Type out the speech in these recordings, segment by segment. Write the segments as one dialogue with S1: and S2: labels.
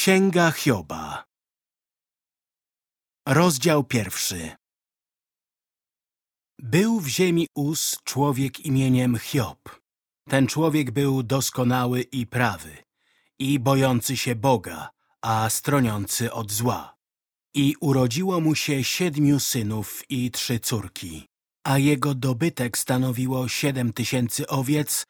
S1: Księga Hioba Rozdział pierwszy Był w ziemi Uz człowiek imieniem Hiob. Ten człowiek był doskonały i prawy, i bojący się Boga, a stroniący od zła. I urodziło mu się siedmiu synów i trzy córki, a jego dobytek stanowiło siedem tysięcy owiec,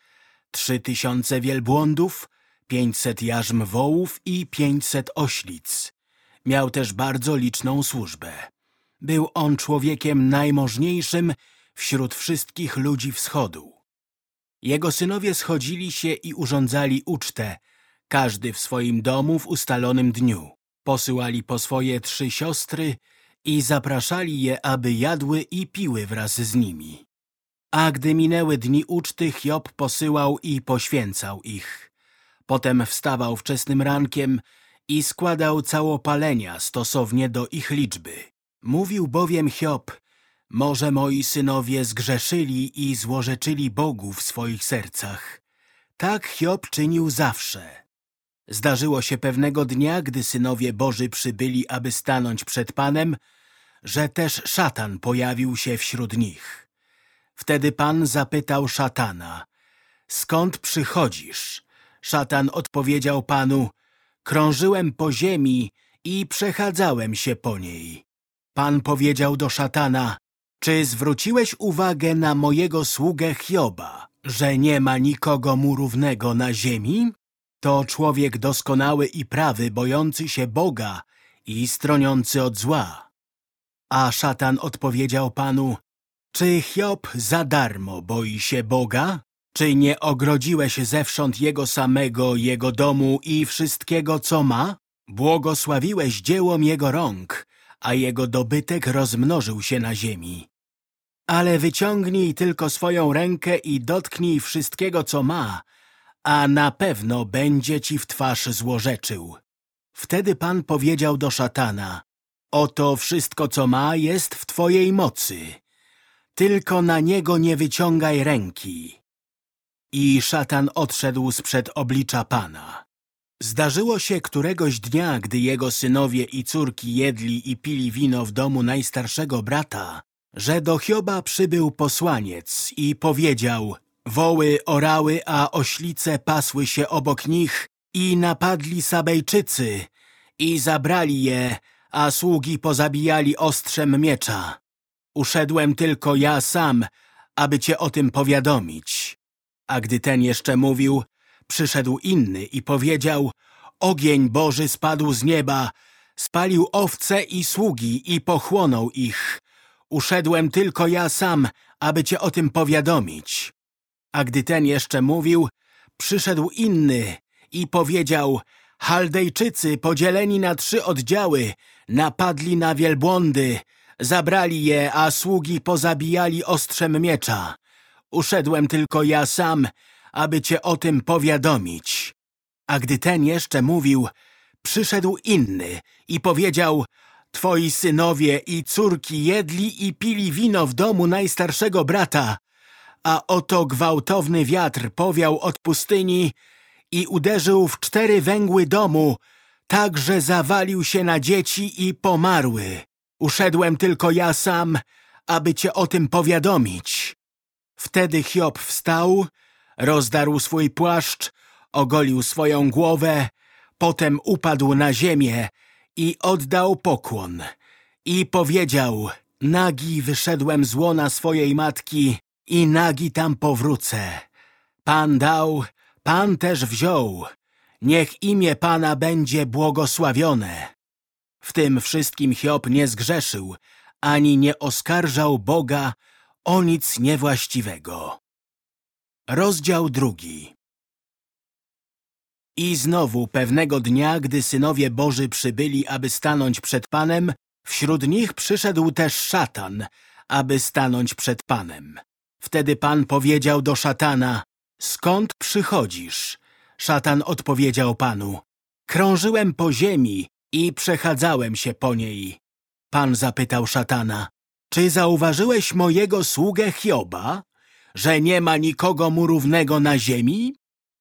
S1: trzy tysiące wielbłądów, pięćset jarzm wołów i pięćset oślic. Miał też bardzo liczną służbę. Był on człowiekiem najmożniejszym wśród wszystkich ludzi wschodu. Jego synowie schodzili się i urządzali ucztę, każdy w swoim domu w ustalonym dniu. Posyłali po swoje trzy siostry i zapraszali je, aby jadły i piły wraz z nimi. A gdy minęły dni uczty, Hiob posyłał i poświęcał ich. Potem wstawał wczesnym rankiem i składał całopalenia stosownie do ich liczby. Mówił bowiem Hiob, może moi synowie zgrzeszyli i złorzeczyli Bogu w swoich sercach. Tak Hiob czynił zawsze. Zdarzyło się pewnego dnia, gdy synowie Boży przybyli, aby stanąć przed Panem, że też szatan pojawił się wśród nich. Wtedy Pan zapytał szatana, skąd przychodzisz? Szatan odpowiedział panu, krążyłem po ziemi i przechadzałem się po niej. Pan powiedział do szatana, czy zwróciłeś uwagę na mojego sługę Hioba, że nie ma nikogo mu równego na ziemi? To człowiek doskonały i prawy, bojący się Boga i stroniący od zła. A szatan odpowiedział panu, czy Hiob za darmo boi się Boga? Czy nie ogrodziłeś zewsząd jego samego, jego domu i wszystkiego, co ma? Błogosławiłeś dziełom jego rąk, a jego dobytek rozmnożył się na ziemi. Ale wyciągnij tylko swoją rękę i dotknij wszystkiego, co ma, a na pewno będzie ci w twarz złorzeczył. Wtedy Pan powiedział do szatana, oto wszystko, co ma, jest w twojej mocy. Tylko na niego nie wyciągaj ręki. I szatan odszedł sprzed oblicza Pana. Zdarzyło się któregoś dnia, gdy jego synowie i córki jedli i pili wino w domu najstarszego brata, że do Hioba przybył posłaniec i powiedział Woły orały, a oślice pasły się obok nich i napadli Sabejczycy i zabrali je, a sługi pozabijali ostrzem miecza. Uszedłem tylko ja sam, aby cię o tym powiadomić. A gdy ten jeszcze mówił, przyszedł inny i powiedział Ogień Boży spadł z nieba, spalił owce i sługi i pochłonął ich. Uszedłem tylko ja sam, aby cię o tym powiadomić. A gdy ten jeszcze mówił, przyszedł inny i powiedział Chaldejczycy podzieleni na trzy oddziały napadli na wielbłądy, zabrali je, a sługi pozabijali ostrzem miecza. Uszedłem tylko ja sam, aby cię o tym powiadomić. A gdy ten jeszcze mówił, przyszedł inny i powiedział Twoi synowie i córki jedli i pili wino w domu najstarszego brata, a oto gwałtowny wiatr powiał od pustyni i uderzył w cztery węgły domu, tak że zawalił się na dzieci i pomarły. Uszedłem tylko ja sam, aby cię o tym powiadomić. Wtedy Hiob wstał, rozdarł swój płaszcz, ogolił swoją głowę, potem upadł na ziemię i oddał pokłon. I powiedział, nagi wyszedłem z łona swojej matki i nagi tam powrócę. Pan dał, Pan też wziął. Niech imię Pana będzie błogosławione. W tym wszystkim Hiob nie zgrzeszył, ani nie oskarżał Boga o nic niewłaściwego. Rozdział drugi I znowu pewnego dnia, gdy synowie Boży przybyli, aby stanąć przed Panem, wśród nich przyszedł też szatan, aby stanąć przed Panem. Wtedy Pan powiedział do szatana, skąd przychodzisz? Szatan odpowiedział Panu, krążyłem po ziemi i przechadzałem się po niej. Pan zapytał szatana, czy zauważyłeś mojego sługę Hioba, że nie ma nikogo mu równego na ziemi?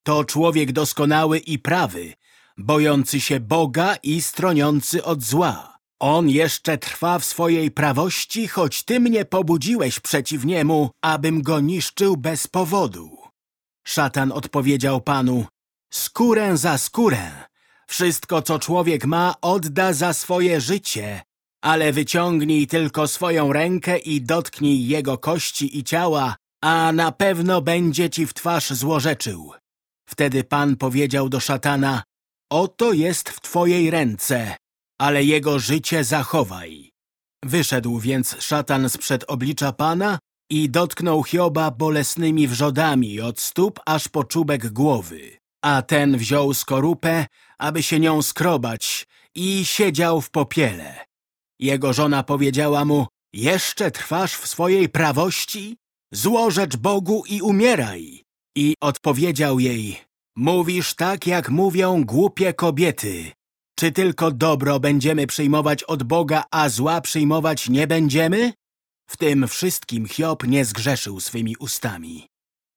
S1: To człowiek doskonały i prawy, bojący się Boga i stroniący od zła. On jeszcze trwa w swojej prawości, choć Ty mnie pobudziłeś przeciw niemu, abym go niszczył bez powodu. Szatan odpowiedział Panu, skórę za skórę. Wszystko, co człowiek ma, odda za swoje życie, ale wyciągnij tylko swoją rękę i dotknij jego kości i ciała, a na pewno będzie ci w twarz złorzeczył. Wtedy Pan powiedział do szatana, oto jest w twojej ręce, ale jego życie zachowaj. Wyszedł więc szatan sprzed oblicza Pana i dotknął Hioba bolesnymi wrzodami od stóp aż po czubek głowy. A ten wziął skorupę, aby się nią skrobać i siedział w popiele. Jego żona powiedziała mu, jeszcze trwasz w swojej prawości? Złożecz Bogu i umieraj. I odpowiedział jej, mówisz tak, jak mówią głupie kobiety. Czy tylko dobro będziemy przyjmować od Boga, a zła przyjmować nie będziemy? W tym wszystkim Hiob nie zgrzeszył swymi ustami.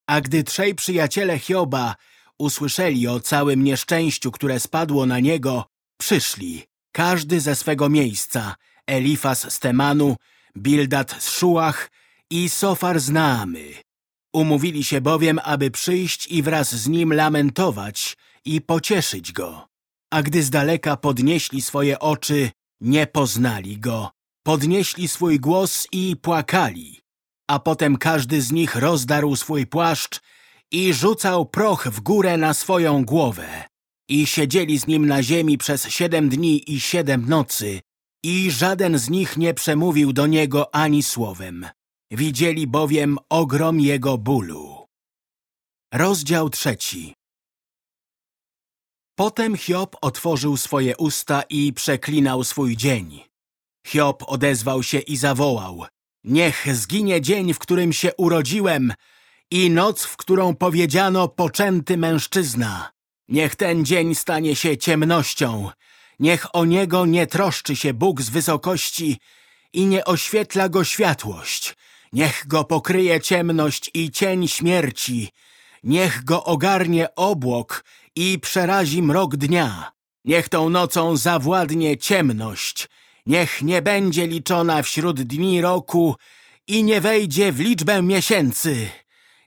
S1: A gdy trzej przyjaciele Hioba usłyszeli o całym nieszczęściu, które spadło na niego, przyszli, każdy ze swego miejsca, Elifas z Temanu, Bildad z Szuach i Sofar z Naamy. Umówili się bowiem, aby przyjść i wraz z nim lamentować i pocieszyć go. A gdy z daleka podnieśli swoje oczy, nie poznali go. Podnieśli swój głos i płakali. A potem każdy z nich rozdarł swój płaszcz i rzucał proch w górę na swoją głowę. I siedzieli z nim na ziemi przez siedem dni i siedem nocy, i żaden z nich nie przemówił do niego ani słowem. Widzieli bowiem ogrom jego bólu. Rozdział trzeci Potem Hiob otworzył swoje usta i przeklinał swój dzień. Hiob odezwał się i zawołał. Niech zginie dzień, w którym się urodziłem i noc, w którą powiedziano poczęty mężczyzna. Niech ten dzień stanie się ciemnością. Niech o niego nie troszczy się Bóg z wysokości i nie oświetla go światłość. Niech go pokryje ciemność i cień śmierci. Niech go ogarnie obłok i przerazi mrok dnia. Niech tą nocą zawładnie ciemność. Niech nie będzie liczona wśród dni roku i nie wejdzie w liczbę miesięcy.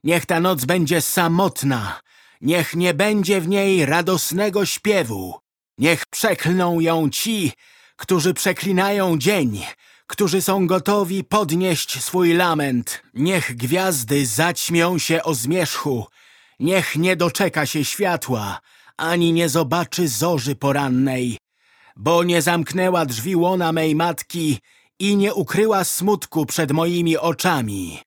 S1: Niech ta noc będzie samotna. Niech nie będzie w niej radosnego śpiewu. Niech przeklną ją ci, którzy przeklinają dzień, którzy są gotowi podnieść swój lament. Niech gwiazdy zaćmią się o zmierzchu, niech nie doczeka się światła, ani nie zobaczy zorzy porannej, bo nie zamknęła drzwi łona mej matki i nie ukryła smutku przed moimi oczami.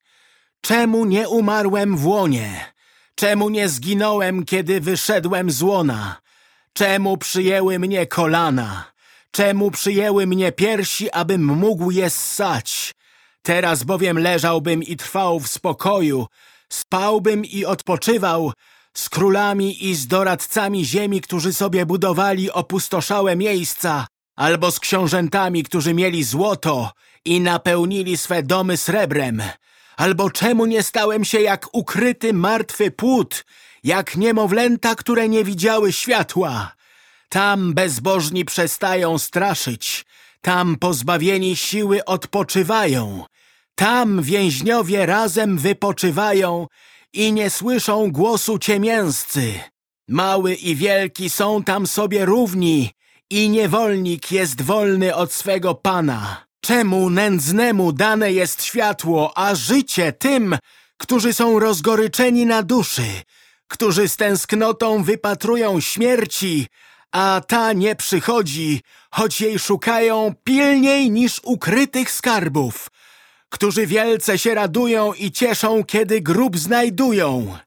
S1: Czemu nie umarłem w łonie? Czemu nie zginąłem, kiedy wyszedłem z łona? Czemu przyjęły mnie kolana? Czemu przyjęły mnie piersi, abym mógł je ssać? Teraz bowiem leżałbym i trwał w spokoju, spałbym i odpoczywał z królami i z doradcami ziemi, którzy sobie budowali opustoszałe miejsca, albo z książętami, którzy mieli złoto i napełnili swe domy srebrem. Albo czemu nie stałem się jak ukryty martwy płód, jak niemowlęta, które nie widziały światła? Tam bezbożni przestają straszyć, tam pozbawieni siły odpoczywają, tam więźniowie razem wypoczywają i nie słyszą głosu ciemięscy. Mały i wielki są tam sobie równi i niewolnik jest wolny od swego Pana. Czemu nędznemu dane jest światło, a życie tym, którzy są rozgoryczeni na duszy, którzy z tęsknotą wypatrują śmierci, a ta nie przychodzi, choć jej szukają pilniej niż ukrytych skarbów, którzy wielce się radują i cieszą, kiedy grób znajdują.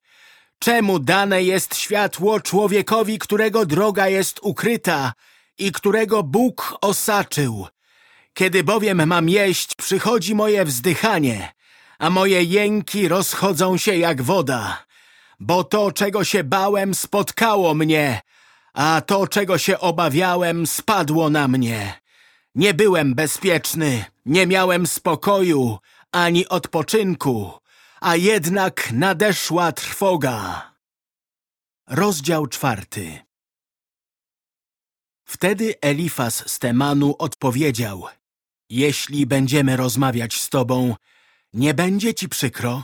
S1: Czemu dane jest światło człowiekowi, którego droga jest ukryta i którego Bóg osaczył? Kiedy bowiem mam jeść, przychodzi moje wzdychanie, a moje jęki rozchodzą się jak woda. Bo to, czego się bałem, spotkało mnie, a to, czego się obawiałem, spadło na mnie. Nie byłem bezpieczny, nie miałem spokoju, ani odpoczynku, a jednak nadeszła trwoga. Rozdział czwarty Wtedy Elifas z Temanu odpowiedział Jeśli będziemy rozmawiać z tobą, nie będzie ci przykro,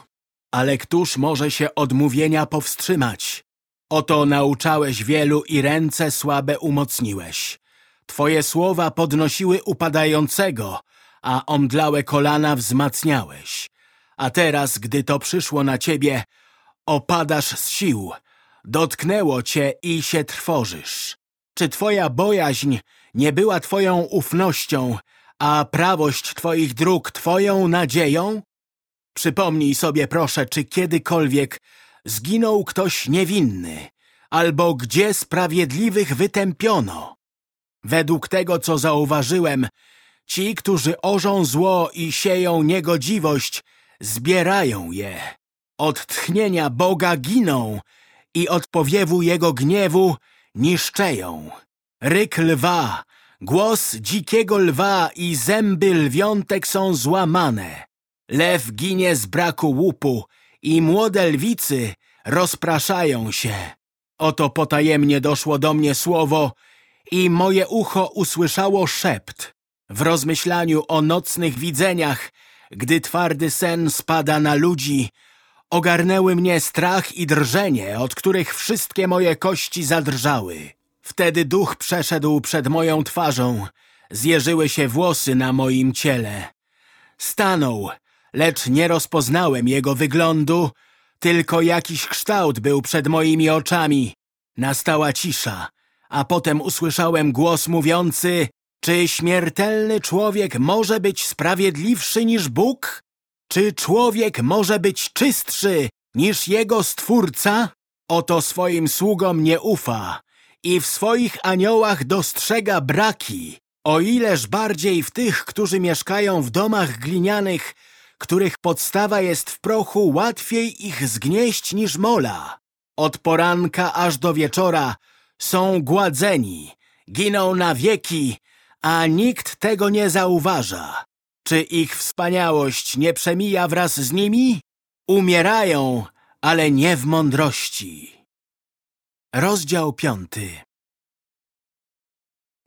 S1: ale któż może się odmówienia powstrzymać? Oto nauczałeś wielu i ręce słabe umocniłeś. Twoje słowa podnosiły upadającego, a omdlałe kolana wzmacniałeś. A teraz, gdy to przyszło na ciebie, opadasz z sił, dotknęło cię i się trwożysz. Czy twoja bojaźń nie była twoją ufnością, a prawość twoich dróg twoją nadzieją? Przypomnij sobie proszę, czy kiedykolwiek zginął ktoś niewinny, albo gdzie sprawiedliwych wytępiono. Według tego, co zauważyłem, ci, którzy orzą zło i sieją niegodziwość, zbierają je. Od tchnienia Boga giną i od powiewu Jego gniewu niszczeją. Ryk lwa, głos dzikiego lwa i zęby lwiątek są złamane. Lew ginie z braku łupu i młode lwicy rozpraszają się. Oto potajemnie doszło do mnie słowo i moje ucho usłyszało szept. W rozmyślaniu o nocnych widzeniach, gdy twardy sen spada na ludzi, ogarnęły mnie strach i drżenie, od których wszystkie moje kości zadrżały. Wtedy duch przeszedł przed moją twarzą, zjeżyły się włosy na moim ciele. Stanął, lecz nie rozpoznałem jego wyglądu, tylko jakiś kształt był przed moimi oczami. Nastała cisza, a potem usłyszałem głos mówiący Czy śmiertelny człowiek może być sprawiedliwszy niż Bóg? Czy człowiek może być czystszy niż jego Stwórca? Oto swoim sługom nie ufa i w swoich aniołach dostrzega braki, o ileż bardziej w tych, którzy mieszkają w domach glinianych, których podstawa jest w prochu, łatwiej ich zgnieść niż mola. Od poranka aż do wieczora są gładzeni, giną na wieki, a nikt tego nie zauważa. Czy ich wspaniałość nie przemija wraz z nimi? Umierają, ale nie w mądrości. Rozdział piąty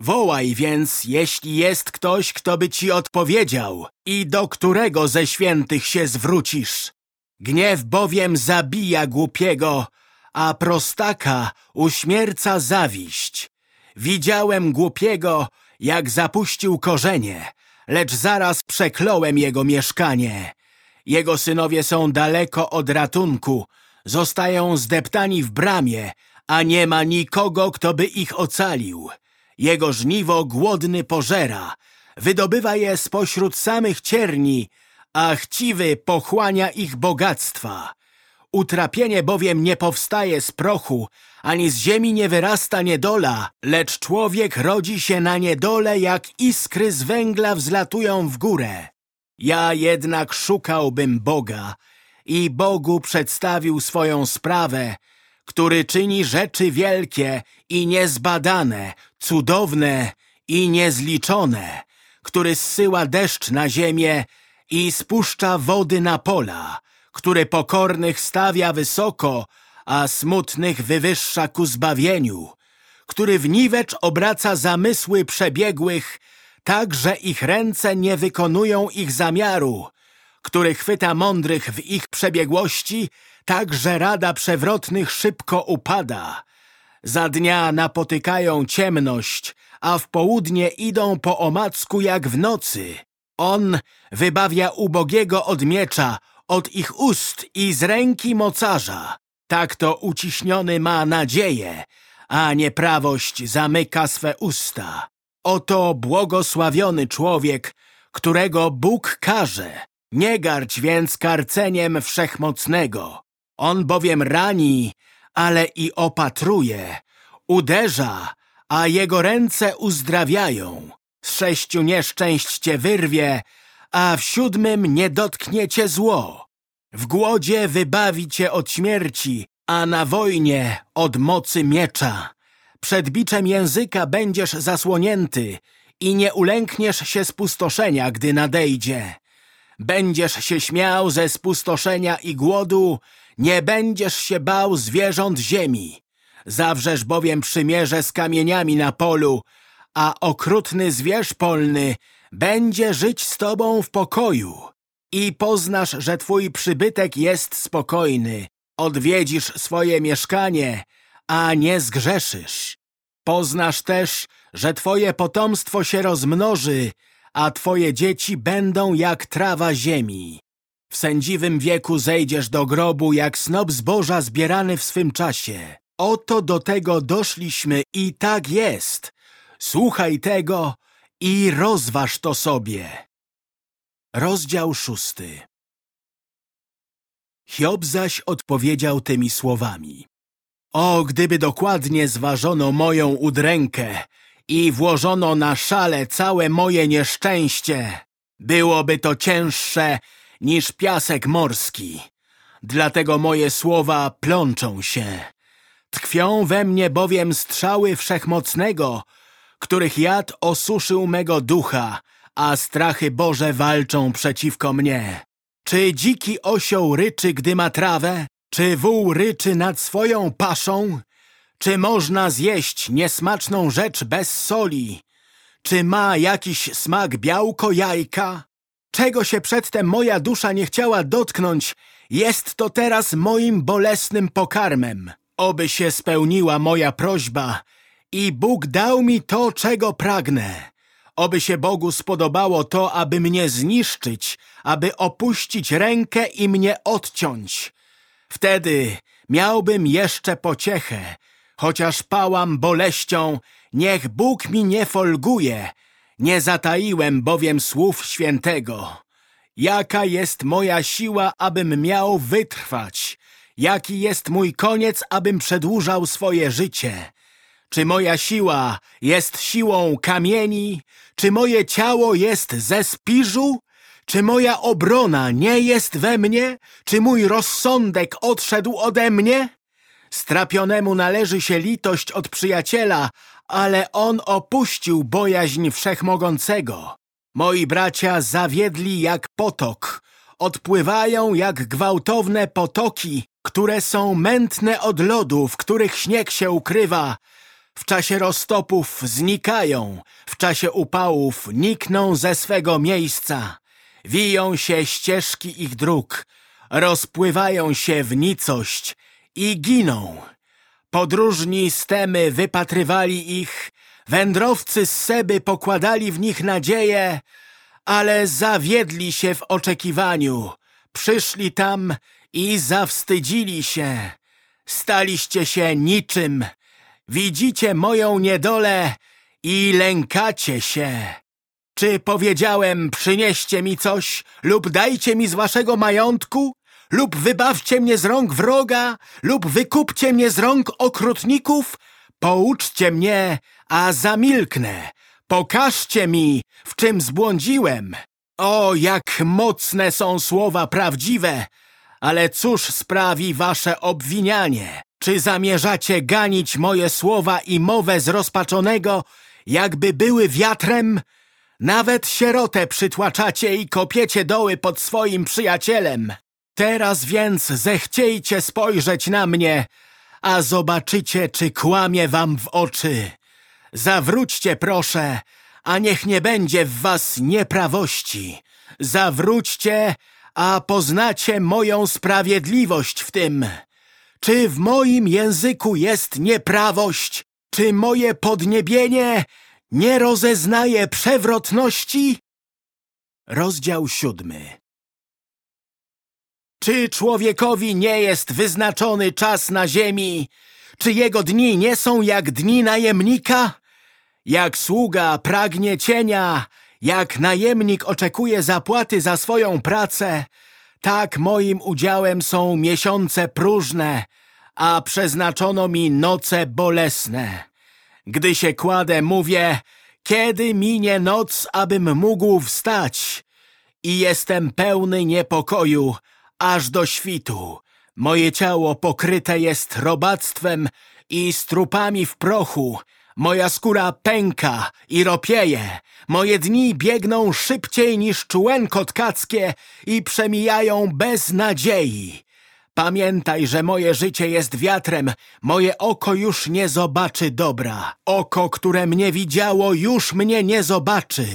S1: Wołaj więc, jeśli jest ktoś, kto by ci odpowiedział i do którego ze świętych się zwrócisz. Gniew bowiem zabija głupiego, a prostaka uśmierca zawiść. Widziałem głupiego, jak zapuścił korzenie, lecz zaraz przekląłem jego mieszkanie. Jego synowie są daleko od ratunku, zostają zdeptani w bramie, a nie ma nikogo, kto by ich ocalił. Jego żniwo głodny pożera, wydobywa je spośród samych cierni, a chciwy pochłania ich bogactwa. Utrapienie bowiem nie powstaje z prochu, ani z ziemi nie wyrasta niedola, lecz człowiek rodzi się na niedole, jak iskry z węgla wzlatują w górę. Ja jednak szukałbym Boga i Bogu przedstawił swoją sprawę, który czyni rzeczy wielkie i niezbadane, cudowne i niezliczone, który zsyła deszcz na ziemię i spuszcza wody na pola, który pokornych stawia wysoko, a smutnych wywyższa ku zbawieniu, który w niwecz obraca zamysły przebiegłych, tak, że ich ręce nie wykonują ich zamiaru, który chwyta mądrych w ich przebiegłości, tak, że rada przewrotnych szybko upada. Za dnia napotykają ciemność, a w południe idą po omacku jak w nocy. On wybawia ubogiego od miecza, od ich ust i z ręki mocarza. Tak to uciśniony ma nadzieję, a nieprawość zamyka swe usta. Oto błogosławiony człowiek, którego Bóg każe. Nie garć więc karceniem wszechmocnego. On bowiem rani, ale i opatruje. Uderza, a jego ręce uzdrawiają. Z sześciu nieszczęść cię wyrwie, a w siódmym nie dotknie cię zło. W głodzie wybawi cię od śmierci, a na wojnie od mocy miecza. Przed biczem języka będziesz zasłonięty i nie ulękniesz się spustoszenia, gdy nadejdzie. Będziesz się śmiał ze spustoszenia i głodu, nie będziesz się bał zwierząt ziemi. Zawrzesz bowiem przymierze z kamieniami na polu, a okrutny zwierz polny będzie żyć z tobą w pokoju. I poznasz, że twój przybytek jest spokojny. Odwiedzisz swoje mieszkanie, a nie zgrzeszysz. Poznasz też, że twoje potomstwo się rozmnoży, a twoje dzieci będą jak trawa ziemi. W sędziwym wieku zejdziesz do grobu jak snop zboża zbierany w swym czasie. Oto do tego doszliśmy i tak jest. Słuchaj tego i rozważ to sobie. Rozdział szósty Hiob zaś odpowiedział tymi słowami. O, gdyby dokładnie zważono moją udrękę i włożono na szale całe moje nieszczęście, byłoby to cięższe niż piasek morski. Dlatego moje słowa plączą się. Tkwią we mnie bowiem strzały wszechmocnego, których jad osuszył mego ducha, a strachy Boże walczą przeciwko mnie. Czy dziki osioł ryczy, gdy ma trawę? Czy wół ryczy nad swoją paszą? Czy można zjeść niesmaczną rzecz bez soli? Czy ma jakiś smak białko jajka? Czego się przedtem moja dusza nie chciała dotknąć, jest to teraz moim bolesnym pokarmem. Oby się spełniła moja prośba i Bóg dał mi to, czego pragnę. Oby się Bogu spodobało to, aby mnie zniszczyć, aby opuścić rękę i mnie odciąć. Wtedy miałbym jeszcze pociechę, chociaż pałam boleścią, niech Bóg mi nie folguje. Nie zataiłem bowiem słów świętego. Jaka jest moja siła, abym miał wytrwać? Jaki jest mój koniec, abym przedłużał swoje życie? Czy moja siła jest siłą kamieni? Czy moje ciało jest ze spiżu? Czy moja obrona nie jest we mnie? Czy mój rozsądek odszedł ode mnie? Strapionemu należy się litość od przyjaciela, ale on opuścił bojaźń wszechmogącego. Moi bracia zawiedli jak potok, odpływają jak gwałtowne potoki, które są mętne od lodu, w których śnieg się ukrywa. W czasie roztopów znikają, w czasie upałów nikną ze swego miejsca. Wiją się ścieżki ich dróg, rozpływają się w nicość i giną. Podróżni z Temy wypatrywali ich, wędrowcy z Seby pokładali w nich nadzieję, ale zawiedli się w oczekiwaniu. Przyszli tam i zawstydzili się. Staliście się niczym. Widzicie moją niedolę i lękacie się. Czy powiedziałem, przynieście mi coś lub dajcie mi z waszego majątku? Lub wybawcie mnie z rąk wroga, lub wykupcie mnie z rąk okrutników? Pouczcie mnie, a zamilknę. Pokażcie mi, w czym zbłądziłem. O, jak mocne są słowa prawdziwe! Ale cóż sprawi wasze obwinianie? Czy zamierzacie ganić moje słowa i mowę zrozpaczonego, jakby były wiatrem? Nawet sierotę przytłaczacie i kopiecie doły pod swoim przyjacielem. Teraz więc zechciejcie spojrzeć na mnie, a zobaczycie, czy kłamie wam w oczy. Zawróćcie, proszę, a niech nie będzie w was nieprawości. Zawróćcie, a poznacie moją sprawiedliwość w tym. Czy w moim języku jest nieprawość? Czy moje podniebienie nie rozeznaje przewrotności? Rozdział siódmy Czy człowiekowi nie jest wyznaczony czas na ziemi? Czy jego dni nie są jak dni najemnika? Jak sługa pragnie cienia, jak najemnik oczekuje zapłaty za swoją pracę, tak moim udziałem są miesiące próżne, a przeznaczono mi noce bolesne. Gdy się kładę, mówię, kiedy minie noc, abym mógł wstać? I jestem pełny niepokoju, aż do świtu. Moje ciało pokryte jest robactwem i strupami w prochu. Moja skóra pęka i ropieje. Moje dni biegną szybciej niż człenko tkackie i przemijają bez nadziei. Pamiętaj, że moje życie jest wiatrem, moje oko już nie zobaczy dobra. Oko, które mnie widziało, już mnie nie zobaczy.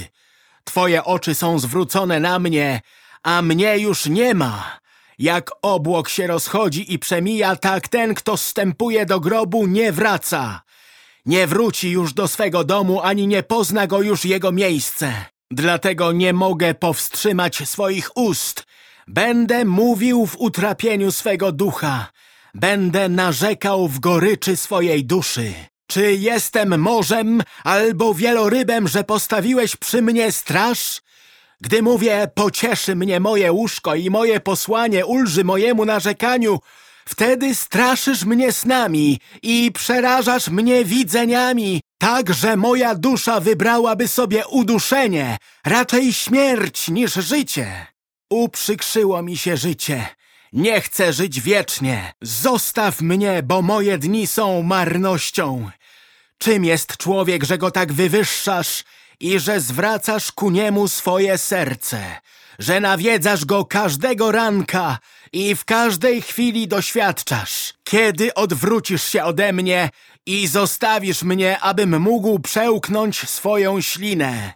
S1: Twoje oczy są zwrócone na mnie, a mnie już nie ma. Jak obłok się rozchodzi i przemija, tak ten, kto wstępuje do grobu, nie wraca. Nie wróci już do swego domu, ani nie pozna go już jego miejsce. Dlatego nie mogę powstrzymać swoich ust. Będę mówił w utrapieniu swego ducha. Będę narzekał w goryczy swojej duszy. Czy jestem morzem albo wielorybem, że postawiłeś przy mnie straż? Gdy mówię, pocieszy mnie moje łóżko i moje posłanie ulży mojemu narzekaniu, wtedy straszysz mnie snami i przerażasz mnie widzeniami, tak, że moja dusza wybrałaby sobie uduszenie, raczej śmierć niż życie. Uprzykrzyło mi się życie. Nie chcę żyć wiecznie. Zostaw mnie, bo moje dni są marnością. Czym jest człowiek, że go tak wywyższasz i że zwracasz ku niemu swoje serce, że nawiedzasz go każdego ranka i w każdej chwili doświadczasz, kiedy odwrócisz się ode mnie i zostawisz mnie, abym mógł przełknąć swoją ślinę.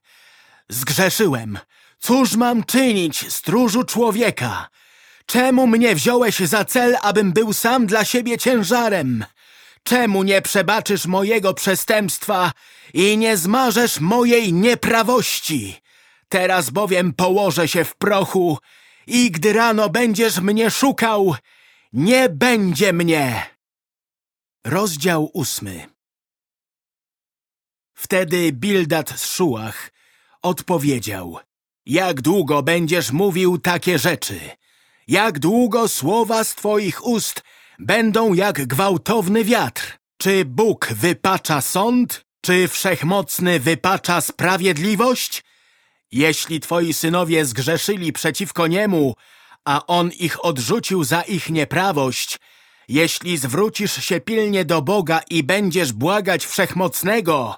S1: Zgrzeszyłem. Cóż mam czynić, stróżu człowieka? Czemu mnie wziąłeś za cel, abym był sam dla siebie ciężarem? Czemu nie przebaczysz mojego przestępstwa i nie zmarzesz mojej nieprawości? Teraz bowiem położę się w prochu i gdy rano będziesz mnie szukał, nie będzie mnie. Rozdział ósmy Wtedy Bildad z Szuach odpowiedział Jak długo będziesz mówił takie rzeczy? Jak długo słowa z twoich ust będą jak gwałtowny wiatr? Czy Bóg wypacza sąd? Czy Wszechmocny wypacza sprawiedliwość? Jeśli twoi synowie zgrzeszyli przeciwko Niemu, a On ich odrzucił za ich nieprawość, jeśli zwrócisz się pilnie do Boga i będziesz błagać Wszechmocnego,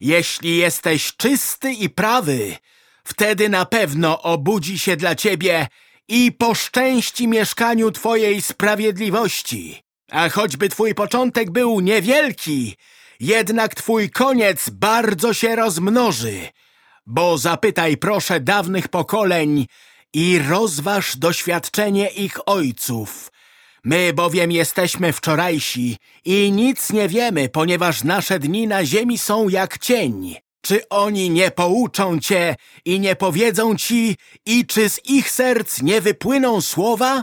S1: jeśli jesteś czysty i prawy, wtedy na pewno obudzi się dla ciebie i poszczęści mieszkaniu twojej sprawiedliwości. A choćby twój początek był niewielki, jednak twój koniec bardzo się rozmnoży. Bo zapytaj proszę dawnych pokoleń i rozważ doświadczenie ich ojców. My bowiem jesteśmy wczorajsi i nic nie wiemy, ponieważ nasze dni na ziemi są jak cień. Czy oni nie pouczą cię i nie powiedzą ci i czy z ich serc nie wypłyną słowa?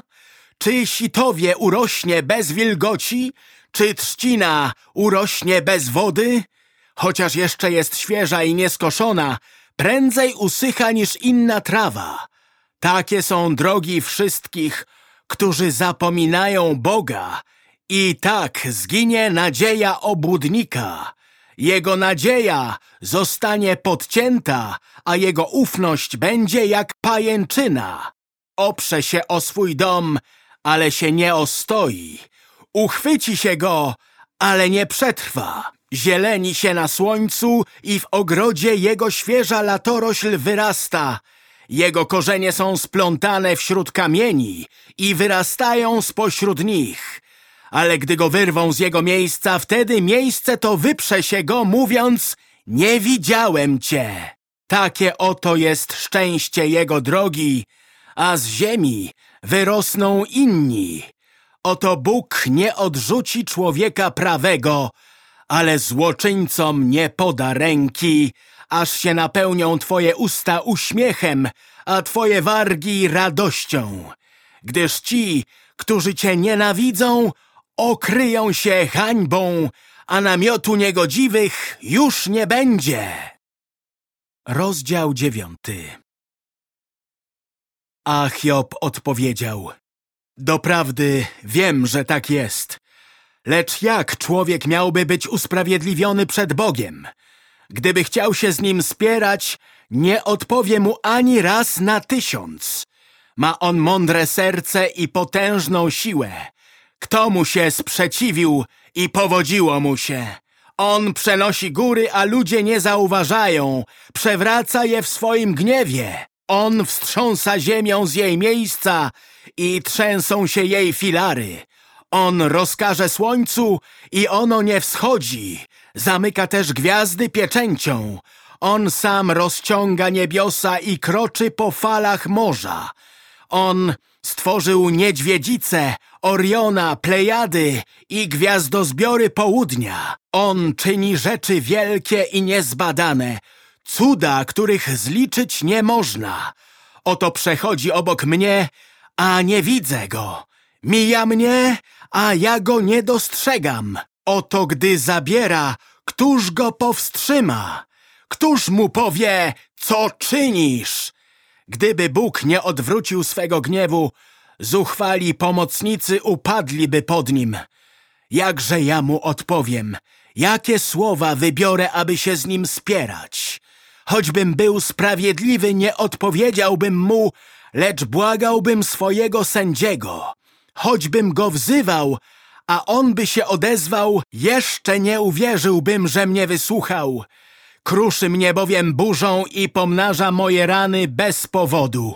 S1: Czy sitowie urośnie bez wilgoci? Czy trzcina urośnie bez wody? Chociaż jeszcze jest świeża i nieskoszona, prędzej usycha niż inna trawa. Takie są drogi wszystkich, którzy zapominają Boga. I tak zginie nadzieja obłudnika. Jego nadzieja zostanie podcięta, a jego ufność będzie jak pajęczyna. Oprze się o swój dom, ale się nie ostoi. Uchwyci się go, ale nie przetrwa. Zieleni się na słońcu i w ogrodzie jego świeża latorośl wyrasta. Jego korzenie są splątane wśród kamieni i wyrastają spośród nich. Ale gdy go wyrwą z jego miejsca, wtedy miejsce to wyprze się go, mówiąc Nie widziałem cię. Takie oto jest szczęście jego drogi, a z ziemi wyrosną inni. Oto Bóg nie odrzuci człowieka prawego, ale złoczyńcom nie poda ręki, aż się napełnią twoje usta uśmiechem, a twoje wargi radością. Gdyż ci, którzy cię nienawidzą, okryją się hańbą, a namiotu niegodziwych już nie będzie. Rozdział dziewiąty A Hiob odpowiedział Doprawdy wiem, że tak jest. Lecz jak człowiek miałby być usprawiedliwiony przed Bogiem? Gdyby chciał się z nim spierać, nie odpowie mu ani raz na tysiąc. Ma on mądre serce i potężną siłę. Kto mu się sprzeciwił i powodziło mu się? On przenosi góry, a ludzie nie zauważają. Przewraca je w swoim gniewie. On wstrząsa ziemią z jej miejsca i trzęsą się jej filary. On rozkaże słońcu i ono nie wschodzi. Zamyka też gwiazdy pieczęcią. On sam rozciąga niebiosa i kroczy po falach morza. On stworzył niedźwiedzice, Oriona, Plejady i gwiazdozbiory południa. On czyni rzeczy wielkie i niezbadane, cuda, których zliczyć nie można. Oto przechodzi obok mnie, a nie widzę go. Mija mnie, a ja go nie dostrzegam. Oto gdy zabiera, któż go powstrzyma? Któż mu powie, co czynisz? Gdyby Bóg nie odwrócił swego gniewu, zuchwali pomocnicy upadliby pod nim. Jakże ja mu odpowiem? Jakie słowa wybiorę, aby się z nim spierać? Choćbym był sprawiedliwy, nie odpowiedziałbym mu, lecz błagałbym swojego sędziego. Choćbym go wzywał, a on by się odezwał, jeszcze nie uwierzyłbym, że mnie wysłuchał. Kruszy mnie bowiem burzą i pomnaża moje rany bez powodu.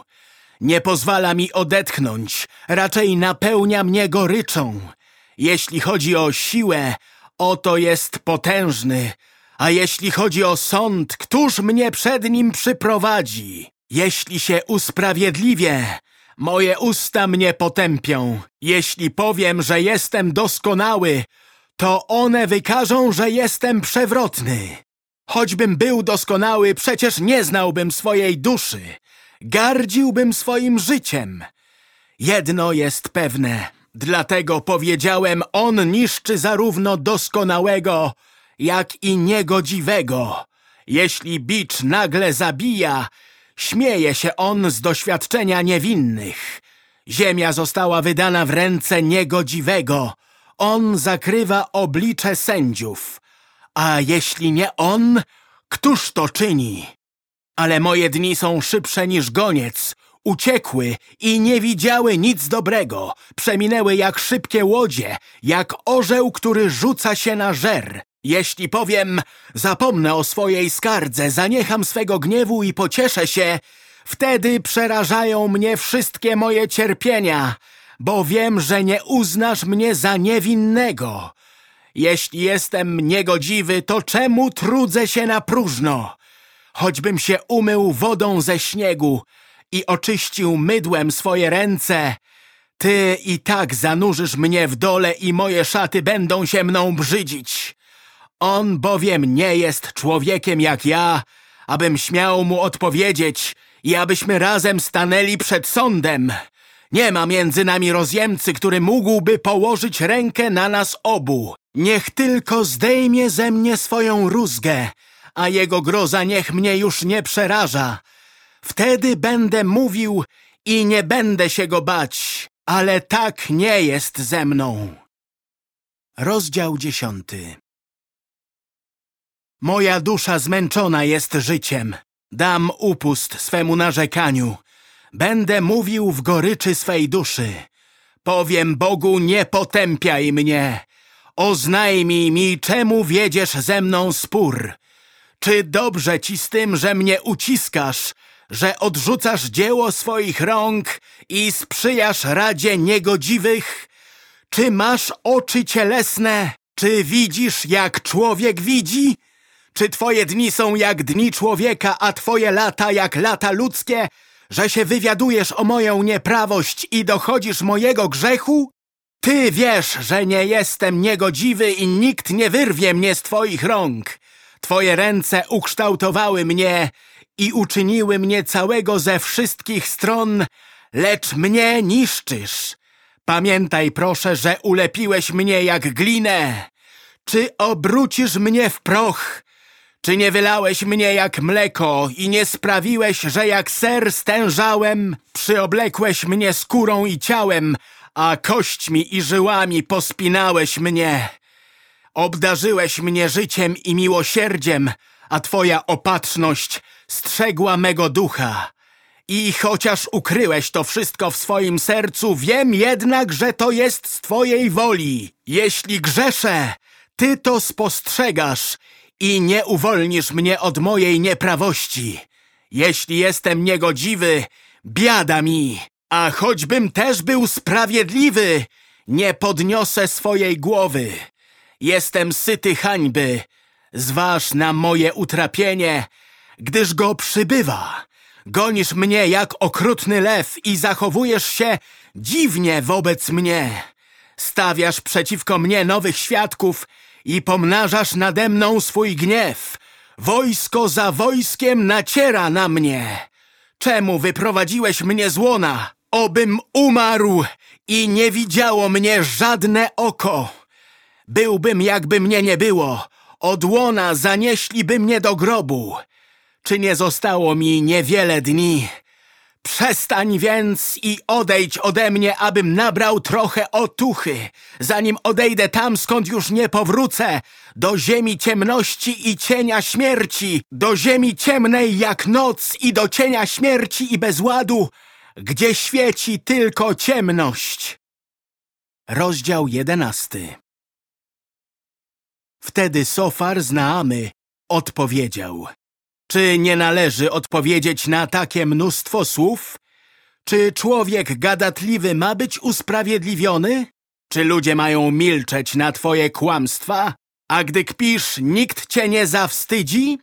S1: Nie pozwala mi odetchnąć, raczej napełnia mnie goryczą. Jeśli chodzi o siłę, oto jest potężny, a jeśli chodzi o sąd, któż mnie przed nim przyprowadzi? Jeśli się usprawiedliwię, moje usta mnie potępią. Jeśli powiem, że jestem doskonały, to one wykażą, że jestem przewrotny. Choćbym był doskonały, przecież nie znałbym swojej duszy. Gardziłbym swoim życiem. Jedno jest pewne, dlatego powiedziałem, on niszczy zarówno doskonałego, jak i niegodziwego. Jeśli bicz nagle zabija, śmieje się on z doświadczenia niewinnych. Ziemia została wydana w ręce niegodziwego. On zakrywa oblicze sędziów. A jeśli nie on, któż to czyni? Ale moje dni są szybsze niż goniec. Uciekły i nie widziały nic dobrego. Przeminęły jak szybkie łodzie, jak orzeł, który rzuca się na żer. Jeśli powiem, zapomnę o swojej skardze, zaniecham swego gniewu i pocieszę się, wtedy przerażają mnie wszystkie moje cierpienia, bo wiem, że nie uznasz mnie za niewinnego. Jeśli jestem niegodziwy, to czemu trudzę się na próżno? Choćbym się umył wodą ze śniegu i oczyścił mydłem swoje ręce, ty i tak zanurzysz mnie w dole i moje szaty będą się mną brzydzić. On bowiem nie jest człowiekiem jak ja, abym śmiał mu odpowiedzieć i abyśmy razem stanęli przed sądem. Nie ma między nami rozjemcy, który mógłby położyć rękę na nas obu. Niech tylko zdejmie ze mnie swoją rózgę, a jego groza niech mnie już nie przeraża. Wtedy będę mówił i nie będę się go bać, ale tak nie jest ze mną. Rozdział dziesiąty Moja dusza zmęczona jest życiem. Dam upust swemu narzekaniu. Będę mówił w goryczy swej duszy. Powiem Bogu, nie potępiaj mnie. Oznajmij mi, czemu wiedziesz ze mną spór. Czy dobrze ci z tym, że mnie uciskasz, że odrzucasz dzieło swoich rąk i sprzyjasz radzie niegodziwych? Czy masz oczy cielesne? Czy widzisz, jak człowiek widzi? Czy twoje dni są jak dni człowieka, a twoje lata jak lata ludzkie, że się wywiadujesz o moją nieprawość i dochodzisz mojego grzechu? Ty wiesz, że nie jestem niegodziwy i nikt nie wyrwie mnie z twoich rąk. Twoje ręce ukształtowały mnie i uczyniły mnie całego ze wszystkich stron, lecz mnie niszczysz. Pamiętaj proszę, że ulepiłeś mnie jak glinę. Czy obrócisz mnie w proch, czy nie wylałeś mnie jak mleko i nie sprawiłeś, że jak ser stężałem, przyoblekłeś mnie skórą i ciałem, a kośćmi i żyłami pospinałeś mnie. Obdarzyłeś mnie życiem i miłosierdziem, a twoja opatrzność strzegła mego ducha. I chociaż ukryłeś to wszystko w swoim sercu, wiem jednak, że to jest z twojej woli. Jeśli grzeszę, ty to spostrzegasz i nie uwolnisz mnie od mojej nieprawości. Jeśli jestem niegodziwy, biada mi, a choćbym też był sprawiedliwy, nie podniosę swojej głowy. Jestem syty hańby, zważ na moje utrapienie, gdyż go przybywa. Gonisz mnie jak okrutny lew i zachowujesz się dziwnie wobec mnie. Stawiasz przeciwko mnie nowych świadków i pomnażasz nade mną swój gniew. Wojsko za wojskiem naciera na mnie. Czemu wyprowadziłeś mnie z łona? Obym umarł i nie widziało mnie żadne oko. Byłbym, jakby mnie nie było. Od łona zanieśliby mnie do grobu. Czy nie zostało mi niewiele dni? Przestań więc i odejdź ode mnie, abym nabrał trochę otuchy, zanim odejdę tam, skąd już nie powrócę, do ziemi ciemności i cienia śmierci, do ziemi ciemnej jak noc i do cienia śmierci i bezładu, gdzie świeci tylko ciemność. Rozdział jedenasty. Wtedy Sofar z Naamy odpowiedział Czy nie należy odpowiedzieć na takie mnóstwo słów? Czy człowiek gadatliwy ma być usprawiedliwiony? Czy ludzie mają milczeć na twoje kłamstwa? A gdy kpisz, nikt cię nie zawstydzi?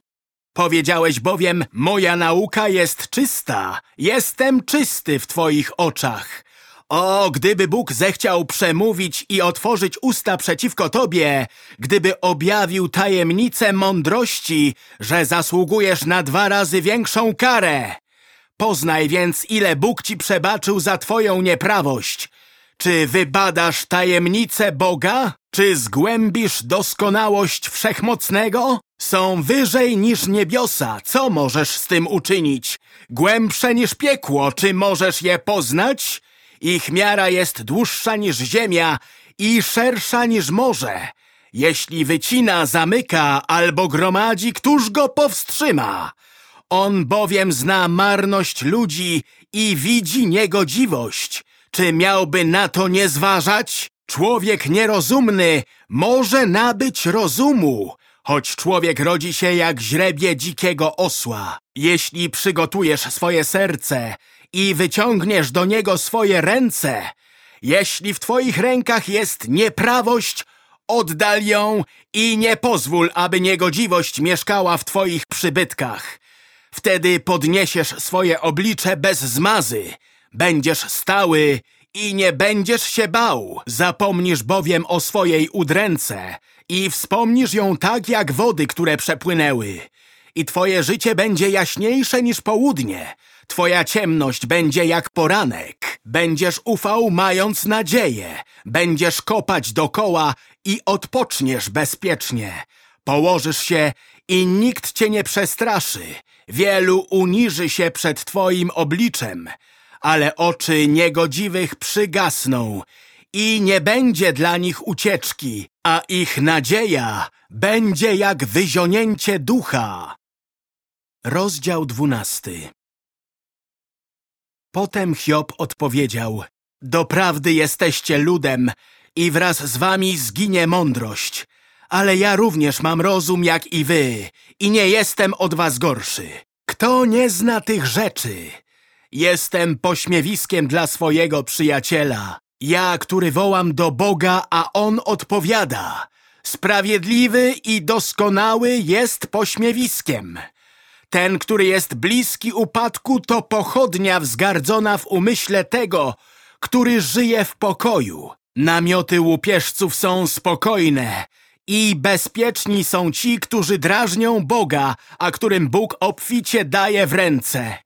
S1: Powiedziałeś bowiem, moja nauka jest czysta, jestem czysty w twoich oczach. O, gdyby Bóg zechciał przemówić i otworzyć usta przeciwko Tobie, gdyby objawił tajemnicę mądrości, że zasługujesz na dwa razy większą karę. Poznaj więc, ile Bóg Ci przebaczył za Twoją nieprawość. Czy wybadasz tajemnicę Boga? Czy zgłębisz doskonałość Wszechmocnego? Są wyżej niż niebiosa. Co możesz z tym uczynić? Głębsze niż piekło. Czy możesz je poznać? Ich miara jest dłuższa niż ziemia i szersza niż morze. Jeśli wycina, zamyka albo gromadzi, któż go powstrzyma? On bowiem zna marność ludzi i widzi niegodziwość. Czy miałby na to nie zważać? Człowiek nierozumny może nabyć rozumu, choć człowiek rodzi się jak źrebie dzikiego osła. Jeśli przygotujesz swoje serce i wyciągniesz do niego swoje ręce, jeśli w twoich rękach jest nieprawość, oddal ją i nie pozwól, aby niegodziwość mieszkała w twoich przybytkach. Wtedy podniesiesz swoje oblicze bez zmazy, będziesz stały i nie będziesz się bał. Zapomnisz bowiem o swojej udręce i wspomnisz ją tak jak wody, które przepłynęły. I twoje życie będzie jaśniejsze niż południe, Twoja ciemność będzie jak poranek. Będziesz ufał, mając nadzieję. Będziesz kopać dokoła i odpoczniesz bezpiecznie. Położysz się i nikt cię nie przestraszy. Wielu uniży się przed Twoim obliczem, ale oczy niegodziwych przygasną i nie będzie dla nich ucieczki, a ich nadzieja będzie jak wyzionięcie ducha. Rozdział dwunasty Potem Hiob odpowiedział, Doprawdy jesteście ludem i wraz z wami zginie mądrość, ale ja również mam rozum jak i wy i nie jestem od was gorszy. Kto nie zna tych rzeczy? Jestem pośmiewiskiem dla swojego przyjaciela. Ja, który wołam do Boga, a On odpowiada. Sprawiedliwy i doskonały jest pośmiewiskiem. Ten, który jest bliski upadku, to pochodnia wzgardzona w umyśle tego, który żyje w pokoju. Namioty łupieżców są spokojne i bezpieczni są ci, którzy drażnią Boga, a którym Bóg obficie daje w ręce.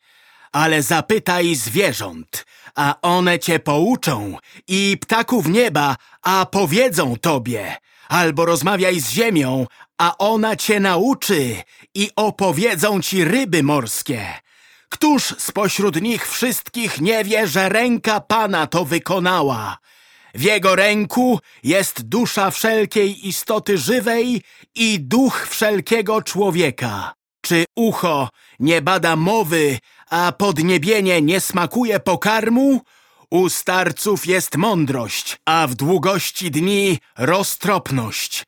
S1: Ale zapytaj zwierząt, a one cię pouczą i ptaków nieba, a powiedzą tobie. Albo rozmawiaj z ziemią, a ona cię nauczy i opowiedzą ci ryby morskie. Któż spośród nich wszystkich nie wie, że ręka Pana to wykonała? W jego ręku jest dusza wszelkiej istoty żywej i duch wszelkiego człowieka. Czy ucho nie bada mowy, a podniebienie nie smakuje pokarmu? U starców jest mądrość, a w długości dni roztropność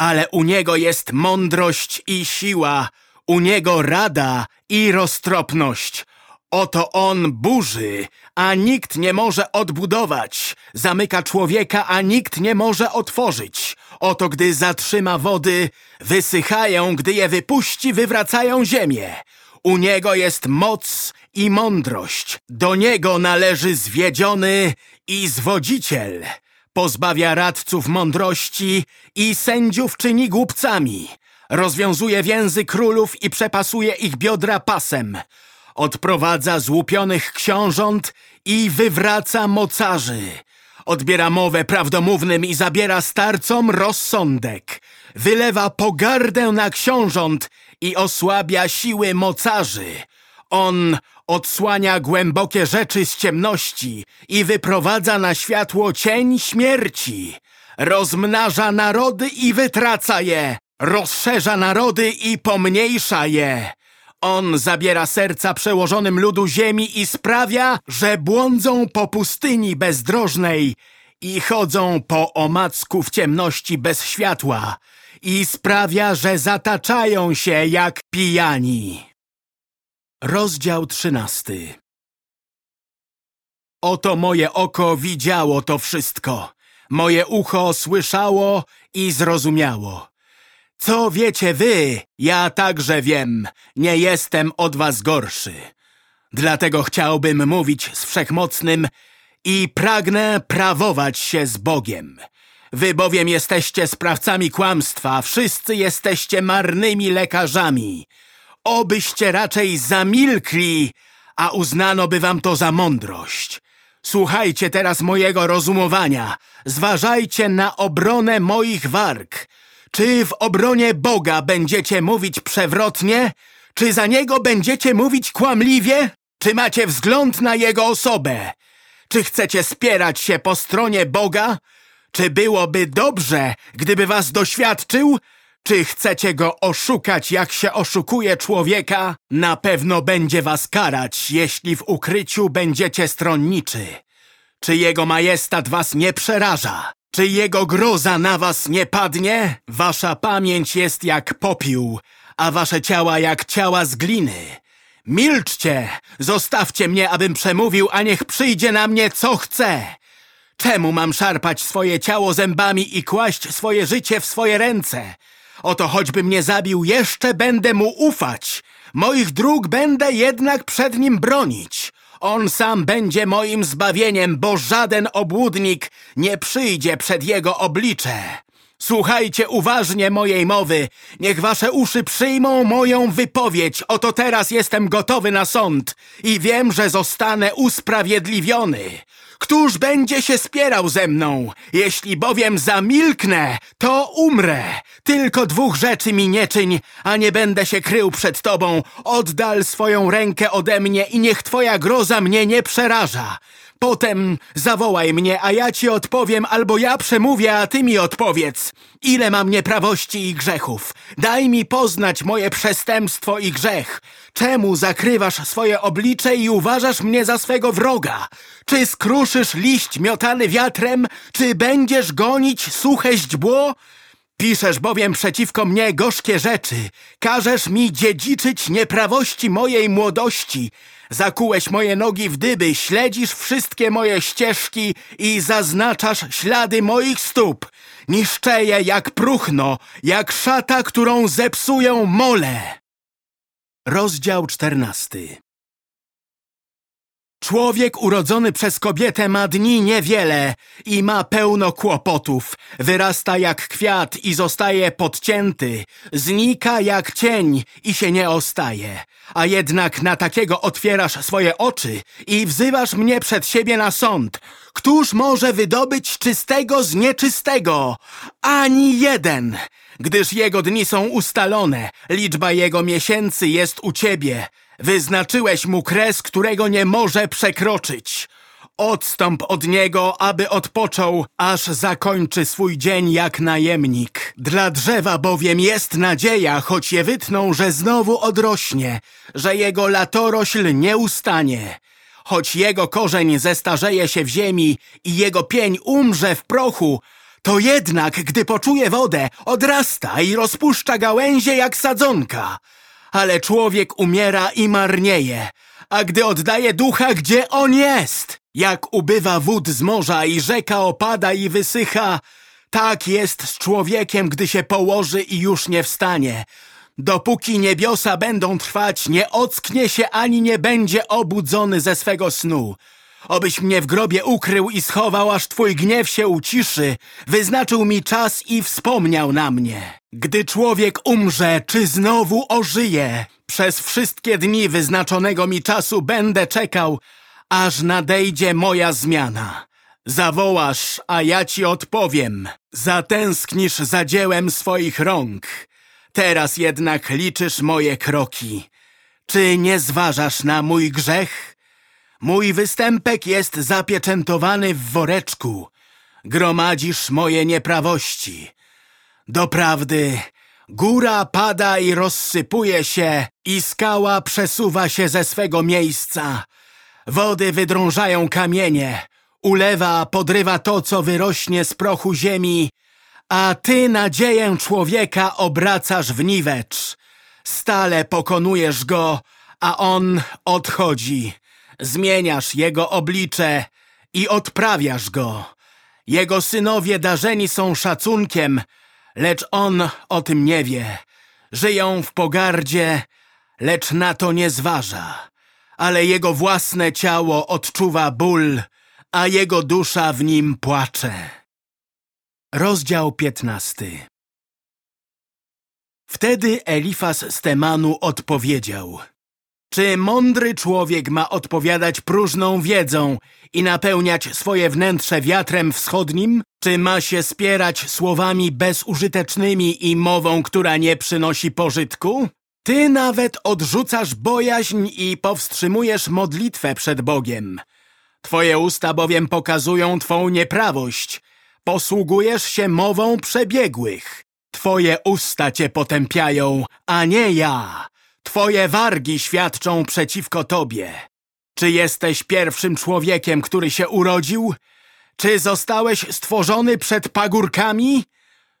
S1: ale u niego jest mądrość i siła, U niego rada i roztropność. Oto on burzy, a nikt nie może odbudować. Zamyka człowieka, a nikt nie może otworzyć. Oto gdy zatrzyma wody, wysychają, gdy je wypuści, wywracają ziemię. U niego jest moc i mądrość. Do niego należy zwiedziony i zwodziciel. Pozbawia radców mądrości i sędziów czyni głupcami. Rozwiązuje więzy królów i przepasuje ich biodra pasem. Odprowadza złupionych książąt i wywraca mocarzy. Odbiera mowę prawdomównym i zabiera starcom rozsądek. Wylewa pogardę na książąt i osłabia siły mocarzy. On odsłania głębokie rzeczy z ciemności i wyprowadza na światło cień śmierci. Rozmnaża narody i wytraca je. Rozszerza narody i pomniejsza je. On zabiera serca przełożonym ludu ziemi i sprawia, że błądzą po pustyni bezdrożnej i chodzą po omacku w ciemności bez światła i sprawia, że zataczają się jak pijani. Rozdział trzynasty Oto moje oko widziało to wszystko, moje ucho słyszało i zrozumiało. Co wiecie wy, ja także wiem, nie jestem od was gorszy. Dlatego chciałbym mówić z Wszechmocnym i pragnę prawować się z Bogiem. Wy bowiem jesteście sprawcami kłamstwa, wszyscy jesteście marnymi lekarzami. Obyście raczej zamilkli, a uznano by wam to za mądrość. Słuchajcie teraz mojego rozumowania, zważajcie na obronę moich warg. Czy w obronie Boga będziecie mówić przewrotnie? Czy za Niego będziecie mówić kłamliwie? Czy macie wzgląd na Jego osobę? Czy chcecie spierać się po stronie Boga? Czy byłoby dobrze, gdyby was doświadczył? Czy chcecie go oszukać, jak się oszukuje człowieka? Na pewno będzie was karać, jeśli w ukryciu będziecie stronniczy. Czy jego majestat was nie przeraża? Czy jego groza na was nie padnie? Wasza pamięć jest jak popiół, a wasze ciała jak ciała z gliny. Milczcie! Zostawcie mnie, abym przemówił, a niech przyjdzie na mnie, co chce! Czemu mam szarpać swoje ciało zębami i kłaść swoje życie w swoje ręce? Oto choćby mnie zabił, jeszcze będę mu ufać. Moich dróg będę jednak przed nim bronić. On sam będzie moim zbawieniem, bo żaden obłudnik nie przyjdzie przed jego oblicze. Słuchajcie uważnie mojej mowy. Niech wasze uszy przyjmą moją wypowiedź. Oto teraz jestem gotowy na sąd i wiem, że zostanę usprawiedliwiony. Któż będzie się spierał ze mną? Jeśli bowiem zamilknę, to umrę. Tylko dwóch rzeczy mi nie czyń, a nie będę się krył przed tobą. Oddal swoją rękę ode mnie i niech twoja groza mnie nie przeraża. Potem zawołaj mnie, a ja ci odpowiem, albo ja przemówię, a ty mi odpowiedz. Ile mam nieprawości i grzechów? Daj mi poznać moje przestępstwo i grzech. Czemu zakrywasz swoje oblicze i uważasz mnie za swego wroga? Czy skruszysz liść miotany wiatrem? Czy będziesz gonić suche źdźbło? Piszesz bowiem przeciwko mnie gorzkie rzeczy. Każesz mi dziedziczyć nieprawości mojej młodości. Zakułeś moje nogi w dyby, śledzisz wszystkie moje ścieżki i zaznaczasz ślady moich stóp. Niszczeję jak próchno, jak szata, którą zepsują mole. Rozdział czternasty Człowiek urodzony przez kobietę ma dni niewiele i ma pełno kłopotów. Wyrasta jak kwiat i zostaje podcięty. Znika jak cień i się nie ostaje. A jednak na takiego otwierasz swoje oczy i wzywasz mnie przed siebie na sąd. Któż może wydobyć czystego z nieczystego? Ani jeden! Gdyż jego dni są ustalone, liczba jego miesięcy jest u ciebie. Wyznaczyłeś mu kres, którego nie może przekroczyć. Odstąp od niego, aby odpoczął, aż zakończy swój dzień jak najemnik. Dla drzewa bowiem jest nadzieja, choć je wytną, że znowu odrośnie, że jego latorośl nie ustanie. Choć jego korzeń zestarzeje się w ziemi i jego pień umrze w prochu, to jednak, gdy poczuje wodę, odrasta i rozpuszcza gałęzie jak sadzonka ale człowiek umiera i marnieje. A gdy oddaje ducha, gdzie on jest? Jak ubywa wód z morza i rzeka opada i wysycha, tak jest z człowiekiem, gdy się położy i już nie wstanie. Dopóki niebiosa będą trwać, nie ocknie się ani nie będzie obudzony ze swego snu. Obyś mnie w grobie ukrył i schował, aż twój gniew się uciszy, wyznaczył mi czas i wspomniał na mnie. Gdy człowiek umrze, czy znowu ożyje? Przez wszystkie dni wyznaczonego mi czasu będę czekał, aż nadejdzie moja zmiana. Zawołasz, a ja ci odpowiem. Zatęsknisz za dziełem swoich rąk. Teraz jednak liczysz moje kroki. Czy nie zważasz na mój grzech? Mój występek jest zapieczętowany w woreczku. Gromadzisz moje nieprawości. Doprawdy, góra pada i rozsypuje się i skała przesuwa się ze swego miejsca. Wody wydrążają kamienie, ulewa podrywa to, co wyrośnie z prochu ziemi, a ty nadzieję człowieka obracasz w niwecz. Stale pokonujesz go, a on odchodzi. Zmieniasz jego oblicze i odprawiasz go. Jego synowie darzeni są szacunkiem, lecz on o tym nie wie. Żyją w pogardzie, lecz na to nie zważa. Ale jego własne ciało odczuwa ból, a jego dusza w nim płacze. Rozdział piętnasty Wtedy Elifas z Temanu odpowiedział Czy mądry człowiek ma odpowiadać próżną wiedzą i napełniać swoje wnętrze wiatrem wschodnim? Czy ma się spierać słowami bezużytecznymi i mową, która nie przynosi pożytku? Ty nawet odrzucasz bojaźń i powstrzymujesz modlitwę przed Bogiem. Twoje usta bowiem pokazują Twą nieprawość. Posługujesz się mową przebiegłych. Twoje usta Cię potępiają, a nie ja. Twoje wargi świadczą przeciwko Tobie. Czy jesteś pierwszym człowiekiem, który się urodził? Czy zostałeś stworzony przed pagórkami?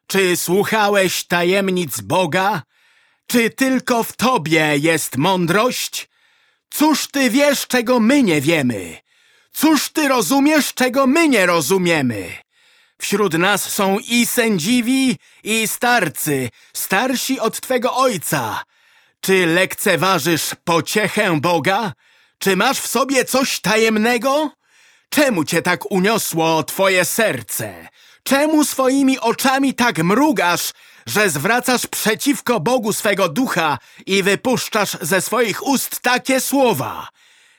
S1: Czy słuchałeś tajemnic Boga? Czy tylko w Tobie jest mądrość? Cóż Ty wiesz, czego my nie wiemy? Cóż Ty rozumiesz, czego my nie rozumiemy? Wśród nas są i sędziwi, i starcy, starsi od Twego Ojca. Czy lekceważysz pociechę Boga? Czy masz w sobie coś tajemnego? Czemu cię tak uniosło twoje serce? Czemu swoimi oczami tak mrugasz, że zwracasz przeciwko Bogu swego ducha i wypuszczasz ze swoich ust takie słowa?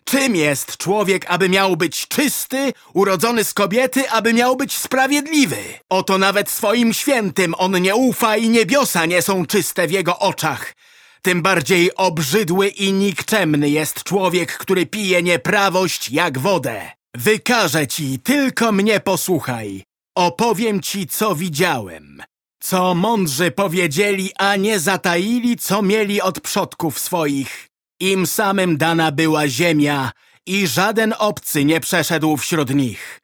S1: Czym jest człowiek, aby miał być czysty, urodzony z kobiety, aby miał być sprawiedliwy? Oto nawet swoim świętym on nie ufa i niebiosa nie są czyste w jego oczach. Tym bardziej obrzydły i nikczemny jest człowiek, który pije nieprawość jak wodę. Wykażę ci, tylko mnie posłuchaj. Opowiem ci, co widziałem. Co mądrzy powiedzieli, a nie zataili, co mieli od przodków swoich. Im samym dana była ziemia i żaden obcy nie przeszedł wśród nich.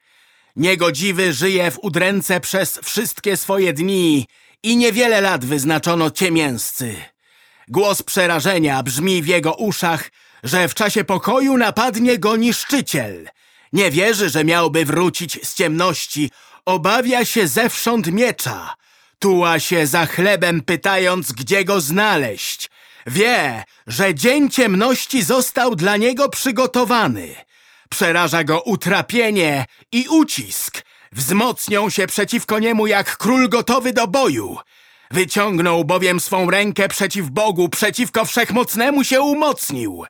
S1: Niegodziwy żyje w udręce przez wszystkie swoje dni i niewiele lat wyznaczono ciemięscy. Głos przerażenia brzmi w jego uszach, że w czasie pokoju napadnie go niszczyciel. Nie wierzy, że miałby wrócić z ciemności, obawia się zewsząd miecza. Tuła się za chlebem, pytając, gdzie go znaleźć. Wie, że dzień ciemności został dla niego przygotowany. Przeraża go utrapienie i ucisk. Wzmocnią się przeciwko niemu jak król gotowy do boju. Wyciągnął bowiem swą rękę przeciw Bogu, przeciwko Wszechmocnemu się umocnił.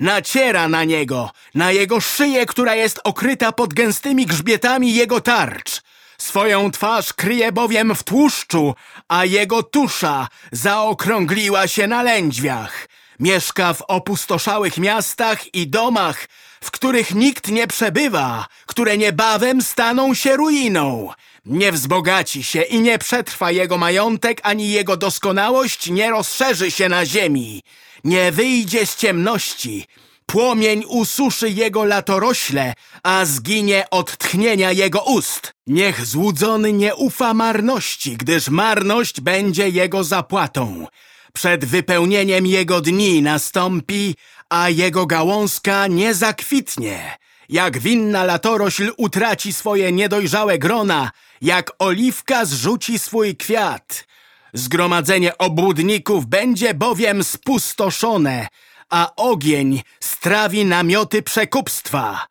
S1: Naciera na niego, na jego szyję, która jest okryta pod gęstymi grzbietami jego tarcz. Swoją twarz kryje bowiem w tłuszczu, a jego tusza zaokrągliła się na lędźwiach. Mieszka w opustoszałych miastach i domach, w których nikt nie przebywa, które niebawem staną się ruiną. Nie wzbogaci się i nie przetrwa jego majątek, ani jego doskonałość nie rozszerzy się na ziemi. Nie wyjdzie z ciemności. Płomień ususzy jego latorośle, a zginie od tchnienia jego ust. Niech złudzony nie ufa marności, gdyż marność będzie jego zapłatą. przed wypełnieniem jego dni nastąpi, a jego gałązka nie zakwitnie. Jak winna latorośl utraci swoje niedojrzałe grona, jak oliwka zrzuci swój kwiat. Zgromadzenie obłudników będzie bowiem spustoszone, a ogień strawi namioty przekupstwa.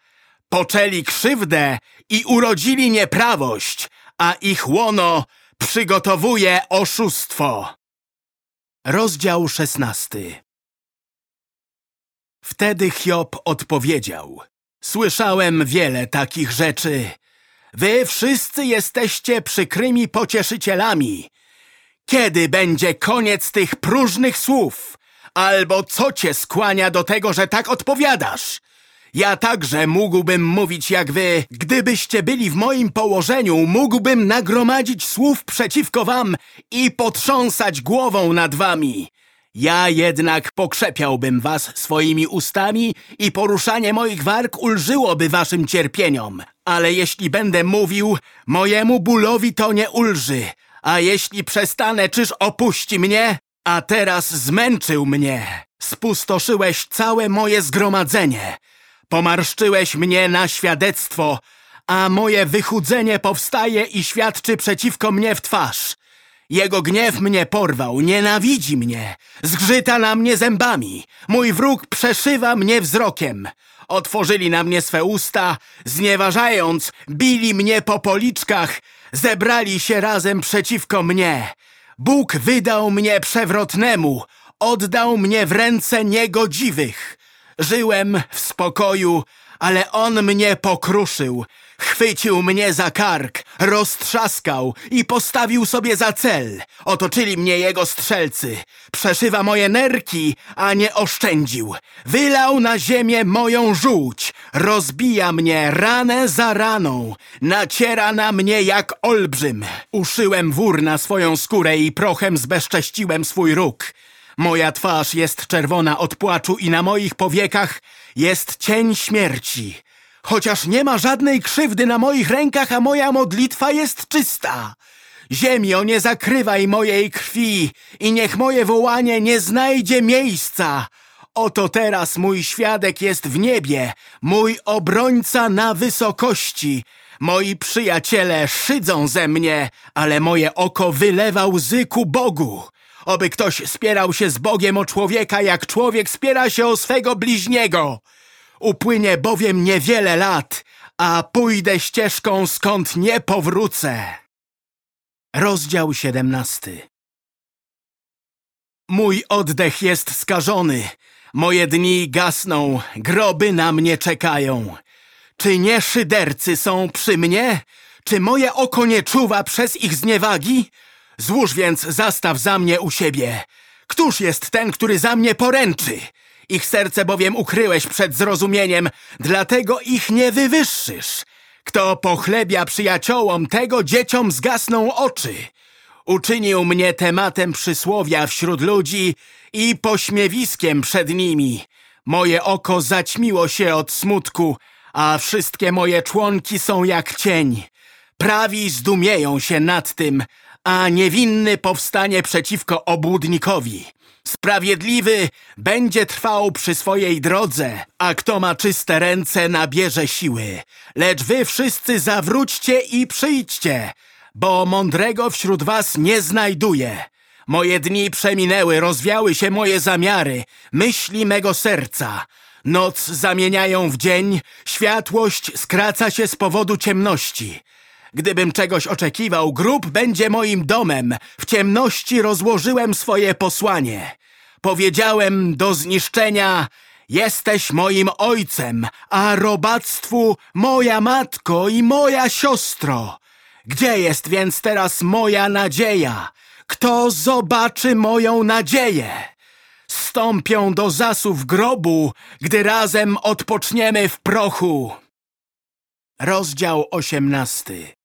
S1: Poczęli krzywdę i urodzili nieprawość, a ich łono przygotowuje oszustwo. Rozdział szesnasty Wtedy Hiob odpowiedział. Słyszałem wiele takich rzeczy. Wy wszyscy jesteście przykrymi pocieszycielami. Kiedy będzie koniec tych próżnych słów? Albo co cię skłania do tego, że tak odpowiadasz? Ja także mógłbym mówić jak wy. Gdybyście byli w moim położeniu, mógłbym nagromadzić słów przeciwko wam i potrząsać głową nad wami. Ja jednak pokrzepiałbym was swoimi ustami i poruszanie moich warg ulżyłoby waszym cierpieniom. Ale jeśli będę mówił, mojemu bólowi to nie ulży. A jeśli przestanę, czyż opuści mnie? A teraz zmęczył mnie. Spustoszyłeś całe moje zgromadzenie. Pomarszczyłeś mnie na świadectwo, a moje wychudzenie powstaje i świadczy przeciwko mnie w twarz. Jego gniew mnie porwał, nienawidzi mnie, zgrzyta na mnie zębami. Mój wróg przeszywa mnie wzrokiem. Otworzyli na mnie swe usta, znieważając, bili mnie po policzkach, zebrali się razem przeciwko mnie. Bóg wydał mnie przewrotnemu, oddał mnie w ręce niegodziwych. Żyłem w spokoju, ale on mnie pokruszył. Chwycił mnie za kark, roztrzaskał i postawił sobie za cel. Otoczyli mnie jego strzelcy. Przeszywa moje nerki, a nie oszczędził. Wylał na ziemię moją żółć. Rozbija mnie ranę za raną. Naciera na mnie jak olbrzym. Uszyłem wór na swoją skórę i prochem zbezcześciłem swój róg. Moja twarz jest czerwona od płaczu i na moich powiekach jest cień śmierci. Chociaż nie ma żadnej krzywdy na moich rękach, a moja modlitwa jest czysta. Ziemio, nie zakrywaj mojej krwi i niech moje wołanie nie znajdzie miejsca. Oto teraz mój świadek jest w niebie, mój obrońca na wysokości. Moi przyjaciele szydzą ze mnie, ale moje oko wylewa łzy ku Bogu. Oby ktoś spierał się z Bogiem o człowieka, jak człowiek spiera się o swego bliźniego. Upłynie bowiem niewiele lat, a pójdę ścieżką, skąd nie powrócę. Rozdział siedemnasty Mój oddech jest skażony, moje dni gasną, groby na mnie czekają. Czy nie szydercy są przy mnie? Czy moje oko nie czuwa przez ich zniewagi? Złóż więc zastaw za mnie u siebie. Któż jest ten, który za mnie poręczy? Ich serce bowiem ukryłeś przed zrozumieniem, dlatego ich nie wywyższysz. Kto pochlebia przyjaciołom, tego dzieciom zgasną oczy. Uczynił mnie tematem przysłowia wśród ludzi i pośmiewiskiem przed nimi. Moje oko zaćmiło się od smutku, a wszystkie moje członki są jak cień. Prawi zdumieją się nad tym, a niewinny powstanie przeciwko obłudnikowi. Sprawiedliwy będzie trwał przy swojej drodze, a kto ma czyste ręce, nabierze siły. Lecz wy wszyscy zawróćcie i przyjdźcie, bo mądrego wśród was nie znajduję. Moje dni przeminęły, rozwiały się moje zamiary, myśli mego serca. Noc zamieniają w dzień, światłość skraca się z powodu ciemności. Gdybym czegoś oczekiwał, grób będzie moim domem. W ciemności rozłożyłem swoje posłanie. Powiedziałem do zniszczenia, jesteś moim ojcem, a robactwu moja matko i moja siostro. Gdzie jest więc teraz moja nadzieja? Kto zobaczy moją nadzieję? Stąpią do zasów grobu, gdy razem odpoczniemy w prochu. Rozdział osiemnasty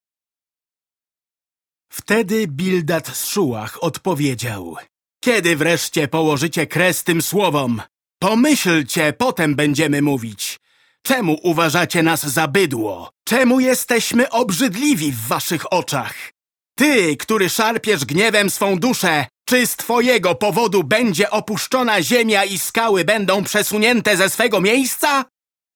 S1: Wtedy Bildad z Szułach odpowiedział Kiedy wreszcie położycie kres tym słowom? Pomyślcie, potem będziemy mówić. Czemu uważacie nas za bydło? Czemu jesteśmy obrzydliwi w waszych oczach? Ty, który szarpiesz gniewem swą duszę, Czy z twojego powodu będzie opuszczona ziemia i skały będą przesunięte ze swego miejsca?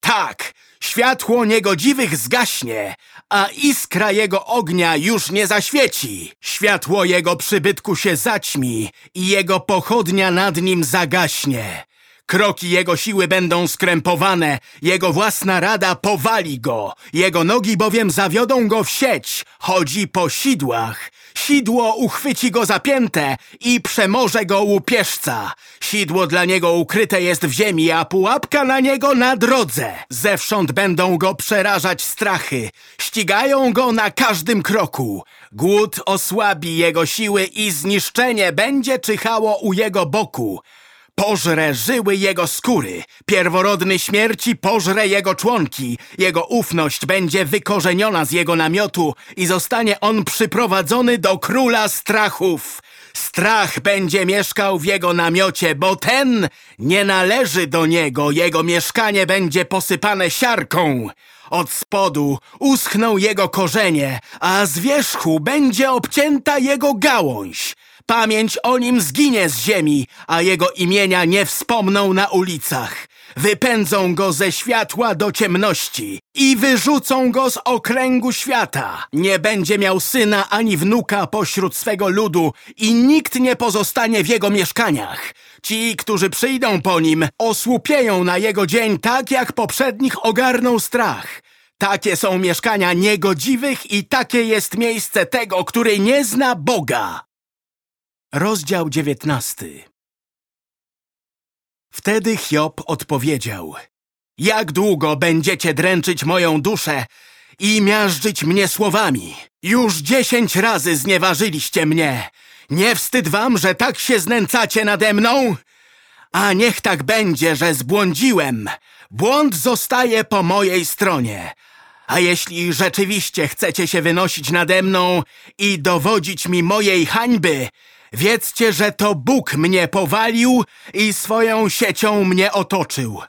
S1: Tak, światło niegodziwych zgaśnie, a iskra jego ognia już nie zaświeci. Światło jego przybytku się zaćmi i jego pochodnia nad nim zagaśnie. Kroki jego siły będą skrępowane, jego własna rada powali go, jego nogi bowiem zawiodą go w sieć, chodzi po sidłach. Sidło uchwyci go zapięte i przemoże go łupieżca. Sidło dla niego ukryte jest w ziemi, a pułapka na niego na drodze. Zewsząd będą go przerażać strachy, ścigają go na każdym kroku. Głód osłabi jego siły i zniszczenie będzie czyhało u jego boku. Pożre żyły jego skóry, pierworodny śmierci pożre jego członki, jego ufność będzie wykorzeniona z jego namiotu i zostanie on przyprowadzony do króla strachów. Strach będzie mieszkał w jego namiocie, bo ten nie należy do niego, jego mieszkanie będzie posypane siarką. Od spodu uschną jego korzenie, a z wierzchu będzie obcięta jego gałąź. Pamięć o nim zginie z ziemi, a jego imienia nie wspomną na ulicach. Wypędzą go ze światła do ciemności i wyrzucą go z okręgu świata. Nie będzie miał syna ani wnuka pośród swego ludu i nikt nie pozostanie w jego mieszkaniach. Ci, którzy przyjdą po nim, osłupieją na jego dzień tak, jak poprzednich ogarnął strach. Takie są mieszkania niegodziwych i takie jest miejsce tego, który nie zna Boga. Rozdział dziewiętnasty Wtedy Hiob odpowiedział Jak długo będziecie dręczyć moją duszę i miażdżyć mnie słowami? Już dziesięć razy znieważyliście mnie. Nie wstyd wam, że tak się znęcacie nade mną? A niech tak będzie, że zbłądziłem. Błąd zostaje po mojej stronie. A jeśli rzeczywiście chcecie się wynosić nade mną i dowodzić mi mojej hańby, Wiedzcie, że to Bóg mnie powalił i swoją siecią mnie otoczył.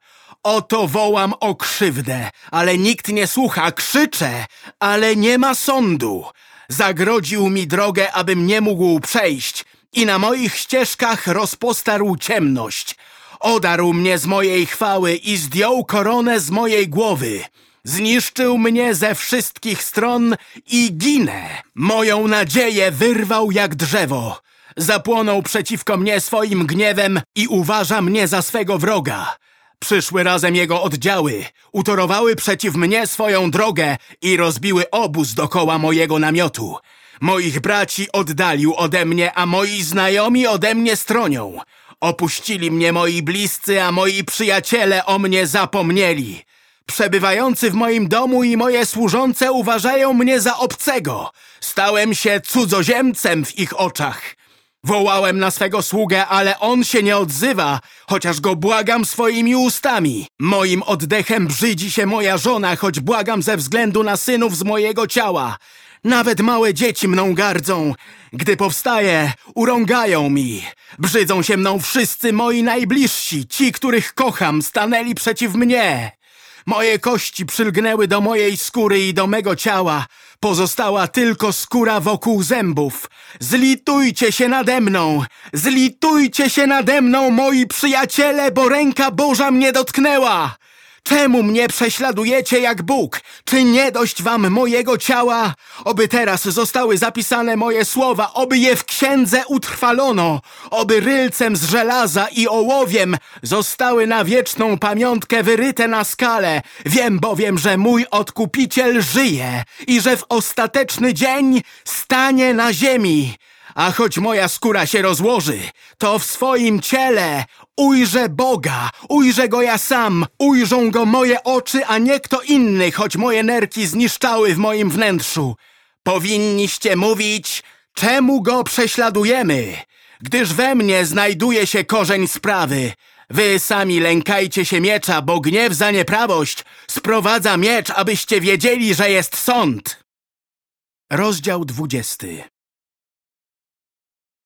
S1: Oto wołam o krzywdę, ale nikt nie słucha, krzyczę, ale nie ma sądu. Zagrodził mi drogę, abym nie mógł przejść i na moich ścieżkach rozpostarł ciemność. Odarł mnie z mojej chwały i zdjął koronę z mojej głowy. Zniszczył mnie ze wszystkich stron i ginę. Moją nadzieję wyrwał jak drzewo. Zapłonął przeciwko mnie swoim gniewem i uważa mnie za swego wroga. Przyszły razem jego oddziały, utorowały przeciw mnie swoją drogę i rozbiły obóz dokoła mojego namiotu. Moich braci oddalił ode mnie, a moi znajomi ode mnie stronią. Opuścili mnie moi bliscy, a moi przyjaciele o mnie zapomnieli. Przebywający w moim domu i moje służące uważają mnie za obcego. Stałem się cudzoziemcem w ich oczach. Wołałem na swego sługę, ale on się nie odzywa, chociaż go błagam swoimi ustami. Moim oddechem brzydzi się moja żona, choć błagam ze względu na synów z mojego ciała. Nawet małe dzieci mną gardzą. Gdy powstaję, urągają mi. Brzydzą się mną wszyscy moi najbliżsi, ci, których kocham, stanęli przeciw mnie. Moje kości przylgnęły do mojej skóry i do mego ciała. Pozostała tylko skóra wokół zębów. Zlitujcie się nade mną! Zlitujcie się nade mną, moi przyjaciele, bo ręka Boża mnie dotknęła! Czemu mnie prześladujecie jak Bóg? Czy nie dość wam mojego ciała? Oby teraz zostały zapisane moje słowa, oby je w księdze utrwalono, oby rylcem z żelaza i ołowiem zostały na wieczną pamiątkę wyryte na skale. Wiem bowiem, że mój odkupiciel żyje i że w ostateczny dzień stanie na ziemi. A choć moja skóra się rozłoży, to w swoim ciele ujrzę Boga, ujrzę Go ja sam, ujrzą Go moje oczy, a nie kto inny, choć moje nerki zniszczały w moim wnętrzu. Powinniście mówić, czemu Go prześladujemy, gdyż we mnie znajduje się korzeń sprawy. Wy sami lękajcie się miecza, bo gniew za nieprawość sprowadza miecz, abyście wiedzieli, że jest sąd. Rozdział dwudziesty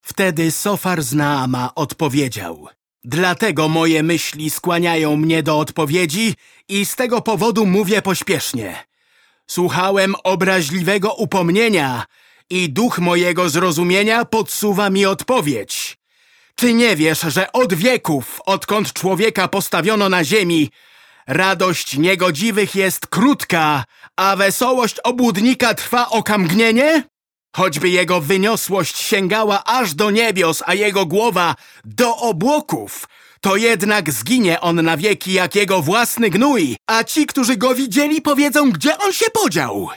S1: Wtedy Sofar z Naama odpowiedział Dlatego moje myśli skłaniają mnie do odpowiedzi i z tego powodu mówię pośpiesznie. Słuchałem obraźliwego upomnienia i duch mojego zrozumienia podsuwa mi odpowiedź. Czy nie wiesz, że od wieków, odkąd człowieka postawiono na ziemi, radość niegodziwych jest krótka, a wesołość obłudnika trwa okamgnienie? Choćby jego wyniosłość sięgała aż do niebios, a jego głowa do obłoków, to jednak zginie on na wieki jak jego własny gnój, a ci, którzy go widzieli, powiedzą, gdzie on się podział.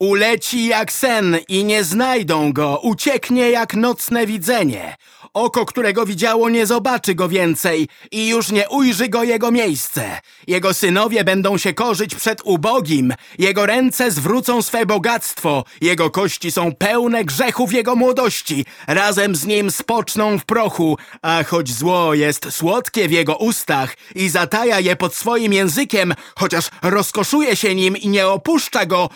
S1: Uleci jak sen i nie znajdą go, ucieknie jak nocne widzenie. Oko, którego widziało, nie zobaczy go więcej i już nie ujrzy go jego miejsce. Jego synowie będą się korzyć przed ubogim, jego ręce zwrócą swe bogactwo, jego kości są pełne grzechów jego młodości, razem z nim spoczną w prochu, a choć zło jest słodkie w jego ustach i zataja je pod swoim językiem, chociaż rozkoszuje się nim i nie opuszcza go,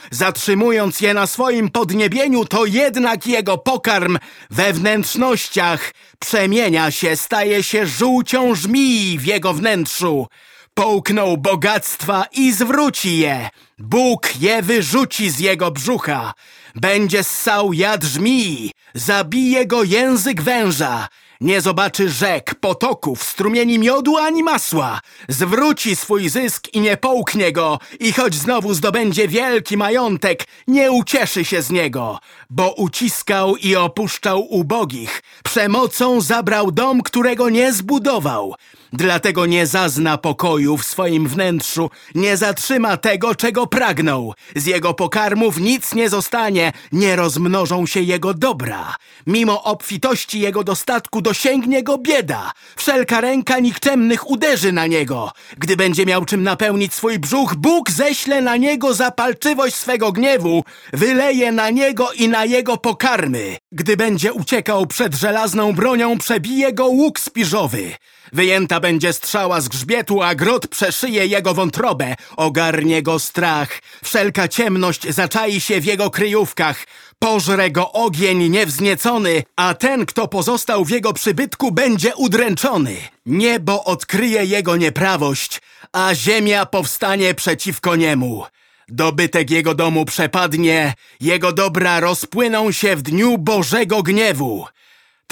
S1: zatrzymując je na swoim podniebieniu, to jednak jego pokarm we wnętrznościach Przemienia się, staje się żółcią żmii w jego wnętrzu. Połknął bogactwa i zwróci je. Bóg je wyrzuci z jego brzucha. Będzie ssał jad żmii, zabije go język węża. Nie zobaczy rzek, potoków, strumieni miodu ani masła. Zwróci swój zysk i nie połknie go. I choć znowu zdobędzie wielki majątek, nie ucieszy się z niego. Bo uciskał i opuszczał ubogich. Przemocą zabrał dom, którego nie zbudował. Dlatego nie zazna pokoju w swoim wnętrzu, nie zatrzyma tego, czego pragnął. Z jego pokarmów nic nie zostanie, nie rozmnożą się jego dobra. Mimo obfitości jego dostatku dosięgnie go bieda. Wszelka ręka nikczemnych uderzy na niego. Gdy będzie miał czym napełnić swój brzuch, Bóg ześle na niego zapalczywość swego gniewu, wyleje na niego i na jego pokarmy. Gdy będzie uciekał przed żelazną bronią, przebije go łuk spiżowy. Wyjęta będzie strzała z grzbietu, a grot przeszyje jego wątrobę. Ogarnie go strach. Wszelka ciemność zaczai się w jego kryjówkach. Pożre go ogień niewzniecony, a ten, kto pozostał w jego przybytku, będzie udręczony. Niebo odkryje jego nieprawość, a ziemia powstanie przeciwko niemu. Dobytek jego domu przepadnie, jego dobra rozpłyną się w dniu Bożego gniewu.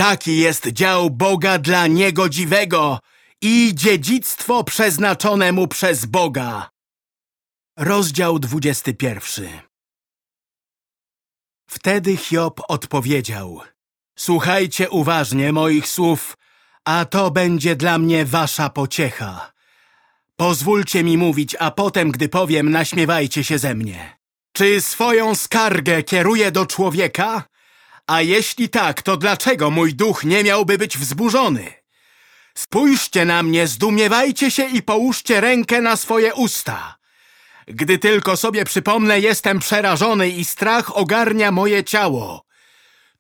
S1: Taki jest dział Boga dla niegodziwego i dziedzictwo przeznaczone mu przez Boga. Rozdział 21 Wtedy Hiob odpowiedział Słuchajcie uważnie moich słów, a to będzie dla mnie wasza pociecha. Pozwólcie mi mówić, a potem, gdy powiem, naśmiewajcie się ze mnie. Czy swoją skargę kieruję do człowieka? A jeśli tak, to dlaczego mój duch nie miałby być wzburzony? Spójrzcie na mnie, zdumiewajcie się i połóżcie rękę na swoje usta. Gdy tylko sobie przypomnę, jestem przerażony i strach ogarnia moje ciało.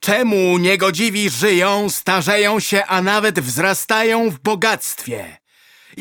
S1: Czemu niegodziwi żyją, starzeją się, a nawet wzrastają w bogactwie?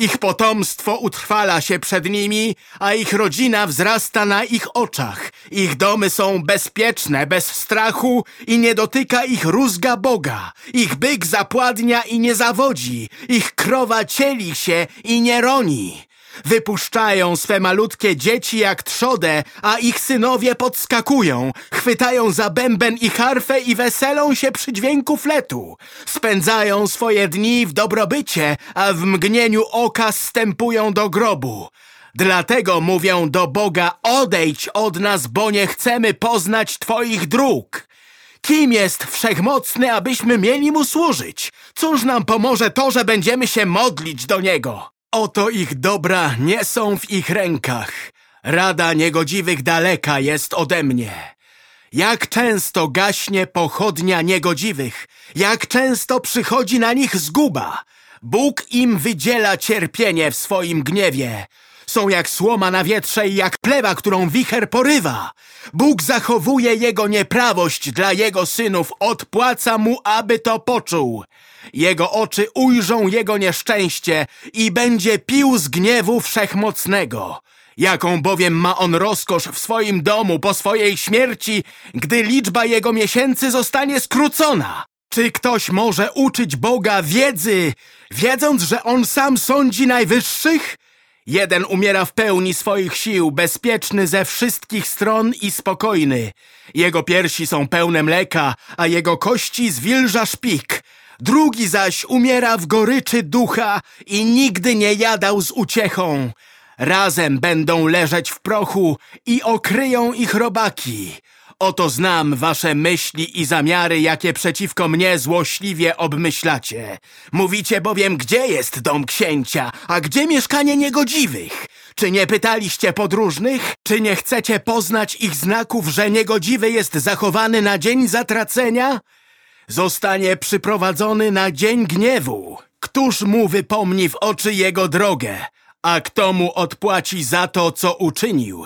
S1: Ich potomstwo utrwala się przed nimi, a ich rodzina wzrasta na ich oczach. Ich domy są bezpieczne, bez strachu i nie dotyka ich rózga Boga. Ich byk zapładnia i nie zawodzi. Ich krowa cieli się i nie roni. Wypuszczają swe malutkie dzieci jak trzodę, a ich synowie podskakują, chwytają za bęben i harfę i weselą się przy dźwięku fletu. Spędzają swoje dni w dobrobycie, a w mgnieniu oka stępują do grobu. Dlatego mówią do Boga, odejdź od nas, bo nie chcemy poznać Twoich dróg. Kim jest Wszechmocny, abyśmy mieli Mu służyć? Cóż nam pomoże to, że będziemy się modlić do Niego? Oto ich dobra nie są w ich rękach. Rada niegodziwych daleka jest ode mnie. Jak często gaśnie pochodnia niegodziwych, jak często przychodzi na nich zguba. Bóg im wydziela cierpienie w swoim gniewie. Są jak słoma na wietrze i jak plewa, którą wicher porywa. Bóg zachowuje jego nieprawość dla jego synów, odpłaca mu, aby to poczuł. Jego oczy ujrzą jego nieszczęście i będzie pił z gniewu wszechmocnego. Jaką bowiem ma on rozkosz w swoim domu po swojej śmierci, gdy liczba jego miesięcy zostanie skrócona? Czy ktoś może uczyć Boga wiedzy, wiedząc, że on sam sądzi najwyższych? Jeden umiera w pełni swoich sił, bezpieczny ze wszystkich stron i spokojny. Jego piersi są pełne mleka, a jego kości zwilża szpik. Drugi zaś umiera w goryczy ducha i nigdy nie jadał z uciechą. Razem będą leżeć w prochu i okryją ich robaki. Oto znam wasze myśli i zamiary, jakie przeciwko mnie złośliwie obmyślacie. Mówicie bowiem, gdzie jest dom księcia, a gdzie mieszkanie niegodziwych? Czy nie pytaliście podróżnych? Czy nie chcecie poznać ich znaków, że niegodziwy jest zachowany na dzień zatracenia? Zostanie przyprowadzony na dzień gniewu. Któż mu wypomni w oczy jego drogę? A kto mu odpłaci za to, co uczynił?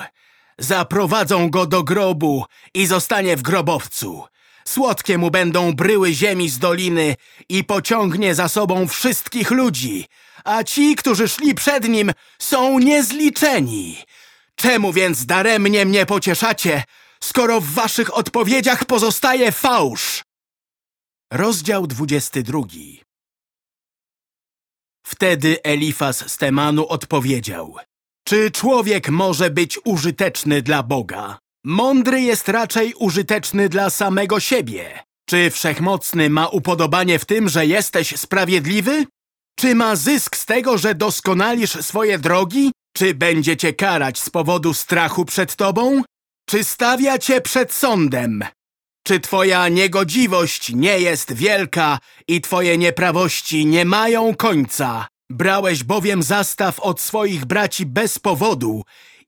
S1: Zaprowadzą go do grobu i zostanie w grobowcu. Słodkie mu będą bryły ziemi z doliny i pociągnie za sobą wszystkich ludzi, a ci, którzy szli przed nim, są niezliczeni. Czemu więc daremnie mnie pocieszacie, skoro w waszych odpowiedziach pozostaje fałsz? Rozdział 22 Wtedy Elifas z Temanu odpowiedział Czy człowiek może być użyteczny dla Boga? Mądry jest raczej użyteczny dla samego siebie. Czy Wszechmocny ma upodobanie w tym, że jesteś sprawiedliwy? Czy ma zysk z tego, że doskonalisz swoje drogi? Czy będzie cię karać z powodu strachu przed tobą? Czy stawia cię przed sądem? Czy twoja niegodziwość nie jest wielka i twoje nieprawości nie mają końca? Brałeś bowiem zastaw od swoich braci bez powodu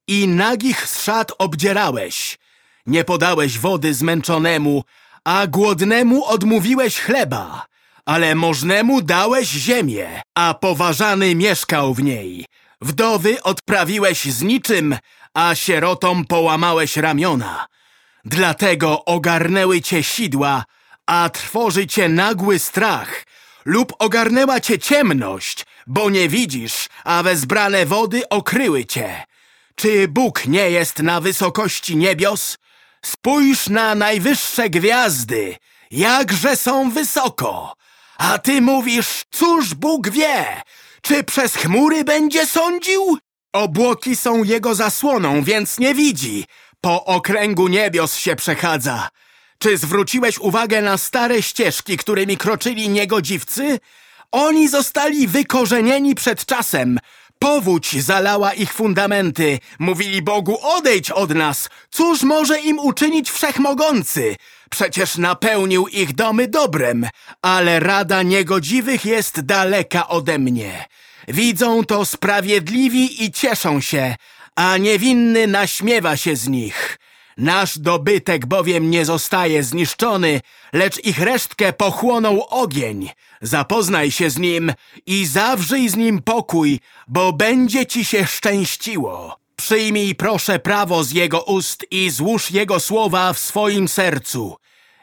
S1: i nagich z szat obdzierałeś. Nie podałeś wody zmęczonemu, a głodnemu odmówiłeś chleba. Ale możnemu dałeś ziemię, a poważany mieszkał w niej. Wdowy odprawiłeś z niczym, a sierotom połamałeś ramiona. Dlatego ogarnęły cię sidła, a trwoży cię nagły strach, lub ogarnęła cię ciemność, bo nie widzisz, a wezbrane wody okryły cię. Czy Bóg nie jest na wysokości niebios? Spójrz na najwyższe gwiazdy, jakże są wysoko. A ty mówisz, cóż Bóg wie, czy przez chmury będzie sądził? Obłoki są jego zasłoną, więc nie widzi, po okręgu niebios się przechadza. Czy zwróciłeś uwagę na stare ścieżki, którymi kroczyli niegodziwcy? Oni zostali wykorzenieni przed czasem. Powódź zalała ich fundamenty. Mówili Bogu, odejdź od nas. Cóż może im uczynić wszechmogący? Przecież napełnił ich domy dobrem, ale rada niegodziwych jest daleka ode mnie. Widzą to sprawiedliwi i cieszą się, a niewinny naśmiewa się z nich. Nasz dobytek bowiem nie zostaje zniszczony, lecz ich resztkę pochłonął ogień. Zapoznaj się z nim i zawrzyj z nim pokój, bo będzie ci się szczęściło. Przyjmij proszę prawo z jego ust i złóż jego słowa w swoim sercu.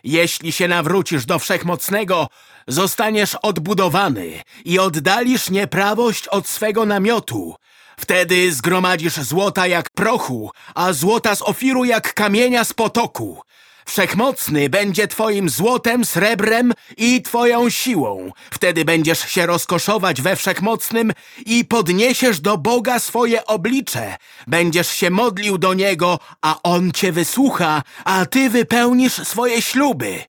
S1: Jeśli się nawrócisz do Wszechmocnego, zostaniesz odbudowany i oddalisz nieprawość od swego namiotu. Wtedy zgromadzisz złota jak prochu, a złota z ofiru jak kamienia z potoku. Wszechmocny będzie twoim złotem, srebrem i twoją siłą. Wtedy będziesz się rozkoszować we Wszechmocnym i podniesiesz do Boga swoje oblicze. Będziesz się modlił do Niego, a On cię wysłucha, a ty wypełnisz swoje śluby.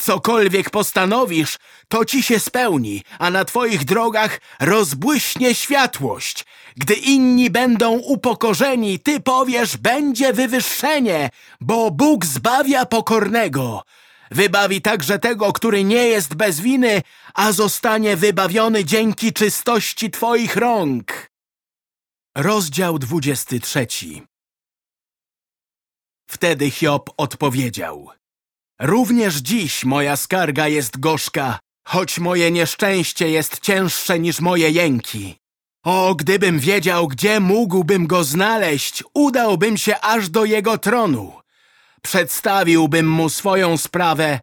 S1: Cokolwiek postanowisz, to ci się spełni, a na twoich drogach rozbłyśnie światłość. Gdy inni będą upokorzeni, ty powiesz, będzie wywyższenie, bo Bóg zbawia pokornego. Wybawi także tego, który nie jest bez winy, a zostanie wybawiony dzięki czystości twoich rąk. Rozdział 23 Wtedy Hiob odpowiedział Również dziś moja skarga jest gorzka, choć moje nieszczęście jest cięższe niż moje jęki. O, gdybym wiedział, gdzie mógłbym go znaleźć, udałbym się aż do jego tronu. Przedstawiłbym mu swoją sprawę,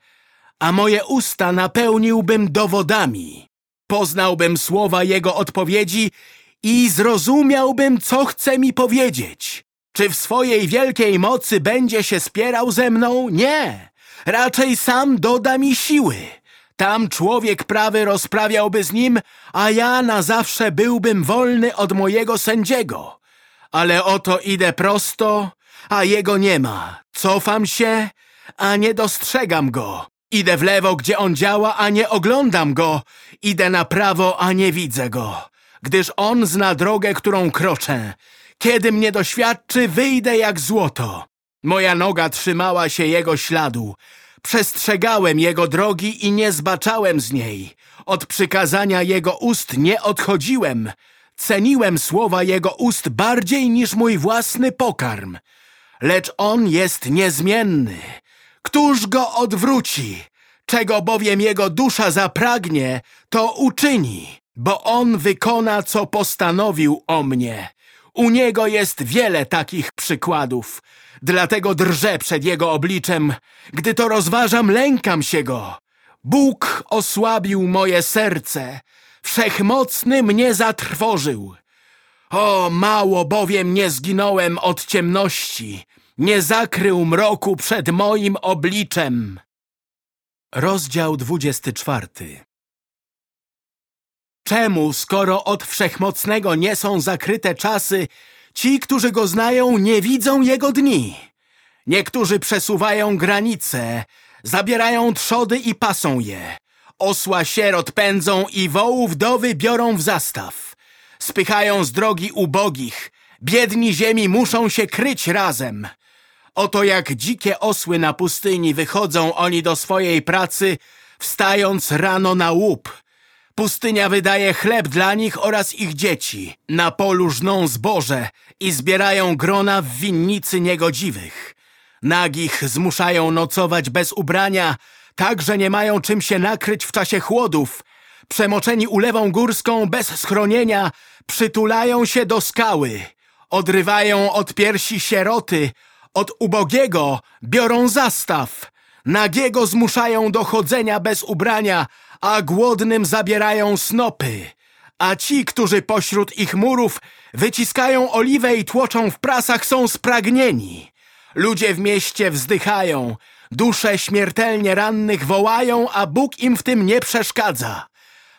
S1: a moje usta napełniłbym dowodami. Poznałbym słowa jego odpowiedzi i zrozumiałbym, co chce mi powiedzieć. Czy w swojej wielkiej mocy będzie się spierał ze mną? Nie. Raczej sam doda mi siły. Tam człowiek prawy rozprawiałby z nim, a ja na zawsze byłbym wolny od mojego sędziego. Ale oto idę prosto, a jego nie ma. Cofam się, a nie dostrzegam go. Idę w lewo, gdzie on działa, a nie oglądam go. Idę na prawo, a nie widzę go. Gdyż on zna drogę, którą kroczę. Kiedy mnie doświadczy, wyjdę jak złoto. Moja noga trzymała się jego śladu. Przestrzegałem jego drogi i nie zbaczałem z niej. Od przykazania jego ust nie odchodziłem. Ceniłem słowa jego ust bardziej niż mój własny pokarm. Lecz on jest niezmienny. Któż go odwróci? Czego bowiem jego dusza zapragnie, to uczyni, bo on wykona, co postanowił o mnie. U niego jest wiele takich przykładów. Dlatego drżę przed jego obliczem. Gdy to rozważam, lękam się go. Bóg osłabił moje serce. Wszechmocny mnie zatrwożył. O, mało bowiem nie zginąłem od ciemności. Nie zakrył mroku przed moim obliczem. Rozdział 24 Czemu, skoro od Wszechmocnego nie są zakryte czasy, ci, którzy go znają, nie widzą jego dni? Niektórzy przesuwają granice, zabierają trzody i pasą je. Osła sierot pędzą i wołów wdowy biorą w zastaw. Spychają z drogi ubogich. Biedni ziemi muszą się kryć razem. Oto jak dzikie osły na pustyni wychodzą oni do swojej pracy, wstając rano na łup. Pustynia wydaje chleb dla nich oraz ich dzieci. Na polu żną zboże i zbierają grona w winnicy niegodziwych. Nagich zmuszają nocować bez ubrania, tak, że nie mają czym się nakryć w czasie chłodów. Przemoczeni ulewą górską bez schronienia, przytulają się do skały. Odrywają od piersi sieroty, od ubogiego biorą zastaw. Nagiego zmuszają do chodzenia bez ubrania, a głodnym zabierają snopy. A ci, którzy pośród ich murów wyciskają oliwę i tłoczą w prasach, są spragnieni. Ludzie w mieście wzdychają, dusze śmiertelnie rannych wołają, a Bóg im w tym nie przeszkadza.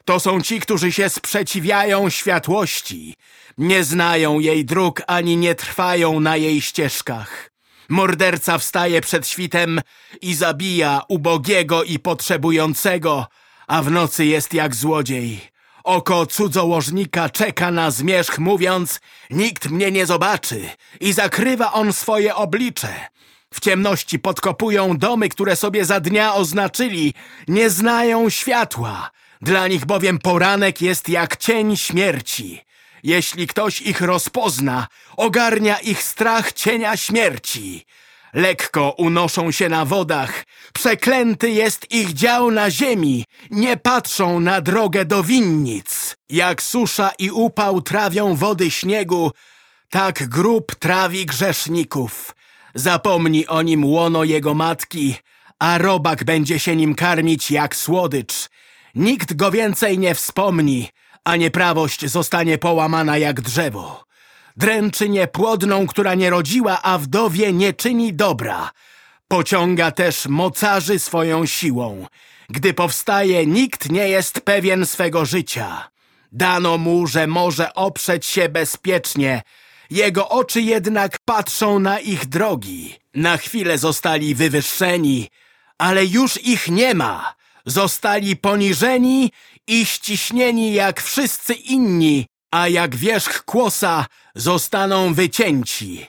S1: To są ci, którzy się sprzeciwiają światłości, nie znają jej dróg ani nie trwają na jej ścieżkach. Morderca wstaje przed świtem i zabija ubogiego i potrzebującego, a w nocy jest jak złodziej. Oko cudzołożnika czeka na zmierzch, mówiąc Nikt mnie nie zobaczy i zakrywa on swoje oblicze. W ciemności podkopują domy, które sobie za dnia oznaczyli, nie znają światła. Dla nich bowiem poranek jest jak cień śmierci. Jeśli ktoś ich rozpozna, ogarnia ich strach cienia śmierci. Lekko unoszą się na wodach, przeklęty jest ich dział na ziemi, nie patrzą na drogę do winnic. Jak susza i upał trawią wody śniegu, tak grób trawi grzeszników. Zapomni o nim łono jego matki, a robak będzie się nim karmić jak słodycz. Nikt go więcej nie wspomni, a nieprawość zostanie połamana jak drzewo. Dręczy niepłodną, która nie rodziła, a wdowie nie czyni dobra. Pociąga też mocarzy swoją siłą. Gdy powstaje, nikt nie jest pewien swego życia. Dano mu, że może oprzeć się bezpiecznie. Jego oczy jednak patrzą na ich drogi. Na chwilę zostali wywyższeni, ale już ich nie ma. Zostali poniżeni i ściśnieni jak wszyscy inni, a jak wierzch kłosa zostaną wycięci.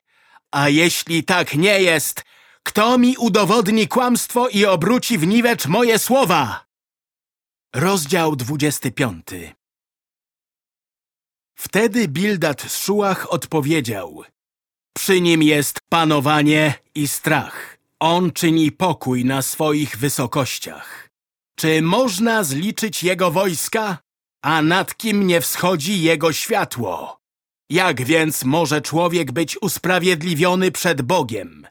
S1: A jeśli tak nie jest, kto mi udowodni kłamstwo i obróci w niwecz moje słowa? Rozdział 25 Wtedy Bildad z Szułach odpowiedział Przy nim jest panowanie i strach. On czyni pokój na swoich wysokościach. Czy można zliczyć jego wojska? A nad kim nie wschodzi jego światło? Jak więc może człowiek być usprawiedliwiony przed Bogiem?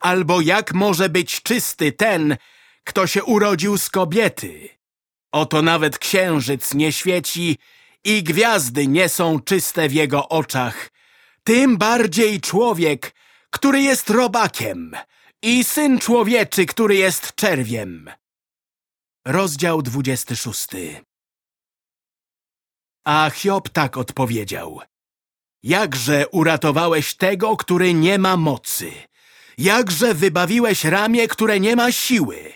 S1: Albo jak może być czysty ten, kto się urodził z kobiety? Oto nawet księżyc nie świeci i gwiazdy nie są czyste w jego oczach. Tym bardziej człowiek, który jest robakiem i syn człowieczy, który jest czerwiem. Rozdział 26 A Hiob tak odpowiedział. Jakże uratowałeś tego, który nie ma mocy? Jakże wybawiłeś ramię, które nie ma siły?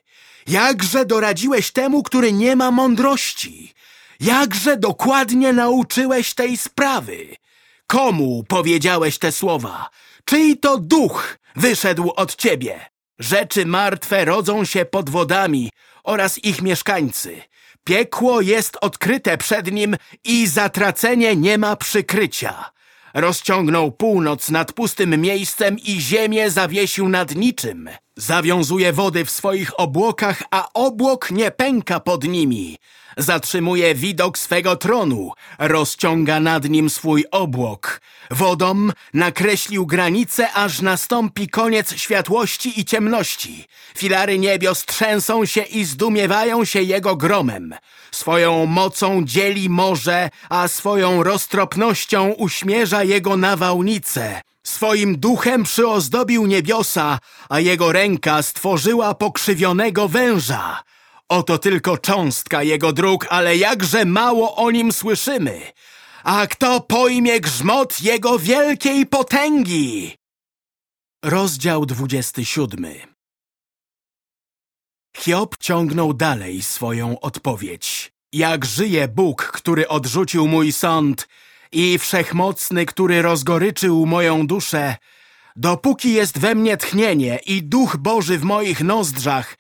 S1: Jakże doradziłeś temu, który nie ma mądrości? Jakże dokładnie nauczyłeś tej sprawy? Komu powiedziałeś te słowa? Czyj to duch wyszedł od ciebie? Rzeczy martwe rodzą się pod wodami oraz ich mieszkańcy. Piekło jest odkryte przed nim i zatracenie nie ma przykrycia. Rozciągnął północ nad pustym miejscem i ziemię zawiesił nad niczym. Zawiązuje wody w swoich obłokach, a obłok nie pęka pod nimi. Zatrzymuje widok swego tronu, rozciąga nad nim swój obłok. Wodą nakreślił granice, aż nastąpi koniec światłości i ciemności. Filary niebios trzęsą się i zdumiewają się jego gromem. Swoją mocą dzieli morze, a swoją roztropnością uśmierza jego nawałnice. Swoim duchem przyozdobił niebiosa, a jego ręka stworzyła pokrzywionego węża. Oto tylko cząstka jego dróg, ale jakże mało o nim słyszymy. A kto pojmie grzmot jego wielkiej potęgi? Rozdział 27 Hiob ciągnął dalej swoją odpowiedź. Jak żyje Bóg, który odrzucił mój sąd i wszechmocny, który rozgoryczył moją duszę, dopóki jest we mnie tchnienie i duch Boży w moich nozdrzach,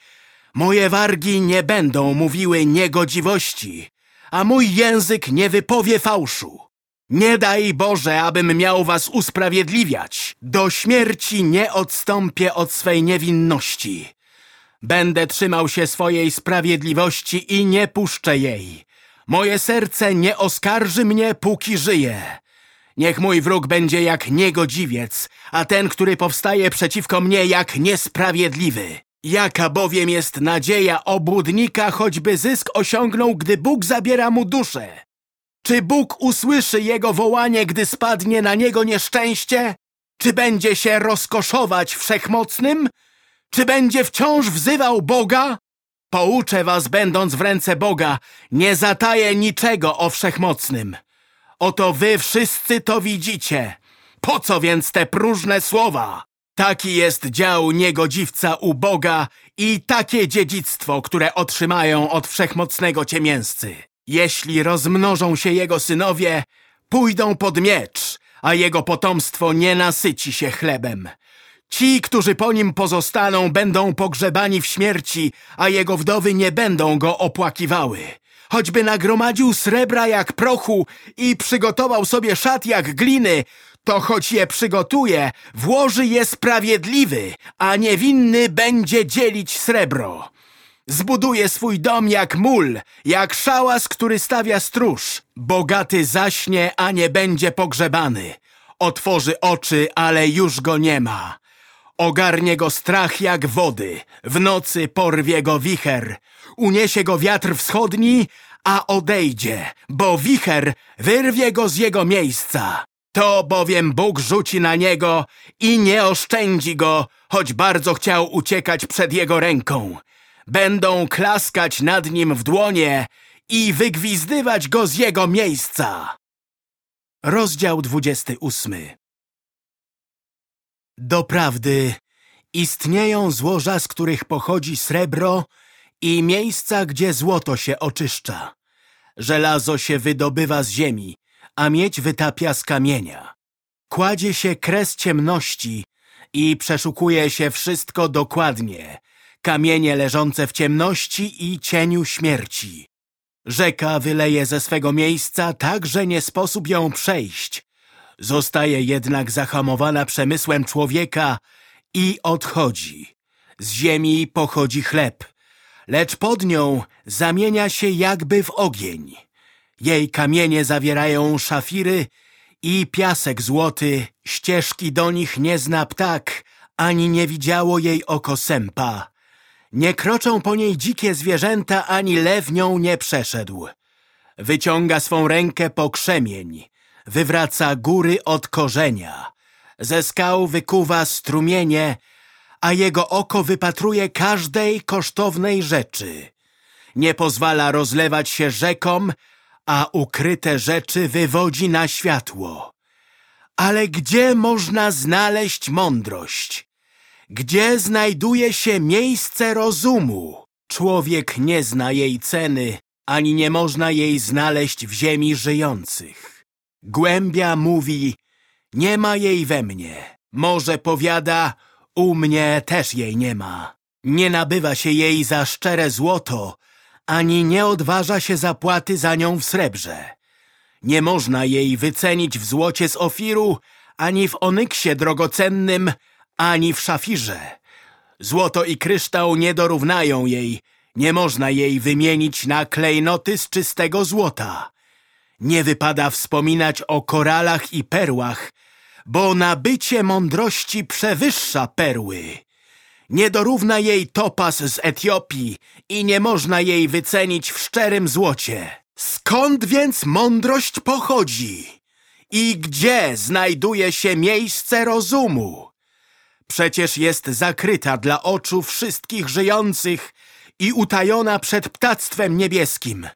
S1: moje wargi nie będą mówiły niegodziwości, a mój język nie wypowie fałszu. Nie daj Boże, abym miał was usprawiedliwiać. Do śmierci nie odstąpię od swej niewinności. Będę trzymał się swojej sprawiedliwości i nie puszczę jej. Moje serce nie oskarży mnie, póki żyję. Niech mój wróg będzie jak niegodziwiec, a ten, który powstaje przeciwko mnie, jak niesprawiedliwy. Jaka bowiem jest nadzieja obłudnika, choćby zysk osiągnął, gdy Bóg zabiera mu duszę? Czy Bóg usłyszy jego wołanie, gdy spadnie na niego nieszczęście? Czy będzie się rozkoszować wszechmocnym? Czy będzie wciąż wzywał Boga? Pouczę was, będąc w ręce Boga, nie zataję niczego o wszechmocnym. Oto wy wszyscy to widzicie. Po co więc te próżne słowa? Taki jest dział niegodziwca u Boga i takie dziedzictwo, które otrzymają od wszechmocnego ciemięscy. Jeśli rozmnożą się jego synowie, pójdą pod miecz, a jego potomstwo nie nasyci się chlebem. Ci, którzy po nim pozostaną, będą pogrzebani w śmierci, a jego wdowy nie będą go opłakiwały. Choćby nagromadził srebra jak prochu i przygotował sobie szat jak gliny, to choć je przygotuje, włoży je sprawiedliwy, a niewinny będzie dzielić srebro. Zbuduje swój dom jak mól, jak szałas, który stawia stróż. Bogaty zaśnie, a nie będzie pogrzebany. Otworzy oczy, ale już go nie ma. Ogarnie go strach jak wody, w nocy porwie go wicher. Uniesie go wiatr wschodni, a odejdzie, bo wicher wyrwie go z jego miejsca. To bowiem Bóg rzuci na niego i nie oszczędzi go, choć bardzo chciał uciekać przed jego ręką. Będą klaskać nad nim w dłonie i wygwizdywać go z jego miejsca. Rozdział 28 Doprawdy istnieją złoża, z których pochodzi srebro i miejsca, gdzie złoto się oczyszcza. Żelazo się wydobywa z ziemi, a miedź wytapia z kamienia. Kładzie się kres ciemności i przeszukuje się wszystko dokładnie, kamienie leżące w ciemności i cieniu śmierci. Rzeka wyleje ze swego miejsca tak, że nie sposób ją przejść. Zostaje jednak zahamowana przemysłem człowieka i odchodzi. Z ziemi pochodzi chleb, lecz pod nią zamienia się jakby w ogień. Jej kamienie zawierają szafiry i piasek złoty, ścieżki do nich nie zna ptak, ani nie widziało jej oko sępa. Nie kroczą po niej dzikie zwierzęta, ani lew nią nie przeszedł. Wyciąga swą rękę po krzemień, wywraca góry od korzenia. Ze skał wykuwa strumienie, a jego oko wypatruje każdej kosztownej rzeczy. nie pozwala rozlewać się rzekom, a ukryte rzeczy wywodzi na światło. Ale gdzie można znaleźć mądrość? Gdzie znajduje się miejsce rozumu? Człowiek nie zna jej ceny, ani nie można jej znaleźć w ziemi żyjących. Głębia mówi, nie ma jej we mnie. Morze powiada, u mnie też jej nie ma. Nie nabywa się jej za szczere złoto, ani nie odważa się zapłaty za nią w srebrze. Nie można jej wycenić w złocie z ofiru, ani w onyksie drogocennym, ani w szafirze. Złoto i kryształ nie dorównają jej, nie można jej wymienić na klejnoty z czystego złota. Nie wypada wspominać o koralach i perłach, bo nabycie mądrości przewyższa perły. Nie dorówna jej topas z Etiopii i nie można jej wycenić w szczerym złocie. Skąd więc mądrość pochodzi? I gdzie znajduje się miejsce rozumu? Przecież jest zakryta dla oczu wszystkich żyjących i utajona przed ptactwem niebieskim.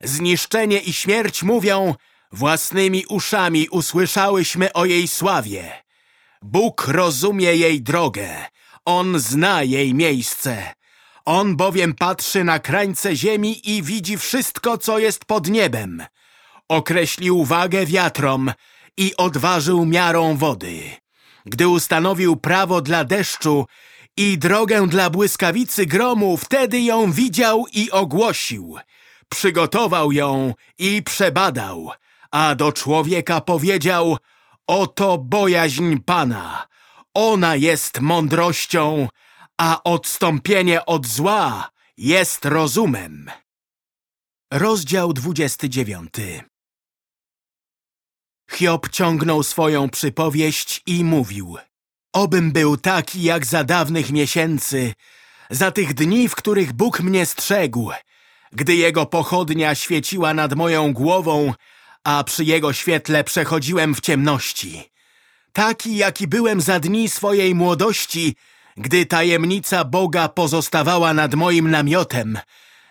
S1: Zniszczenie i śmierć mówią, własnymi uszami usłyszałyśmy o jej sławie. Bóg rozumie jej drogę, On zna jej miejsce. On bowiem patrzy na krańce ziemi i widzi wszystko, co jest pod niebem. Określił wagę wiatrom i odważył miarą wody. Gdy ustanowił prawo dla deszczu i drogę dla błyskawicy gromu, wtedy ją widział i ogłosił. Przygotował ją i przebadał, a do człowieka powiedział, oto bojaźń Pana, ona jest mądrością, a odstąpienie od zła jest rozumem. Rozdział 29 Hiob ciągnął swoją przypowieść i mówił Obym był taki jak za dawnych miesięcy, za tych dni, w których Bóg mnie strzegł, gdy Jego pochodnia świeciła nad moją głową, a przy Jego świetle przechodziłem w ciemności. Taki, jaki byłem za dni swojej młodości, gdy tajemnica Boga pozostawała nad moim namiotem,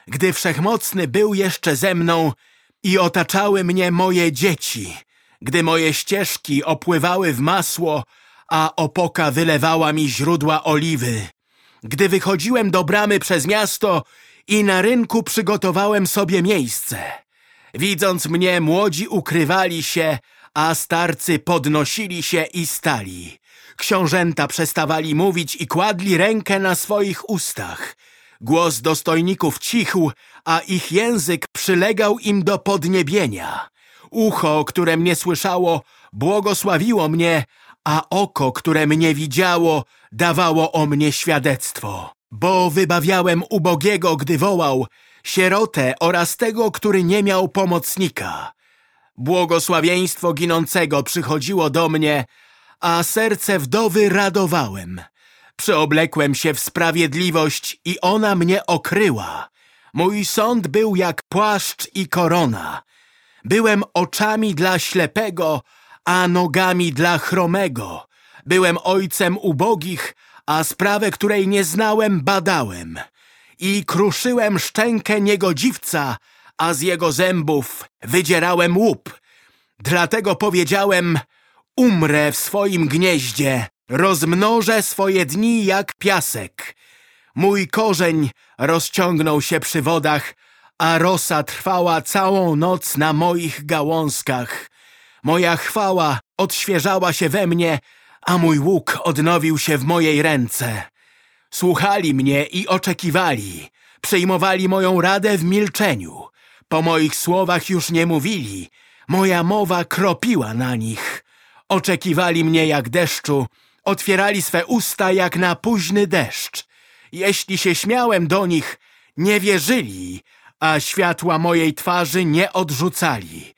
S1: gdy Wszechmocny był jeszcze ze mną i otaczały mnie moje dzieci, gdy moje ścieżki opływały w masło, a opoka wylewała mi źródła oliwy. Gdy wychodziłem do bramy przez miasto i na rynku przygotowałem sobie miejsce. Widząc mnie, młodzi ukrywali się, a starcy podnosili się i stali. Książęta przestawali mówić i kładli rękę na swoich ustach. Głos dostojników cichł, a ich język przylegał im do podniebienia. Ucho, które mnie słyszało, błogosławiło mnie, a oko, które mnie widziało, dawało o mnie świadectwo. Bo wybawiałem ubogiego, gdy wołał, sierotę oraz tego, który nie miał pomocnika. Błogosławieństwo ginącego przychodziło do mnie, a serce wdowy radowałem. Przeoblekłem się w sprawiedliwość i ona mnie okryła. Mój sąd był jak płaszcz i korona. Byłem oczami dla ślepego, a nogami dla chromego. Byłem ojcem ubogich, a sprawę, której nie znałem, badałem. I kruszyłem szczękę niegodziwca, a z jego zębów wydzierałem łup. Dlatego powiedziałem, umrę w swoim gnieździe, rozmnożę swoje dni jak piasek. Mój korzeń rozciągnął się przy wodach, a rosa trwała całą noc na moich gałązkach. Moja chwała odświeżała się we mnie, a mój łuk odnowił się w mojej ręce. Słuchali mnie i oczekiwali, przyjmowali moją radę w milczeniu. Po moich słowach już nie mówili, moja mowa kropiła na nich. Oczekiwali mnie jak deszczu, otwierali swe usta jak na późny deszcz. Jeśli się śmiałem do nich, nie wierzyli, a światła mojej twarzy nie odrzucali.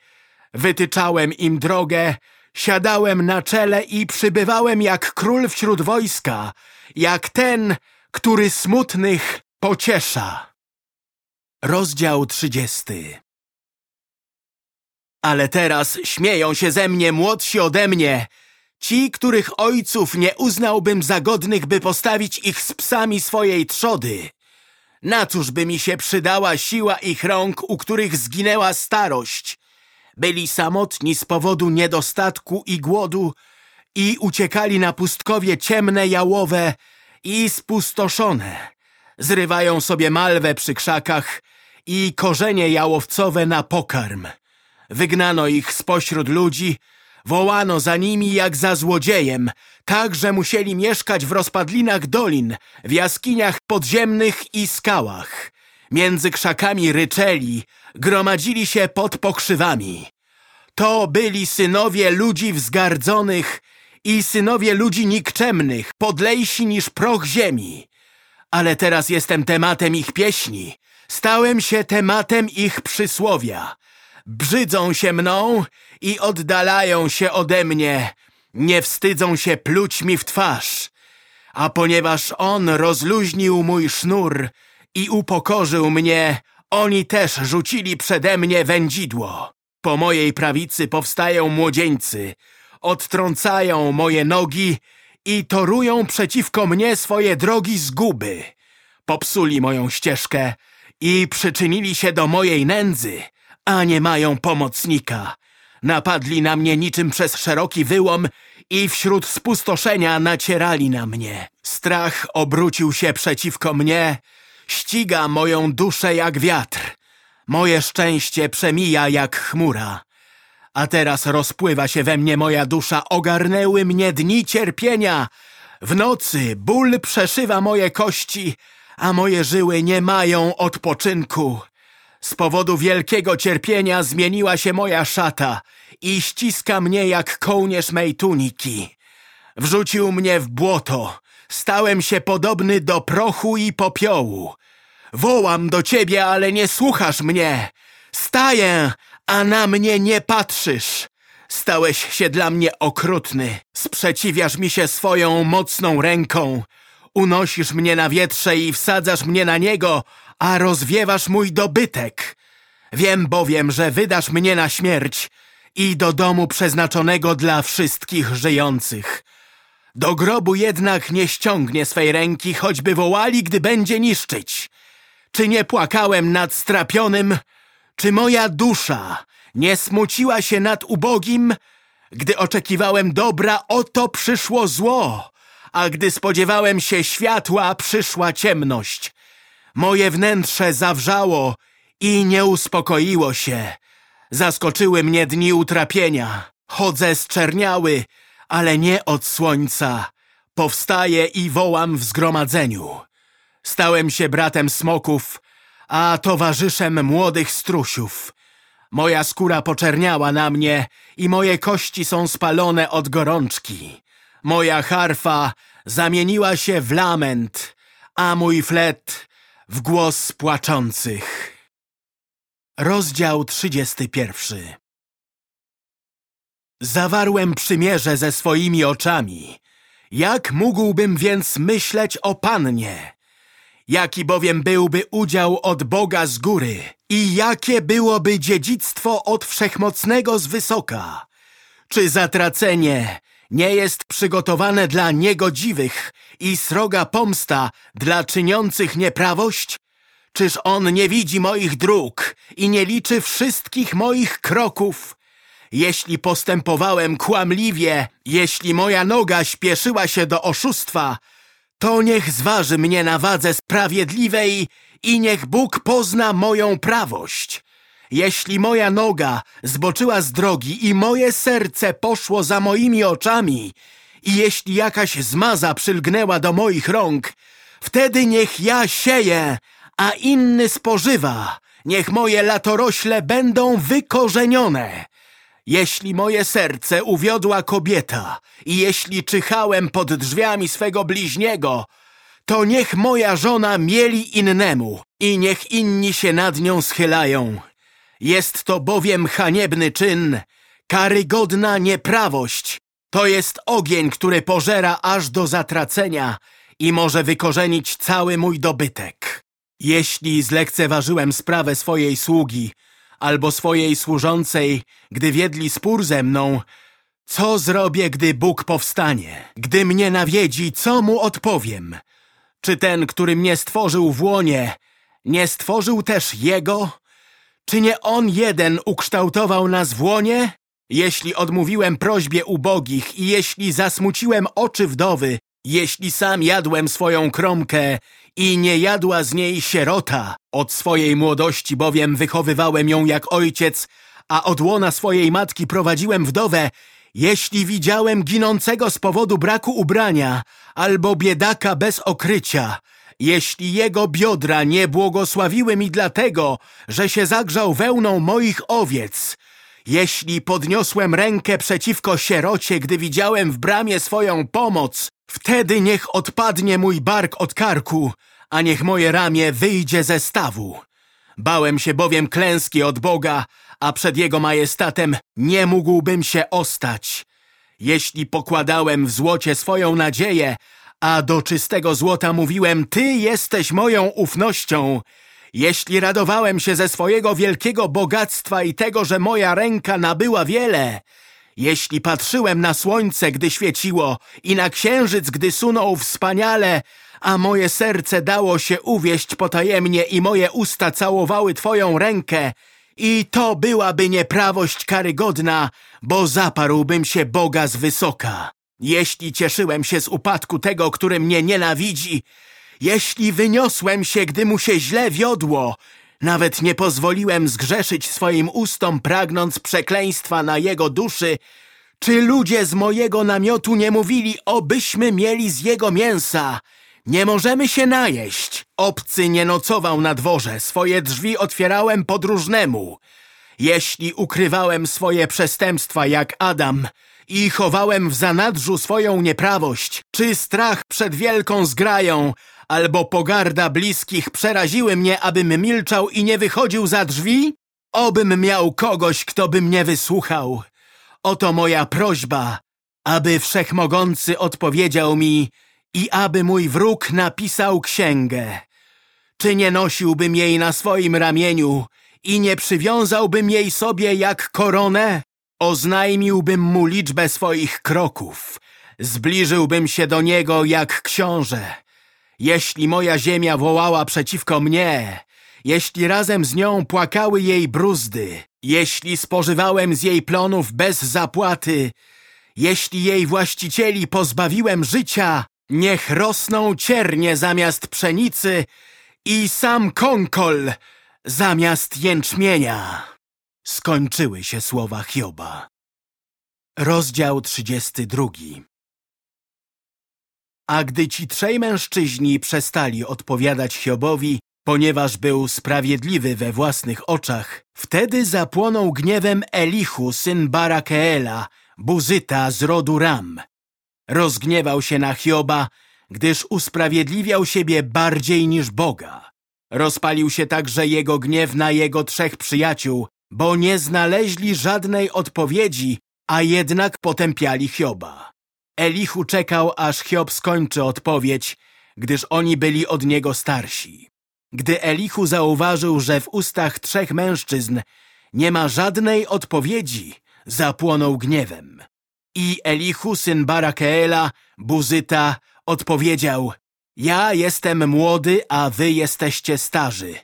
S1: Wytyczałem im drogę, siadałem na czele i przybywałem jak król wśród wojska, jak ten, który smutnych pociesza. Rozdział trzydziesty Ale teraz śmieją się ze mnie młodsi ode mnie, ci, których ojców nie uznałbym za godnych, by postawić ich z psami swojej trzody. Na cóż by mi się przydała siła ich rąk, u których zginęła starość? Byli samotni z powodu niedostatku i głodu i uciekali na pustkowie ciemne, jałowe i spustoszone. Zrywają sobie malwę przy krzakach i korzenie jałowcowe na pokarm. Wygnano ich spośród ludzi, wołano za nimi jak za złodziejem, tak, że musieli mieszkać w rozpadlinach dolin, w jaskiniach podziemnych i skałach. Między krzakami ryczeli, gromadzili się pod pokrzywami. To byli synowie ludzi wzgardzonych i synowie ludzi nikczemnych, podlejsi niż proch ziemi. Ale teraz jestem tematem ich pieśni, stałem się tematem ich przysłowia. Brzydzą się mną i oddalają się ode mnie, nie wstydzą się pluć mi w twarz. A ponieważ On rozluźnił mój sznur i upokorzył mnie, oni też rzucili przede mnie wędzidło. Po mojej prawicy powstają młodzieńcy, odtrącają moje nogi i torują przeciwko mnie swoje drogi zguby. Popsuli moją ścieżkę i przyczynili się do mojej nędzy, a nie mają pomocnika. Napadli na mnie niczym przez szeroki wyłom i wśród spustoszenia nacierali na mnie. Strach obrócił się przeciwko mnie, ściga moją duszę jak wiatr. Moje szczęście przemija jak chmura. A teraz rozpływa się we mnie moja dusza, ogarnęły mnie dni cierpienia. W nocy ból przeszywa moje kości, a moje żyły nie mają odpoczynku. Z powodu wielkiego cierpienia zmieniła się moja szata i ściska mnie jak kołnierz mej tuniki. Wrzucił mnie w błoto, stałem się podobny do prochu i popiołu. Wołam do ciebie, ale nie słuchasz mnie. Staję, a na mnie nie patrzysz. Stałeś się dla mnie okrutny. Sprzeciwiasz mi się swoją mocną ręką. Unosisz mnie na wietrze i wsadzasz mnie na niego, a rozwiewasz mój dobytek. Wiem bowiem, że wydasz mnie na śmierć i do domu przeznaczonego dla wszystkich żyjących. Do grobu jednak nie ściągnie swej ręki, choćby wołali, gdy będzie niszczyć. Czy nie płakałem nad strapionym? Czy moja dusza nie smuciła się nad ubogim? Gdy oczekiwałem dobra, oto przyszło zło, a gdy spodziewałem się światła, przyszła ciemność. Moje wnętrze zawrzało i nie uspokoiło się. Zaskoczyły mnie dni utrapienia. Chodzę zczerniały, ale nie od słońca. Powstaję i wołam w zgromadzeniu. Stałem się bratem smoków, a towarzyszem młodych strusiów. Moja skóra poczerniała na mnie i moje kości są spalone od gorączki. Moja harfa zamieniła się w lament, a mój flet w głos płaczących. Rozdział 31 Zawarłem przymierze ze swoimi oczami. Jak mógłbym więc myśleć o Pannie? Jaki bowiem byłby udział od Boga z góry i jakie byłoby dziedzictwo od Wszechmocnego z wysoka? Czy zatracenie nie jest przygotowane dla niegodziwych i sroga pomsta dla czyniących nieprawość? Czyż On nie widzi moich dróg i nie liczy wszystkich moich kroków? Jeśli postępowałem kłamliwie, jeśli moja noga śpieszyła się do oszustwa, to niech zważy mnie na wadze sprawiedliwej i niech Bóg pozna moją prawość. Jeśli moja noga zboczyła z drogi i moje serce poszło za moimi oczami i jeśli jakaś zmaza przylgnęła do moich rąk, wtedy niech ja sieję, a inny spożywa. Niech moje latorośle będą wykorzenione. Jeśli moje serce uwiodła kobieta i jeśli czyhałem pod drzwiami swego bliźniego, to niech moja żona mieli innemu i niech inni się nad nią schylają. Jest to bowiem haniebny czyn, karygodna nieprawość. To jest ogień, który pożera aż do zatracenia i może wykorzenić cały mój dobytek. Jeśli zlekceważyłem sprawę swojej sługi, albo swojej służącej, gdy wiedli spór ze mną, co zrobię, gdy Bóg powstanie? Gdy mnie nawiedzi, co mu odpowiem? Czy ten, który mnie stworzył w łonie, Nie stworzył też Jego? Czy nie On jeden ukształtował nas w łonie? Jeśli odmówiłem prośbie ubogich i jeśli zasmuciłem oczy wdowy, jeśli sam jadłem swoją kromkę i nie jadła z niej sierota, od swojej młodości bowiem wychowywałem ją jak ojciec, a od łona swojej matki prowadziłem wdowę, jeśli widziałem ginącego z powodu braku ubrania albo biedaka bez okrycia, jeśli jego biodra nie błogosławiły mi dlatego, że się zagrzał wełną moich owiec, jeśli podniosłem rękę przeciwko sierocie, gdy widziałem w bramie swoją pomoc, wtedy niech odpadnie mój bark od karku, a niech moje ramię wyjdzie ze stawu. Bałem się bowiem klęski od Boga, a przed Jego majestatem nie mógłbym się ostać. Jeśli pokładałem w złocie swoją nadzieję, a do czystego złota mówiłem, Ty jesteś moją ufnością, jeśli radowałem się ze swojego wielkiego bogactwa i tego, że moja ręka nabyła wiele, jeśli patrzyłem na słońce, gdy świeciło i na księżyc, gdy sunął wspaniale, a moje serce dało się uwieść potajemnie i moje usta całowały Twoją rękę, i to byłaby nieprawość karygodna, bo zaparłbym się Boga z wysoka. Jeśli cieszyłem się z upadku tego, który mnie nienawidzi, jeśli wyniosłem się, gdy mu się źle wiodło, nawet nie pozwoliłem zgrzeszyć swoim ustom, pragnąc przekleństwa na jego duszy, czy ludzie z mojego namiotu nie mówili, obyśmy mieli z jego mięsa? Nie możemy się najeść. Obcy nie nocował na dworze, swoje drzwi otwierałem podróżnemu. Jeśli ukrywałem swoje przestępstwa jak Adam i chowałem w zanadrzu swoją nieprawość, czy strach przed wielką zgrają, albo pogarda bliskich przeraziły mnie, abym milczał i nie wychodził za drzwi? Obym miał kogoś, kto by mnie wysłuchał. Oto moja prośba, aby Wszechmogący odpowiedział mi i aby mój wróg napisał księgę. Czy nie nosiłbym jej na swoim ramieniu i nie przywiązałbym jej sobie jak koronę? Oznajmiłbym mu liczbę swoich kroków. Zbliżyłbym się do niego jak książę. Jeśli moja ziemia wołała przeciwko mnie, jeśli razem z nią płakały jej bruzdy, jeśli spożywałem z jej plonów bez zapłaty, jeśli jej właścicieli pozbawiłem życia, niech rosną ciernie zamiast pszenicy i sam konkol zamiast jęczmienia. Skończyły się słowa Hioba. Rozdział 32 A gdy ci trzej mężczyźni przestali odpowiadać Hiobowi, ponieważ był sprawiedliwy we własnych oczach, wtedy zapłonął gniewem Elichu, syn Barakeela, buzyta z rodu Ram. Rozgniewał się na Hioba, gdyż usprawiedliwiał siebie bardziej niż Boga. Rozpalił się także jego gniew na jego trzech przyjaciół, bo nie znaleźli żadnej odpowiedzi, a jednak potępiali Hioba. Elichu czekał, aż Hiob skończy odpowiedź, gdyż oni byli od niego starsi. Gdy Elichu zauważył, że w ustach trzech mężczyzn nie ma żadnej odpowiedzi, zapłonął gniewem. I Elichu, syn Barakeela, Buzyta, odpowiedział Ja jestem młody, a wy jesteście starzy.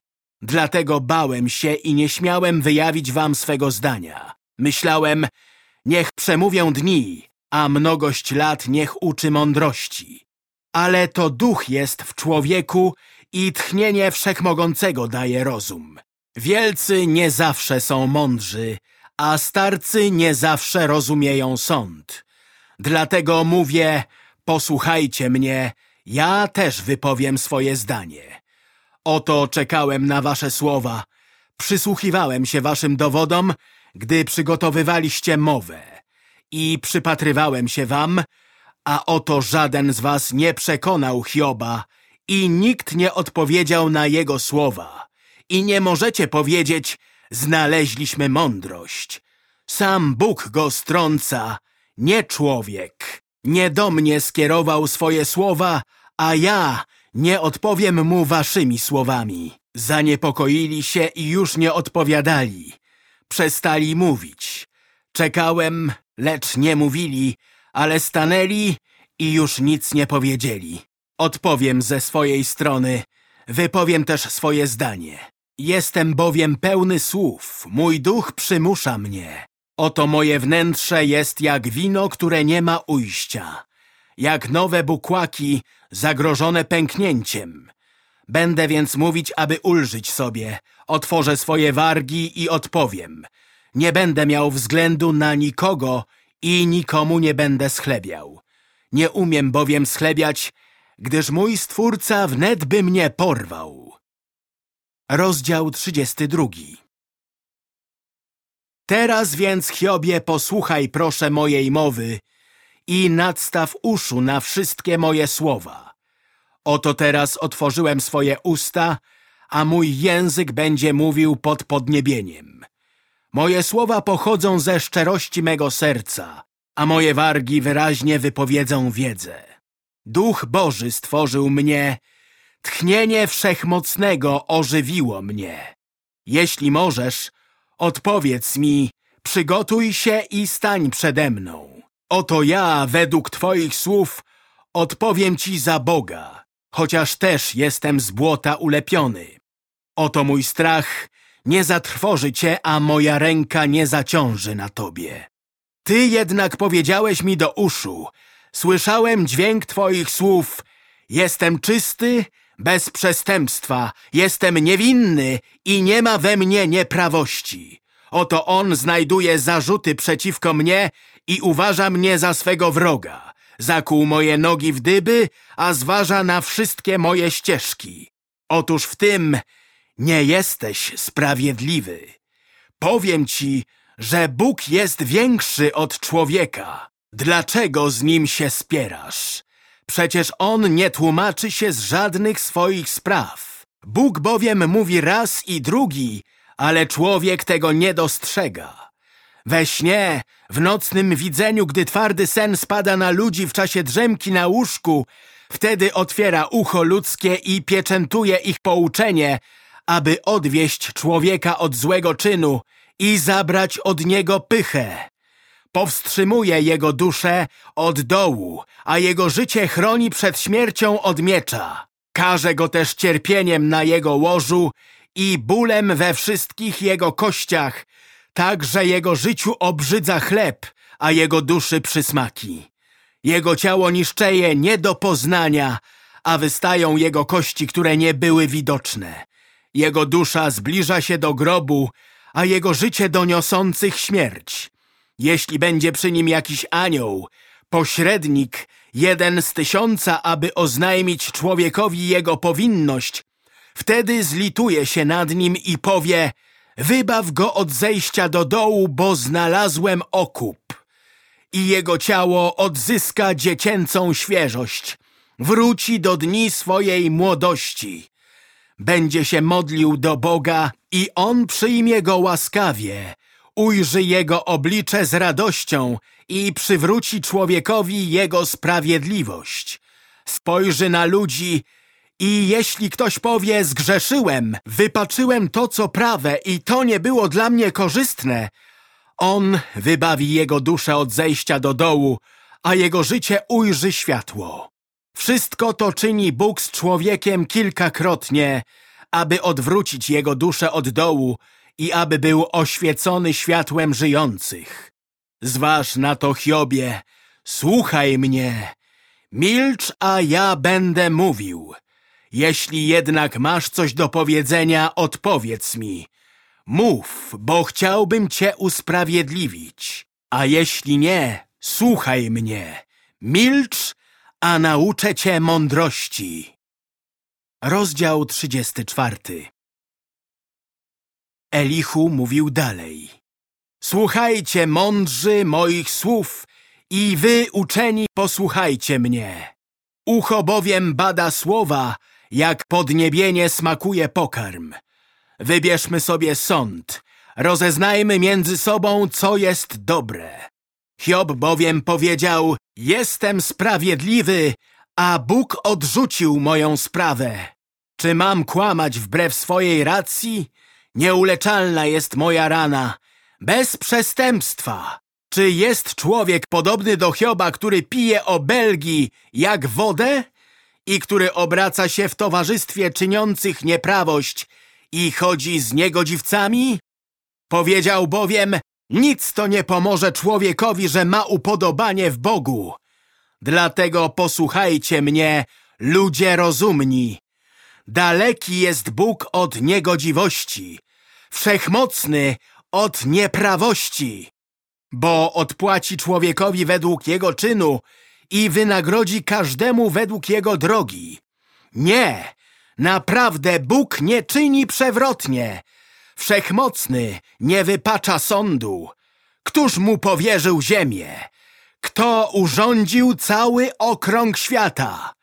S1: Dlatego bałem się i nie śmiałem wyjawić wam swego zdania. Myślałem, niech przemówią dni, a mnogość lat niech uczy mądrości. Ale to duch jest w człowieku i tchnienie wszechmogącego daje rozum. Wielcy nie zawsze są mądrzy, a starcy nie zawsze rozumieją sąd. Dlatego mówię, posłuchajcie mnie, ja też wypowiem swoje zdanie. Oto czekałem na wasze słowa, przysłuchiwałem się waszym dowodom, gdy przygotowywaliście mowę i przypatrywałem się wam, a oto żaden z was nie przekonał Hioba i nikt nie odpowiedział na jego słowa. I nie możecie powiedzieć, znaleźliśmy mądrość. Sam Bóg go strąca, nie człowiek. Nie do mnie skierował swoje słowa, a ja nie odpowiem mu waszymi słowami. Zaniepokoili się i już nie odpowiadali. Przestali mówić. Czekałem, lecz nie mówili, ale stanęli i już nic nie powiedzieli. Odpowiem ze swojej strony. wypowiem też swoje zdanie. Jestem bowiem pełny słów, mój duch przymusza mnie. Oto moje wnętrze jest jak wino, które nie ma ujścia. Jak nowe bukłaki zagrożone pęknięciem. Będę więc mówić, aby ulżyć sobie. Otworzę swoje wargi i odpowiem. Nie będę miał względu na nikogo i nikomu nie będę schlebiał. Nie umiem bowiem schlebiać, gdyż mój Stwórca wnet by mnie porwał. Rozdział 32 Teraz więc, Hiobie, posłuchaj proszę mojej mowy i nadstaw uszu na wszystkie moje słowa. Oto teraz otworzyłem swoje usta, a mój język będzie mówił pod podniebieniem. Moje słowa pochodzą ze szczerości mego serca, a moje wargi wyraźnie wypowiedzą wiedzę. Duch Boży stworzył mnie, tchnienie Wszechmocnego ożywiło mnie. Jeśli możesz, odpowiedz mi, przygotuj się i stań przede mną. Oto ja, według Twoich słów, odpowiem Ci za Boga, chociaż też jestem z błota ulepiony. Oto mój strach nie zatrwoży Cię, a moja ręka nie zaciąży na Tobie. Ty jednak powiedziałeś mi do uszu, słyszałem dźwięk Twoich słów, jestem czysty, bez przestępstwa, jestem niewinny i nie ma we mnie nieprawości. Oto on znajduje zarzuty przeciwko mnie i uważa mnie za swego wroga. Zakłuł moje nogi w dyby, a zważa na wszystkie moje ścieżki. Otóż w tym nie jesteś sprawiedliwy. Powiem ci, że Bóg jest większy od człowieka. Dlaczego z nim się spierasz? Przecież on nie tłumaczy się z żadnych swoich spraw. Bóg bowiem mówi raz i drugi, ale człowiek tego nie dostrzega. We śnie, w nocnym widzeniu, gdy twardy sen spada na ludzi w czasie drzemki na łóżku, wtedy otwiera ucho ludzkie i pieczętuje ich pouczenie, aby odwieść człowieka od złego czynu i zabrać od niego pychę. Powstrzymuje jego duszę od dołu, a jego życie chroni przed śmiercią od miecza. Każe go też cierpieniem na jego łożu i bólem we wszystkich jego kościach, tak, że jego życiu obrzydza chleb, a jego duszy przysmaki. Jego ciało niszczeje nie do poznania, a wystają jego kości, które nie były widoczne. Jego dusza zbliża się do grobu, a jego życie do niosących śmierć. Jeśli będzie przy nim jakiś anioł, pośrednik, jeden z tysiąca, aby oznajmić człowiekowi jego powinność, wtedy zlituje się nad nim i powie Wybaw go od zejścia do dołu, bo znalazłem okup. I jego ciało odzyska dziecięcą świeżość. Wróci do dni swojej młodości. Będzie się modlił do Boga i On przyjmie go łaskawie, ujrzy jego oblicze z radością i przywróci człowiekowi jego sprawiedliwość. Spojrzy na ludzi i jeśli ktoś powie, zgrzeszyłem, wypaczyłem to, co prawe i to nie było dla mnie korzystne, on wybawi jego duszę od zejścia do dołu, a jego życie ujrzy światło. Wszystko to czyni Bóg z człowiekiem kilkakrotnie, aby odwrócić jego duszę od dołu i aby był oświecony światłem żyjących. Zważ na to, Hiobie, słuchaj mnie. Milcz, a ja będę mówił. Jeśli jednak masz coś do powiedzenia, odpowiedz mi. Mów, bo chciałbym cię usprawiedliwić. A jeśli nie, słuchaj mnie. Milcz, a nauczę cię mądrości. Rozdział 34 Elichu mówił dalej. Słuchajcie, mądrzy, moich słów i wy, uczeni, posłuchajcie mnie. Ucho bowiem bada słowa, jak podniebienie smakuje pokarm. Wybierzmy sobie sąd, rozeznajmy między sobą, co jest dobre. Hiob bowiem powiedział, jestem sprawiedliwy, a Bóg odrzucił moją sprawę. Czy mam kłamać wbrew swojej racji? Nieuleczalna jest moja rana, bez przestępstwa. Czy jest człowiek podobny do Hioba, który pije obelgi jak wodę i który obraca się w towarzystwie czyniących nieprawość i chodzi z niegodziwcami? Powiedział bowiem, nic to nie pomoże człowiekowi, że ma upodobanie w Bogu. Dlatego posłuchajcie mnie, ludzie rozumni. Daleki jest Bóg od niegodziwości, wszechmocny od nieprawości, bo odpłaci człowiekowi według jego czynu i wynagrodzi każdemu według jego drogi. Nie, naprawdę Bóg nie czyni przewrotnie. Wszechmocny nie wypacza sądu. Któż mu powierzył ziemię? Kto urządził cały okrąg świata?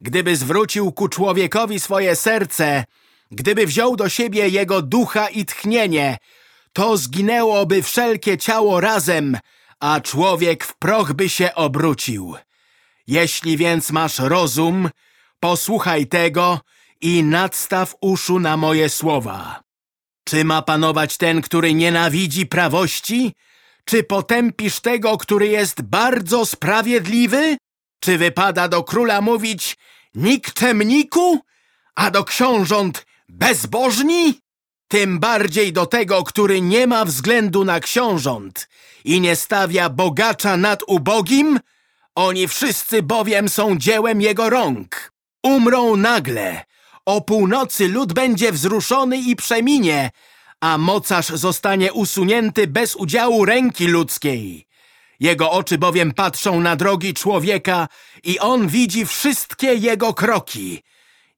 S1: Gdyby zwrócił ku człowiekowi swoje serce, gdyby wziął do siebie jego ducha i tchnienie, to zginęłoby wszelkie ciało razem, a człowiek w proch by się obrócił. Jeśli więc masz rozum, posłuchaj tego i nadstaw uszu na moje słowa. Czy ma panować ten, który nienawidzi prawości? Czy potępisz tego, który jest bardzo sprawiedliwy? Czy wypada do króla mówić nikczemniku, a do książąt bezbożni? Tym bardziej do tego, który nie ma względu na książąt i nie stawia bogacza nad ubogim? Oni wszyscy bowiem są dziełem jego rąk. Umrą nagle. O północy lud będzie wzruszony i przeminie, a mocarz zostanie usunięty bez udziału ręki ludzkiej. Jego oczy bowiem patrzą na drogi człowieka i on widzi wszystkie jego kroki.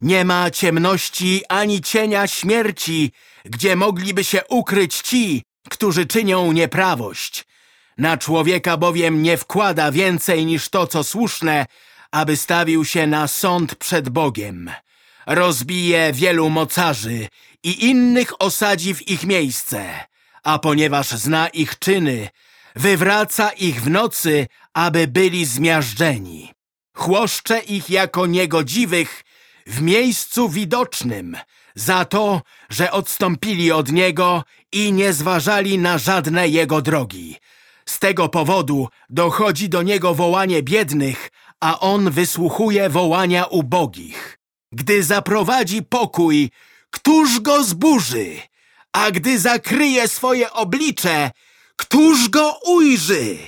S1: Nie ma ciemności ani cienia śmierci, gdzie mogliby się ukryć ci, którzy czynią nieprawość. Na człowieka bowiem nie wkłada więcej niż to, co słuszne, aby stawił się na sąd przed Bogiem. Rozbije wielu mocarzy i innych osadzi w ich miejsce, a ponieważ zna ich czyny, wywraca ich w nocy, aby byli zmiażdżeni. Chłoszcze ich jako niegodziwych w miejscu widocznym, za to, że odstąpili od Niego i nie zważali na żadne Jego drogi. Z tego powodu dochodzi do Niego wołanie biednych, a On wysłuchuje wołania ubogich. Gdy zaprowadzi pokój, któż go zburzy? A gdy zakryje swoje oblicze, któż go ujrzy?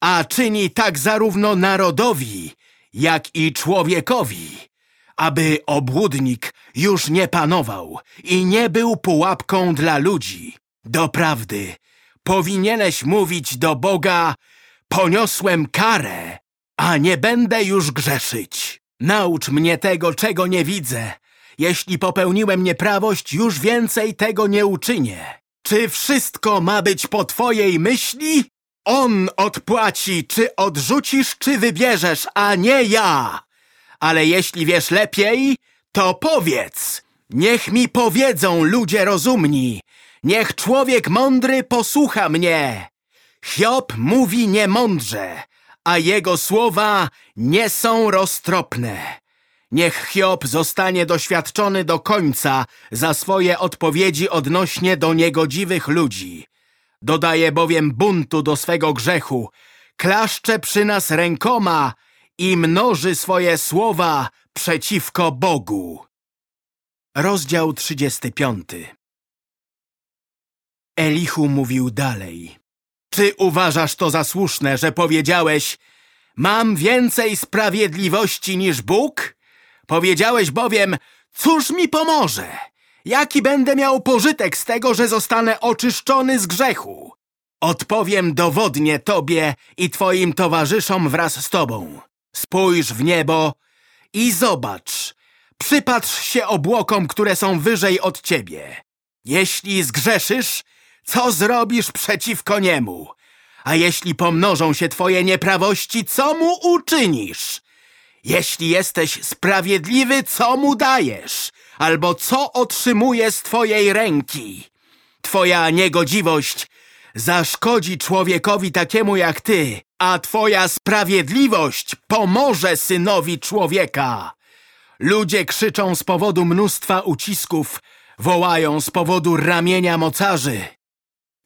S1: A czyni tak zarówno narodowi, jak i człowiekowi, aby obłudnik już nie panował i nie był pułapką dla ludzi. Doprawdy, powinieneś mówić do Boga, poniosłem karę, a nie będę już grzeszyć. Naucz mnie tego, czego nie widzę. Jeśli popełniłem nieprawość, już więcej tego nie uczynię. Czy wszystko ma być po twojej myśli? On odpłaci, czy odrzucisz, czy wybierzesz, a nie ja. Ale jeśli wiesz lepiej, to powiedz. Niech mi powiedzą ludzie rozumni. Niech człowiek mądry posłucha mnie. Hiob mówi niemądrze, a jego słowa nie są roztropne. Niech Hiob zostanie doświadczony do końca za swoje odpowiedzi odnośnie do niegodziwych ludzi. Dodaje bowiem buntu do swego grzechu, klaszcze przy nas rękoma i mnoży swoje słowa przeciwko Bogu. Rozdział 35 Elihu mówił dalej. Czy uważasz to za słuszne, że powiedziałeś Mam więcej sprawiedliwości niż Bóg? Powiedziałeś bowiem, cóż mi pomoże? Jaki będę miał pożytek z tego, że zostanę oczyszczony z grzechu? Odpowiem dowodnie Tobie i Twoim towarzyszom wraz z Tobą. Spójrz w niebo i zobacz. Przypatrz się obłokom, które są wyżej od Ciebie. Jeśli zgrzeszysz, co zrobisz przeciwko niemu? A jeśli pomnożą się Twoje nieprawości, co mu uczynisz? Jeśli jesteś sprawiedliwy, co mu dajesz? Albo co otrzymuje z twojej ręki? Twoja niegodziwość zaszkodzi człowiekowi takiemu jak ty, a twoja sprawiedliwość pomoże synowi człowieka. Ludzie krzyczą z powodu mnóstwa ucisków, wołają z powodu ramienia mocarzy.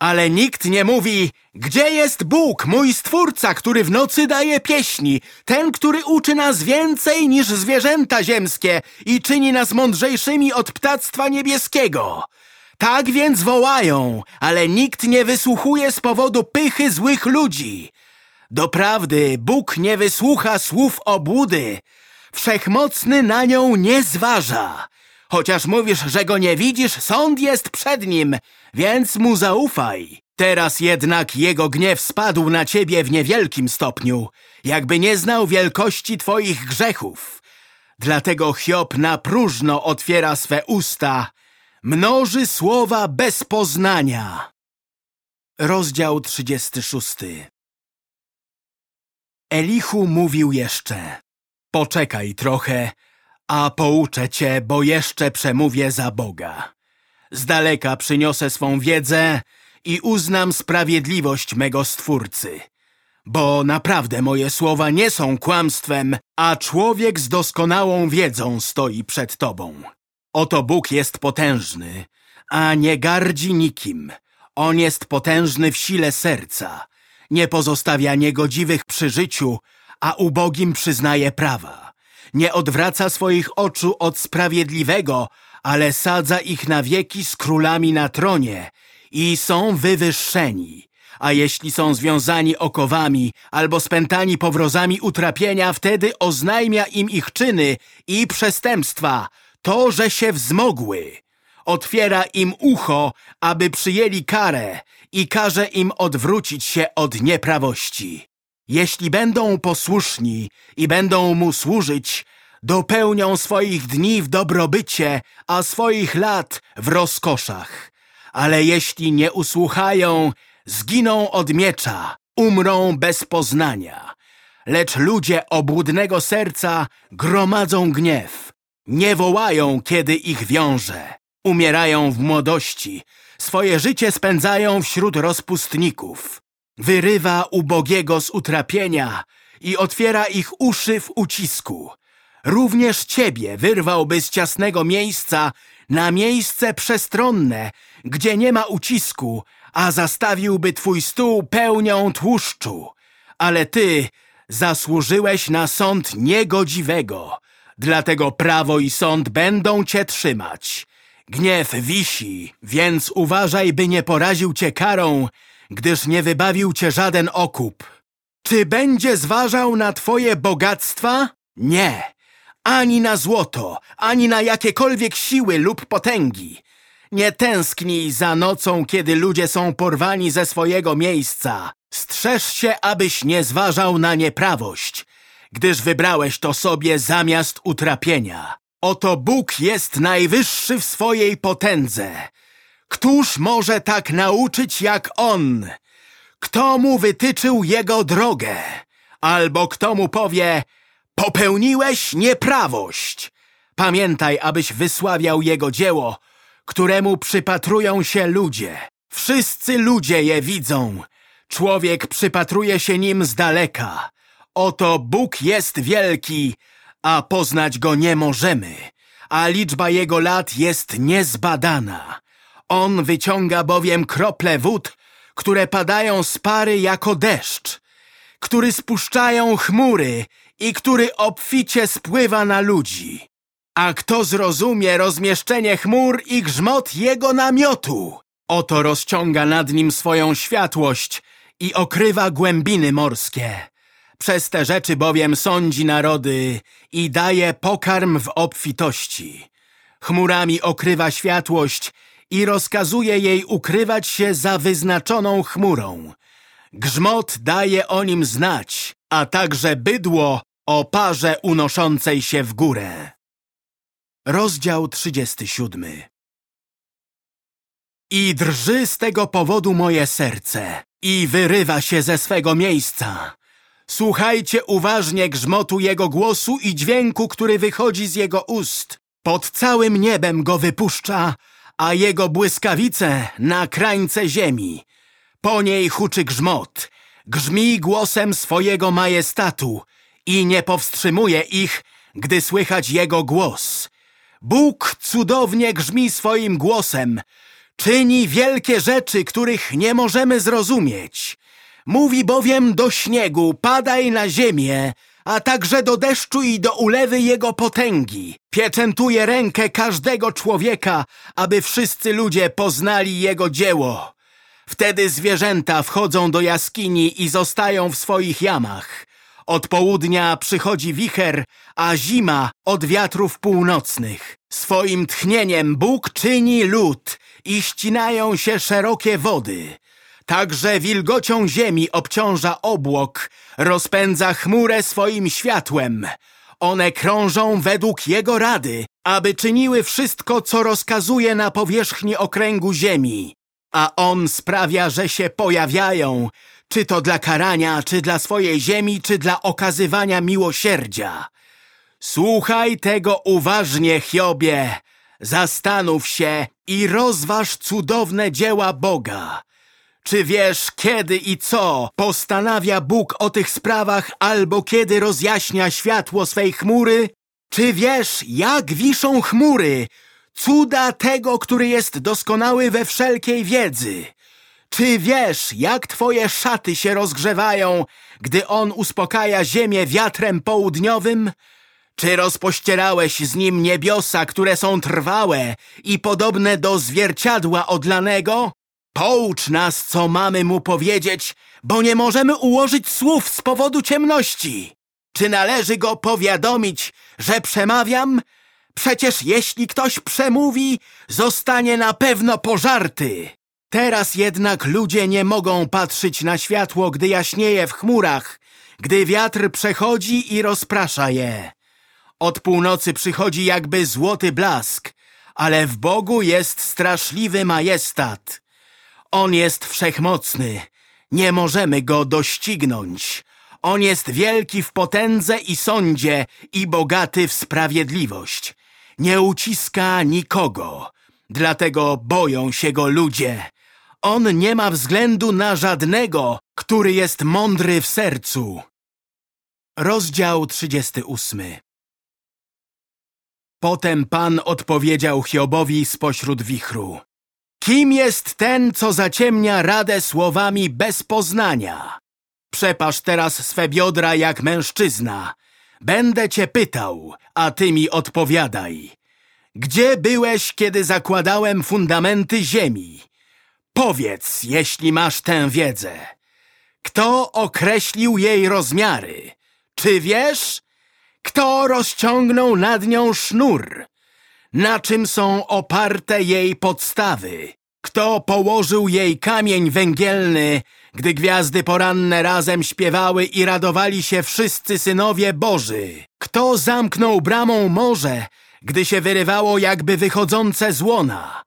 S1: Ale nikt nie mówi, gdzie jest Bóg, mój Stwórca, który w nocy daje pieśni, ten, który uczy nas więcej niż zwierzęta ziemskie i czyni nas mądrzejszymi od ptactwa niebieskiego. Tak więc wołają, ale nikt nie wysłuchuje z powodu pychy złych ludzi. Doprawdy, Bóg nie wysłucha słów obłudy. Wszechmocny na nią nie zważa. Chociaż mówisz, że go nie widzisz, sąd jest przed nim, więc mu zaufaj. Teraz jednak jego gniew spadł na ciebie w niewielkim stopniu, jakby nie znał wielkości twoich grzechów. Dlatego Hiob na próżno otwiera swe usta, mnoży słowa bez poznania. Rozdział 36 Elichu mówił jeszcze, poczekaj trochę, a pouczę cię, bo jeszcze przemówię za Boga. Z daleka przyniosę swą wiedzę i uznam sprawiedliwość mego Stwórcy. Bo naprawdę moje słowa nie są kłamstwem, a człowiek z doskonałą wiedzą stoi przed tobą. Oto Bóg jest potężny, a nie gardzi nikim. On jest potężny w sile serca. Nie pozostawia niegodziwych przy życiu, a ubogim przyznaje prawa. Nie odwraca swoich oczu od sprawiedliwego, ale sadza ich na wieki z królami na tronie i są wywyższeni. A jeśli są związani okowami albo spętani powrozami utrapienia, wtedy oznajmia im ich czyny i przestępstwa, to, że się wzmogły. Otwiera im ucho, aby przyjęli karę i każe im odwrócić się od nieprawości. Jeśli będą posłuszni i będą mu służyć, dopełnią swoich dni w dobrobycie, a swoich lat w rozkoszach. Ale jeśli nie usłuchają, zginą od miecza, umrą bez poznania. Lecz ludzie obłudnego serca gromadzą gniew, nie wołają, kiedy ich wiąże. Umierają w młodości, swoje życie spędzają wśród rozpustników. Wyrywa ubogiego z utrapienia i otwiera ich uszy w ucisku. Również ciebie wyrwałby z ciasnego miejsca na miejsce przestronne, gdzie nie ma ucisku, a zastawiłby twój stół pełnią tłuszczu. Ale ty zasłużyłeś na sąd niegodziwego, dlatego prawo i sąd będą cię trzymać. Gniew wisi, więc uważaj, by nie poraził cię karą, gdyż nie wybawił cię żaden okup. Czy będzie zważał na twoje bogactwa? Nie, ani na złoto, ani na jakiekolwiek siły lub potęgi. Nie tęsknij za nocą, kiedy ludzie są porwani ze swojego miejsca. Strzeż się, abyś nie zważał na nieprawość, gdyż wybrałeś to sobie zamiast utrapienia. Oto Bóg jest najwyższy w swojej potędze. Któż może tak nauczyć jak On? Kto mu wytyczył jego drogę? Albo kto mu powie, popełniłeś nieprawość? Pamiętaj, abyś wysławiał jego dzieło, któremu przypatrują się ludzie. Wszyscy ludzie je widzą. Człowiek przypatruje się nim z daleka. Oto Bóg jest wielki, a poznać go nie możemy, a liczba jego lat jest niezbadana. On wyciąga bowiem krople wód, które padają z pary jako deszcz, który spuszczają chmury i który obficie spływa na ludzi. A kto zrozumie rozmieszczenie chmur i grzmot jego namiotu? Oto rozciąga nad nim swoją światłość i okrywa głębiny morskie. Przez te rzeczy bowiem sądzi narody i daje pokarm w obfitości. Chmurami okrywa światłość i rozkazuje jej ukrywać się za wyznaczoną chmurą. Grzmot daje o nim znać, a także bydło o parze unoszącej się w górę. Rozdział 37 I drży z tego powodu moje serce i wyrywa się ze swego miejsca. Słuchajcie uważnie grzmotu jego głosu i dźwięku, który wychodzi z jego ust. Pod całym niebem go wypuszcza, a jego błyskawice na krańce ziemi. Po niej huczy grzmot, grzmi głosem swojego majestatu i nie powstrzymuje ich, gdy słychać jego głos. Bóg cudownie grzmi swoim głosem, Czyni wielkie rzeczy, których nie możemy zrozumieć. Mówi bowiem do śniegu, padaj na ziemię, a także do deszczu i do ulewy jego potęgi. Pieczętuje rękę każdego człowieka, aby wszyscy ludzie poznali jego dzieło. Wtedy zwierzęta wchodzą do jaskini i zostają w swoich jamach. Od południa przychodzi wicher, a zima od wiatrów północnych. Swoim tchnieniem Bóg czyni lód i ścinają się szerokie wody. Także wilgocią ziemi obciąża obłok, rozpędza chmurę swoim światłem. One krążą według Jego rady, aby czyniły wszystko, co rozkazuje na powierzchni okręgu ziemi. A On sprawia, że się pojawiają, czy to dla karania, czy dla swojej ziemi, czy dla okazywania miłosierdzia. Słuchaj tego uważnie, Hiobie. Zastanów się i rozważ cudowne dzieła Boga. Czy wiesz, kiedy i co postanawia Bóg o tych sprawach, albo kiedy rozjaśnia światło swej chmury? Czy wiesz, jak wiszą chmury, cuda tego, który jest doskonały we wszelkiej wiedzy? Czy wiesz, jak twoje szaty się rozgrzewają, gdy on uspokaja ziemię wiatrem południowym? Czy rozpościerałeś z nim niebiosa, które są trwałe i podobne do zwierciadła odlanego? Poucz nas, co mamy mu powiedzieć, bo nie możemy ułożyć słów z powodu ciemności. Czy należy go powiadomić, że przemawiam? Przecież jeśli ktoś przemówi, zostanie na pewno pożarty. Teraz jednak ludzie nie mogą patrzeć na światło, gdy jaśnieje w chmurach, gdy wiatr przechodzi i rozprasza je. Od północy przychodzi jakby złoty blask, ale w Bogu jest straszliwy majestat. On jest wszechmocny, nie możemy go doścignąć. On jest wielki w potędze i sądzie i bogaty w sprawiedliwość. Nie uciska nikogo, dlatego boją się go ludzie. On nie ma względu na żadnego, który jest mądry w sercu. Rozdział 38 Potem Pan odpowiedział Hiobowi spośród wichru. Kim jest ten, co zaciemnia radę słowami bez poznania? Przepasz teraz swe biodra jak mężczyzna. Będę cię pytał, a ty mi odpowiadaj. Gdzie byłeś, kiedy zakładałem fundamenty ziemi? Powiedz, jeśli masz tę wiedzę. Kto określił jej rozmiary? Czy wiesz? Kto rozciągnął nad nią sznur? Na czym są oparte jej podstawy? Kto położył jej kamień węgielny, gdy gwiazdy poranne razem śpiewały i radowali się wszyscy synowie Boży? Kto zamknął bramą morze, gdy się wyrywało jakby wychodzące z łona?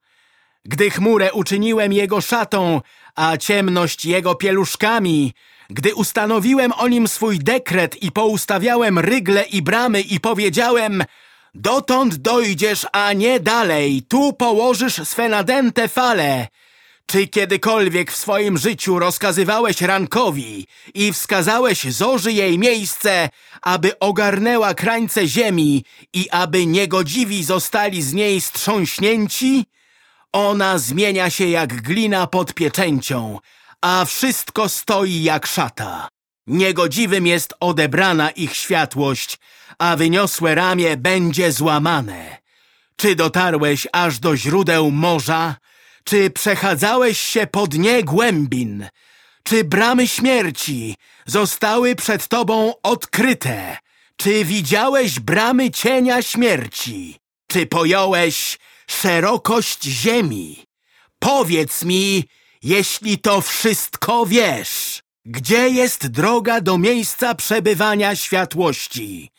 S1: Gdy chmurę uczyniłem jego szatą, a ciemność jego pieluszkami, gdy ustanowiłem o nim swój dekret i poustawiałem rygle i bramy i powiedziałem Dotąd dojdziesz, a nie dalej, tu położysz swe nadęte fale. Czy kiedykolwiek w swoim życiu rozkazywałeś rankowi i wskazałeś zorzy jej miejsce, aby ogarnęła krańce ziemi i aby niegodziwi zostali z niej strząśnięci? Ona zmienia się jak glina pod pieczęcią, a wszystko stoi jak szata. Niegodziwym jest odebrana ich światłość, a wyniosłe ramię będzie złamane. Czy dotarłeś aż do źródeł morza? Czy przechadzałeś się po dnie głębin? Czy bramy śmierci zostały przed tobą odkryte? Czy widziałeś bramy cienia śmierci? Czy pojąłeś szerokość ziemi? Powiedz mi, jeśli to wszystko wiesz. Gdzie jest droga do miejsca przebywania światłości?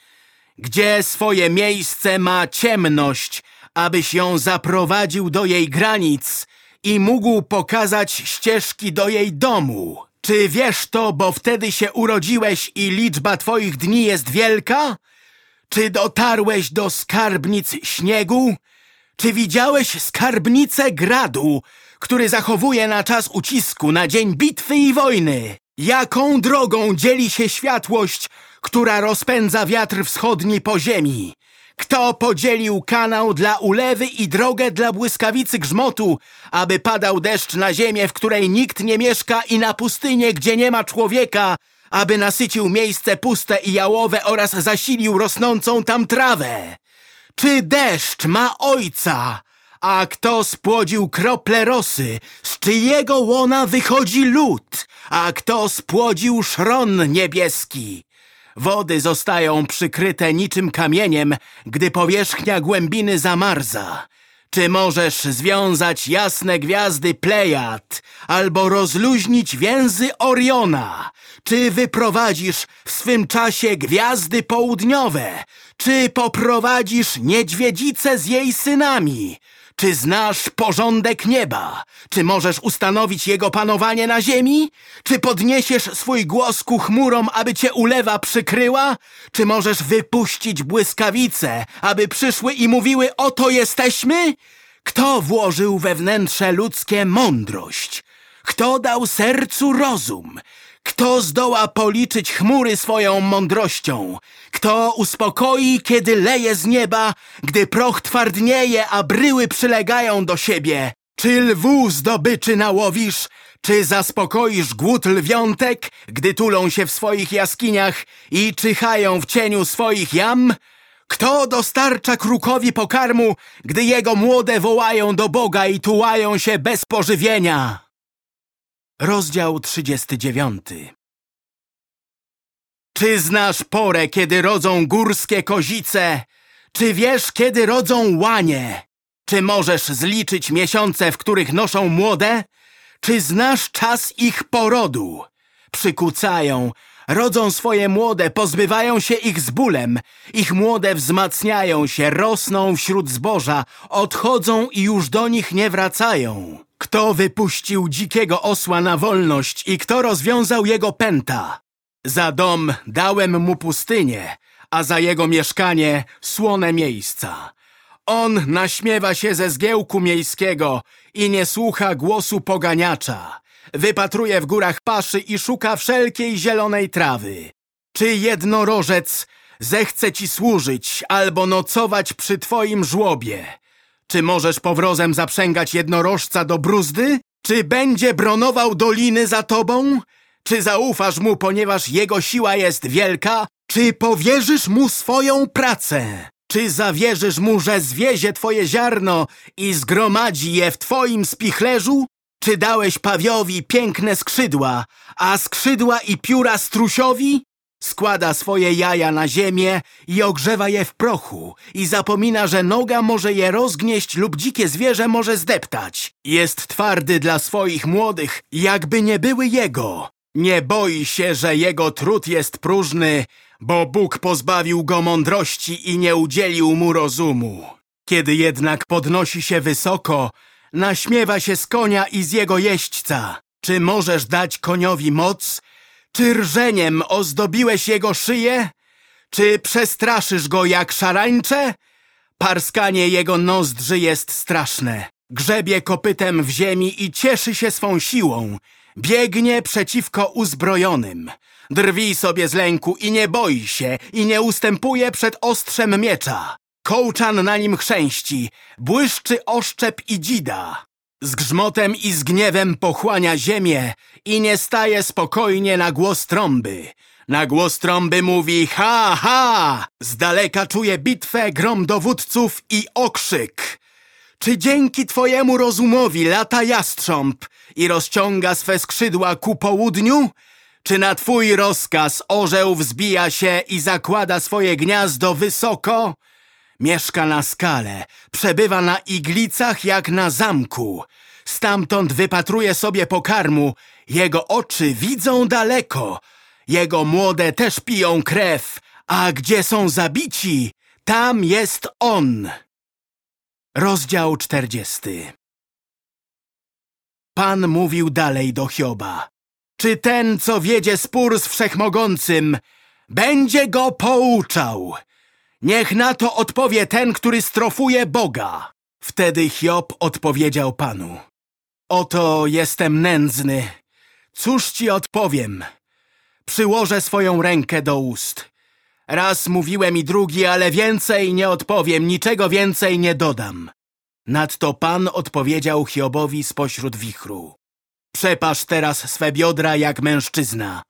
S1: Gdzie swoje miejsce ma ciemność, abyś ją zaprowadził do jej granic i mógł pokazać ścieżki do jej domu? Czy wiesz to, bo wtedy się urodziłeś i liczba twoich dni jest wielka? Czy dotarłeś do skarbnic śniegu? Czy widziałeś skarbnicę gradu, który zachowuje na czas ucisku, na dzień bitwy i wojny? Jaką drogą dzieli się światłość, która rozpędza wiatr wschodni po ziemi? Kto podzielił kanał dla ulewy i drogę dla błyskawicy grzmotu, aby padał deszcz na ziemię, w której nikt nie mieszka i na pustynię, gdzie nie ma człowieka, aby nasycił miejsce puste i jałowe oraz zasilił rosnącą tam trawę? Czy deszcz ma ojca, a kto spłodził krople rosy, z czyjego łona wychodzi lód, a kto spłodził szron niebieski? Wody zostają przykryte niczym kamieniem, gdy powierzchnia głębiny zamarza. Czy możesz związać jasne gwiazdy Plejad, albo rozluźnić więzy Oriona? Czy wyprowadzisz w swym czasie gwiazdy południowe? Czy poprowadzisz niedźwiedzicę z jej synami? Czy znasz porządek nieba? Czy możesz ustanowić jego panowanie na ziemi? Czy podniesiesz swój głos ku chmurom, aby cię ulewa przykryła? Czy możesz wypuścić błyskawice, aby przyszły i mówiły, oto jesteśmy? Kto włożył we wnętrze ludzkie mądrość? Kto dał sercu rozum? Kto zdoła policzyć chmury swoją mądrością? Kto uspokoi, kiedy leje z nieba, gdy proch twardnieje, a bryły przylegają do siebie? Czy lwu zdobyczy nałowisz? Czy zaspokoisz głód lwiątek, gdy tulą się w swoich jaskiniach i czyhają w cieniu swoich jam? Kto dostarcza krukowi pokarmu, gdy jego młode wołają do Boga i tułają się bez pożywienia? Rozdział 39 Czy znasz porę, kiedy rodzą górskie kozice? Czy wiesz, kiedy rodzą łanie? Czy możesz zliczyć miesiące, w których noszą młode? Czy znasz czas ich porodu? Przykucają, rodzą swoje młode, pozbywają się ich z bólem. Ich młode wzmacniają się, rosną wśród zboża, odchodzą i już do nich nie wracają. Kto wypuścił dzikiego osła na wolność i kto rozwiązał jego pęta? Za dom dałem mu pustynię, a za jego mieszkanie słone miejsca. On naśmiewa się ze zgiełku miejskiego i nie słucha głosu poganiacza. Wypatruje w górach paszy i szuka wszelkiej zielonej trawy. Czy jednorożec zechce ci służyć albo nocować przy twoim żłobie? Czy możesz powrozem zaprzęgać jednorożca do bruzdy? Czy będzie bronował doliny za tobą? Czy zaufasz mu, ponieważ jego siła jest wielka? Czy powierzysz mu swoją pracę? Czy zawierzysz mu, że zwiezie twoje ziarno i zgromadzi je w twoim spichlerzu? Czy dałeś pawiowi piękne skrzydła, a skrzydła i pióra strusiowi? Składa swoje jaja na ziemię i ogrzewa je w prochu i zapomina, że noga może je rozgnieść lub dzikie zwierzę może zdeptać. Jest twardy dla swoich młodych, jakby nie były jego. Nie boi się, że jego trud jest próżny, bo Bóg pozbawił go mądrości i nie udzielił mu rozumu. Kiedy jednak podnosi się wysoko, naśmiewa się z konia i z jego jeźdźca. Czy możesz dać koniowi moc? Czy rżeniem ozdobiłeś jego szyję? Czy przestraszysz go jak szarańcze? Parskanie jego nozdrzy jest straszne. Grzebie kopytem w ziemi i cieszy się swą siłą. Biegnie przeciwko uzbrojonym. Drwi sobie z lęku i nie boi się i nie ustępuje przed ostrzem miecza. Kołczan na nim chrzęści, błyszczy oszczep i dzida. Z grzmotem i z gniewem pochłania ziemię i nie staje spokojnie na głos trąby. Na głos trąby mówi ha, ha! Z daleka czuje bitwę, grom dowódców i okrzyk. Czy dzięki twojemu rozumowi lata jastrząb i rozciąga swe skrzydła ku południu? Czy na twój rozkaz orzeł wzbija się i zakłada swoje gniazdo wysoko? Mieszka na skale, przebywa na iglicach jak na zamku. Stamtąd wypatruje sobie pokarmu. Jego oczy widzą daleko. Jego młode też piją krew. A gdzie są zabici, tam jest on. Rozdział czterdziesty Pan mówił dalej do Hioba. Czy ten, co wiedzie spór z Wszechmogącym, będzie go pouczał? Niech na to odpowie ten, który strofuje Boga. Wtedy Hiob odpowiedział Panu. Oto jestem nędzny. Cóż ci odpowiem? Przyłożę swoją rękę do ust. Raz mówiłem i drugi, ale więcej nie odpowiem, niczego więcej nie dodam. Nadto Pan odpowiedział Hiobowi spośród wichru. Przepasz teraz swe biodra jak mężczyzna.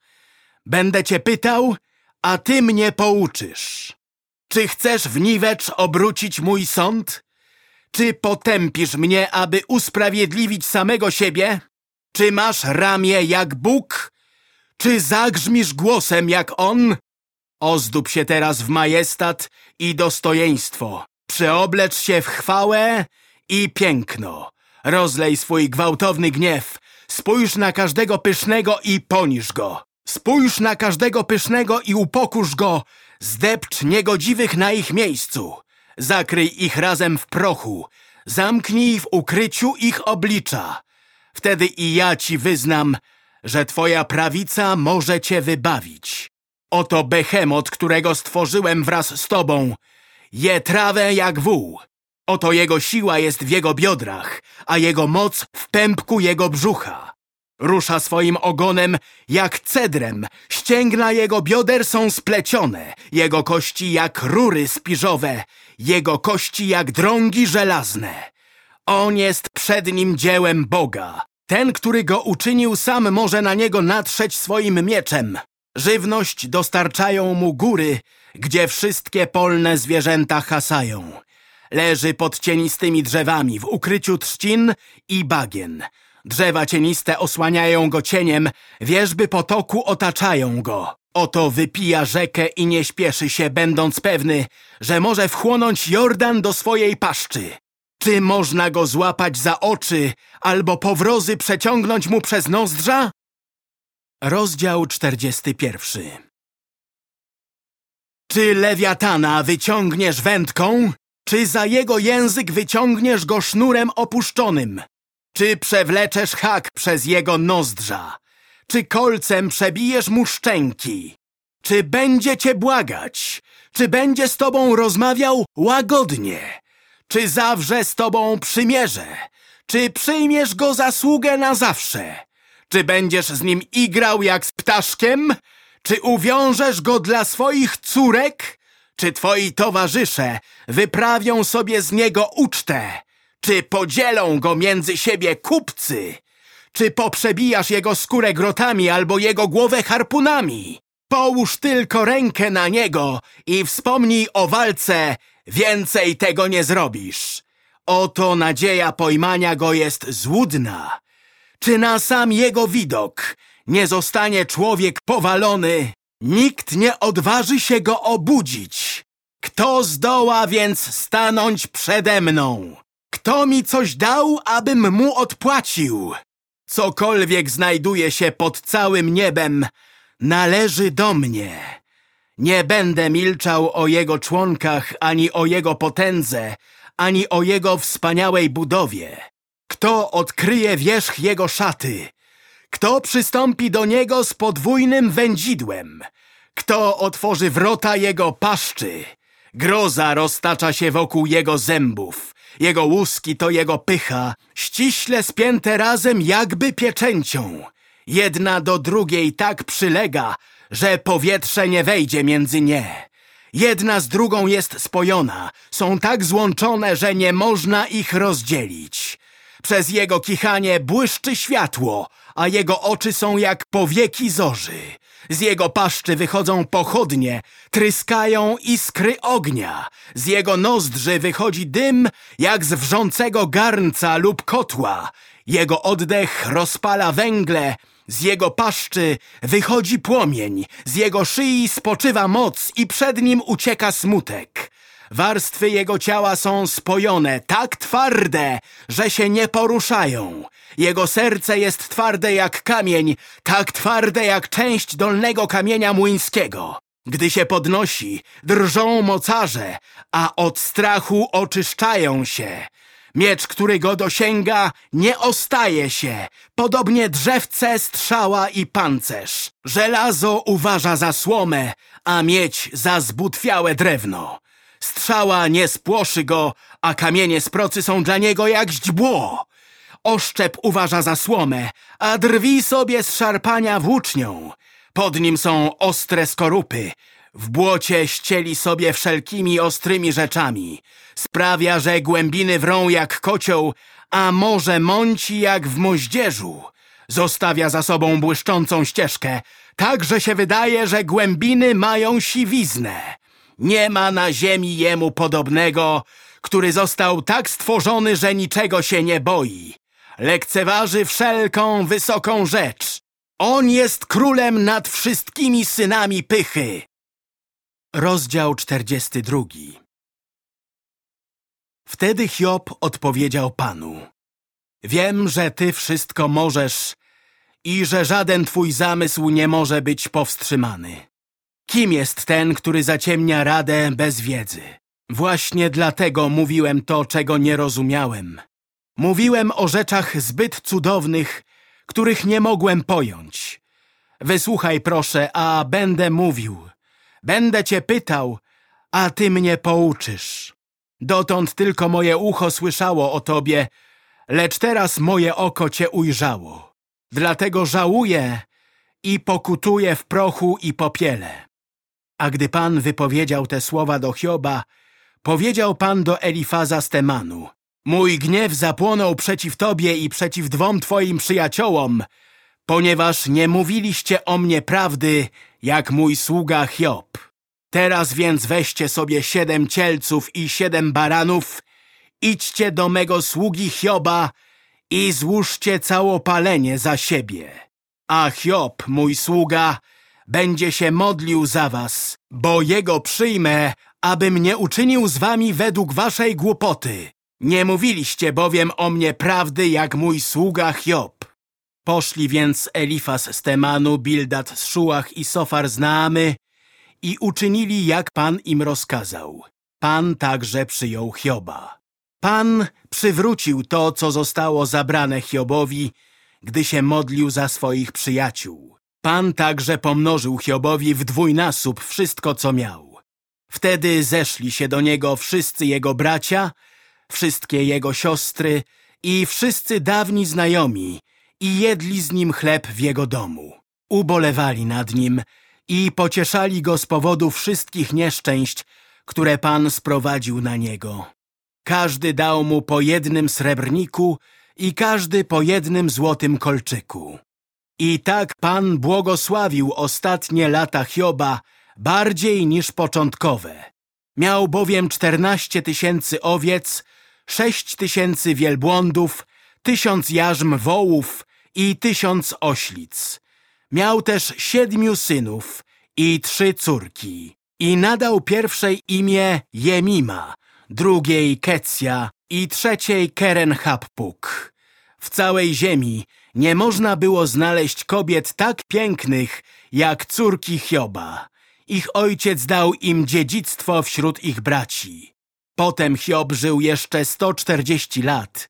S1: Będę cię pytał, a ty mnie pouczysz. Czy chcesz w niwecz obrócić mój sąd? Czy potępisz mnie, aby usprawiedliwić samego siebie? Czy masz ramię jak Bóg? Czy zagrzmisz głosem jak On? Ozdób się teraz w majestat i dostojeństwo. Przeoblecz się w chwałę i piękno. Rozlej swój gwałtowny gniew. Spójrz na każdego pysznego i poniż go. Spójrz na każdego pysznego i upokurz go. Zdepcz niegodziwych na ich miejscu. Zakryj ich razem w prochu. Zamknij w ukryciu ich oblicza. Wtedy i ja ci wyznam, że twoja prawica może cię wybawić. Oto behemot, którego stworzyłem wraz z tobą. Je trawę jak wół. Oto jego siła jest w jego biodrach, a jego moc w pępku jego brzucha. Rusza swoim ogonem jak cedrem, ścięgna jego bioder są splecione, jego kości jak rury spiżowe, jego kości jak drągi żelazne. On jest przed nim dziełem Boga. Ten, który go uczynił, sam może na niego natrzeć swoim mieczem. Żywność dostarczają mu góry, gdzie wszystkie polne zwierzęta hasają. Leży pod cienistymi drzewami, w ukryciu trzcin i bagien. Drzewa cieniste osłaniają go cieniem, wierzby potoku otaczają go. Oto wypija rzekę i nie śpieszy się, będąc pewny, że może wchłonąć Jordan do swojej paszczy. Czy można go złapać za oczy albo powrozy przeciągnąć mu przez nozdrza? Rozdział 41 Czy lewiatana wyciągniesz wędką? Czy za jego język wyciągniesz go sznurem opuszczonym? Czy przewleczesz hak przez jego nozdrza? Czy kolcem przebijesz mu szczęki? Czy będzie cię błagać? Czy będzie z tobą rozmawiał łagodnie? Czy zawrze z tobą przymierze? Czy przyjmiesz go zasługę na zawsze? Czy będziesz z nim igrał jak z ptaszkiem? Czy uwiążesz go dla swoich córek? Czy twoi towarzysze wyprawią sobie z niego ucztę? Czy podzielą go między siebie kupcy? Czy poprzebijasz jego skórę grotami albo jego głowę harpunami? Połóż tylko rękę na niego i wspomnij o walce, więcej tego nie zrobisz. Oto nadzieja pojmania go jest złudna. Czy na sam jego widok nie zostanie człowiek powalony? Nikt nie odważy się go obudzić. Kto zdoła więc stanąć przede mną? Kto mi coś dał, abym mu odpłacił? Cokolwiek znajduje się pod całym niebem, należy do mnie. Nie będę milczał o jego członkach, ani o jego potędze, ani o jego wspaniałej budowie. Kto odkryje wierzch jego szaty? Kto przystąpi do niego z podwójnym wędzidłem? Kto otworzy wrota jego paszczy? Groza roztacza się wokół jego zębów. Jego łuski to jego pycha, ściśle spięte razem jakby pieczęcią. Jedna do drugiej tak przylega, że powietrze nie wejdzie między nie. Jedna z drugą jest spojona, są tak złączone, że nie można ich rozdzielić. Przez jego kichanie błyszczy światło, a jego oczy są jak powieki zorzy. Z jego paszczy wychodzą pochodnie, tryskają iskry ognia. Z jego nozdrzy wychodzi dym jak z wrzącego garnca lub kotła. Jego oddech rozpala węgle, z jego paszczy wychodzi płomień, z jego szyi spoczywa moc i przed nim ucieka smutek. Warstwy jego ciała są spojone, tak twarde, że się nie poruszają. Jego serce jest twarde jak kamień, tak twarde jak część dolnego kamienia młyńskiego. Gdy się podnosi, drżą mocarze, a od strachu oczyszczają się. Miecz, który go dosięga, nie ostaje się. Podobnie drzewce, strzała i pancerz. Żelazo uważa za słomę, a miedź za zbutwiałe drewno. Strzała nie spłoszy go, a kamienie z procy są dla niego jak źdźbło. Oszczep uważa za słomę, a drwi sobie z szarpania włócznią. Pod nim są ostre skorupy. W błocie ścieli sobie wszelkimi ostrymi rzeczami. Sprawia, że głębiny wrą jak kocioł, a morze mąci jak w moździerzu. Zostawia za sobą błyszczącą ścieżkę, tak że się wydaje, że głębiny mają siwiznę. Nie ma na ziemi jemu podobnego, który został tak stworzony, że niczego się nie boi. Lekceważy wszelką wysoką rzecz. On jest królem nad wszystkimi synami pychy. Rozdział 42 Wtedy Hiob odpowiedział Panu. Wiem, że Ty wszystko możesz i że żaden Twój zamysł nie może być powstrzymany. Kim jest ten, który zaciemnia radę bez wiedzy? Właśnie dlatego mówiłem to, czego nie rozumiałem. Mówiłem o rzeczach zbyt cudownych, których nie mogłem pojąć. Wysłuchaj proszę, a będę mówił. Będę cię pytał, a ty mnie pouczysz. Dotąd tylko moje ucho słyszało o tobie, lecz teraz moje oko cię ujrzało. Dlatego żałuję i pokutuję w prochu i popiele. A gdy Pan wypowiedział te słowa do Hioba, powiedział Pan do Elifaza z Temanu, Mój gniew zapłonął przeciw Tobie i przeciw dwom Twoim przyjaciołom, ponieważ nie mówiliście o mnie prawdy, jak mój sługa Hiob. Teraz więc weźcie sobie siedem cielców i siedem baranów, idźcie do mego sługi Hioba i złóżcie całopalenie za siebie. A Hiob, mój sługa, będzie się modlił za was, bo jego przyjmę, abym nie uczynił z wami według waszej głupoty. Nie mówiliście bowiem o mnie prawdy, jak mój sługa Hiob. Poszli więc Elifas z Temanu, Bildad z Szułach i Sofar z Naamy i uczynili, jak Pan im rozkazał. Pan także przyjął Hioba. Pan przywrócił to, co zostało zabrane Hiobowi, gdy się modlił za swoich przyjaciół. Pan także pomnożył Hiobowi w dwójnasób wszystko, co miał. Wtedy zeszli się do niego wszyscy jego bracia, wszystkie jego siostry i wszyscy dawni znajomi i jedli z nim chleb w jego domu. Ubolewali nad nim i pocieszali go z powodu wszystkich nieszczęść, które Pan sprowadził na niego. Każdy dał mu po jednym srebrniku i każdy po jednym złotym kolczyku. I tak Pan błogosławił ostatnie lata Hioba bardziej niż początkowe. Miał bowiem czternaście tysięcy owiec, sześć tysięcy wielbłądów, tysiąc jarzm wołów i tysiąc oślic. Miał też siedmiu synów i trzy córki. I nadał pierwszej imię Jemima, drugiej Kecja i trzeciej Keren Happuk. W całej ziemi nie można było znaleźć kobiet tak pięknych jak córki Hioba. Ich ojciec dał im dziedzictwo wśród ich braci. Potem Hiob żył jeszcze 140 lat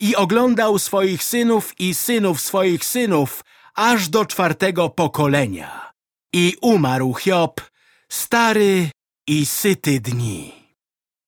S1: i oglądał swoich synów i synów swoich synów aż do czwartego pokolenia. I umarł Hiob, stary i syty dni.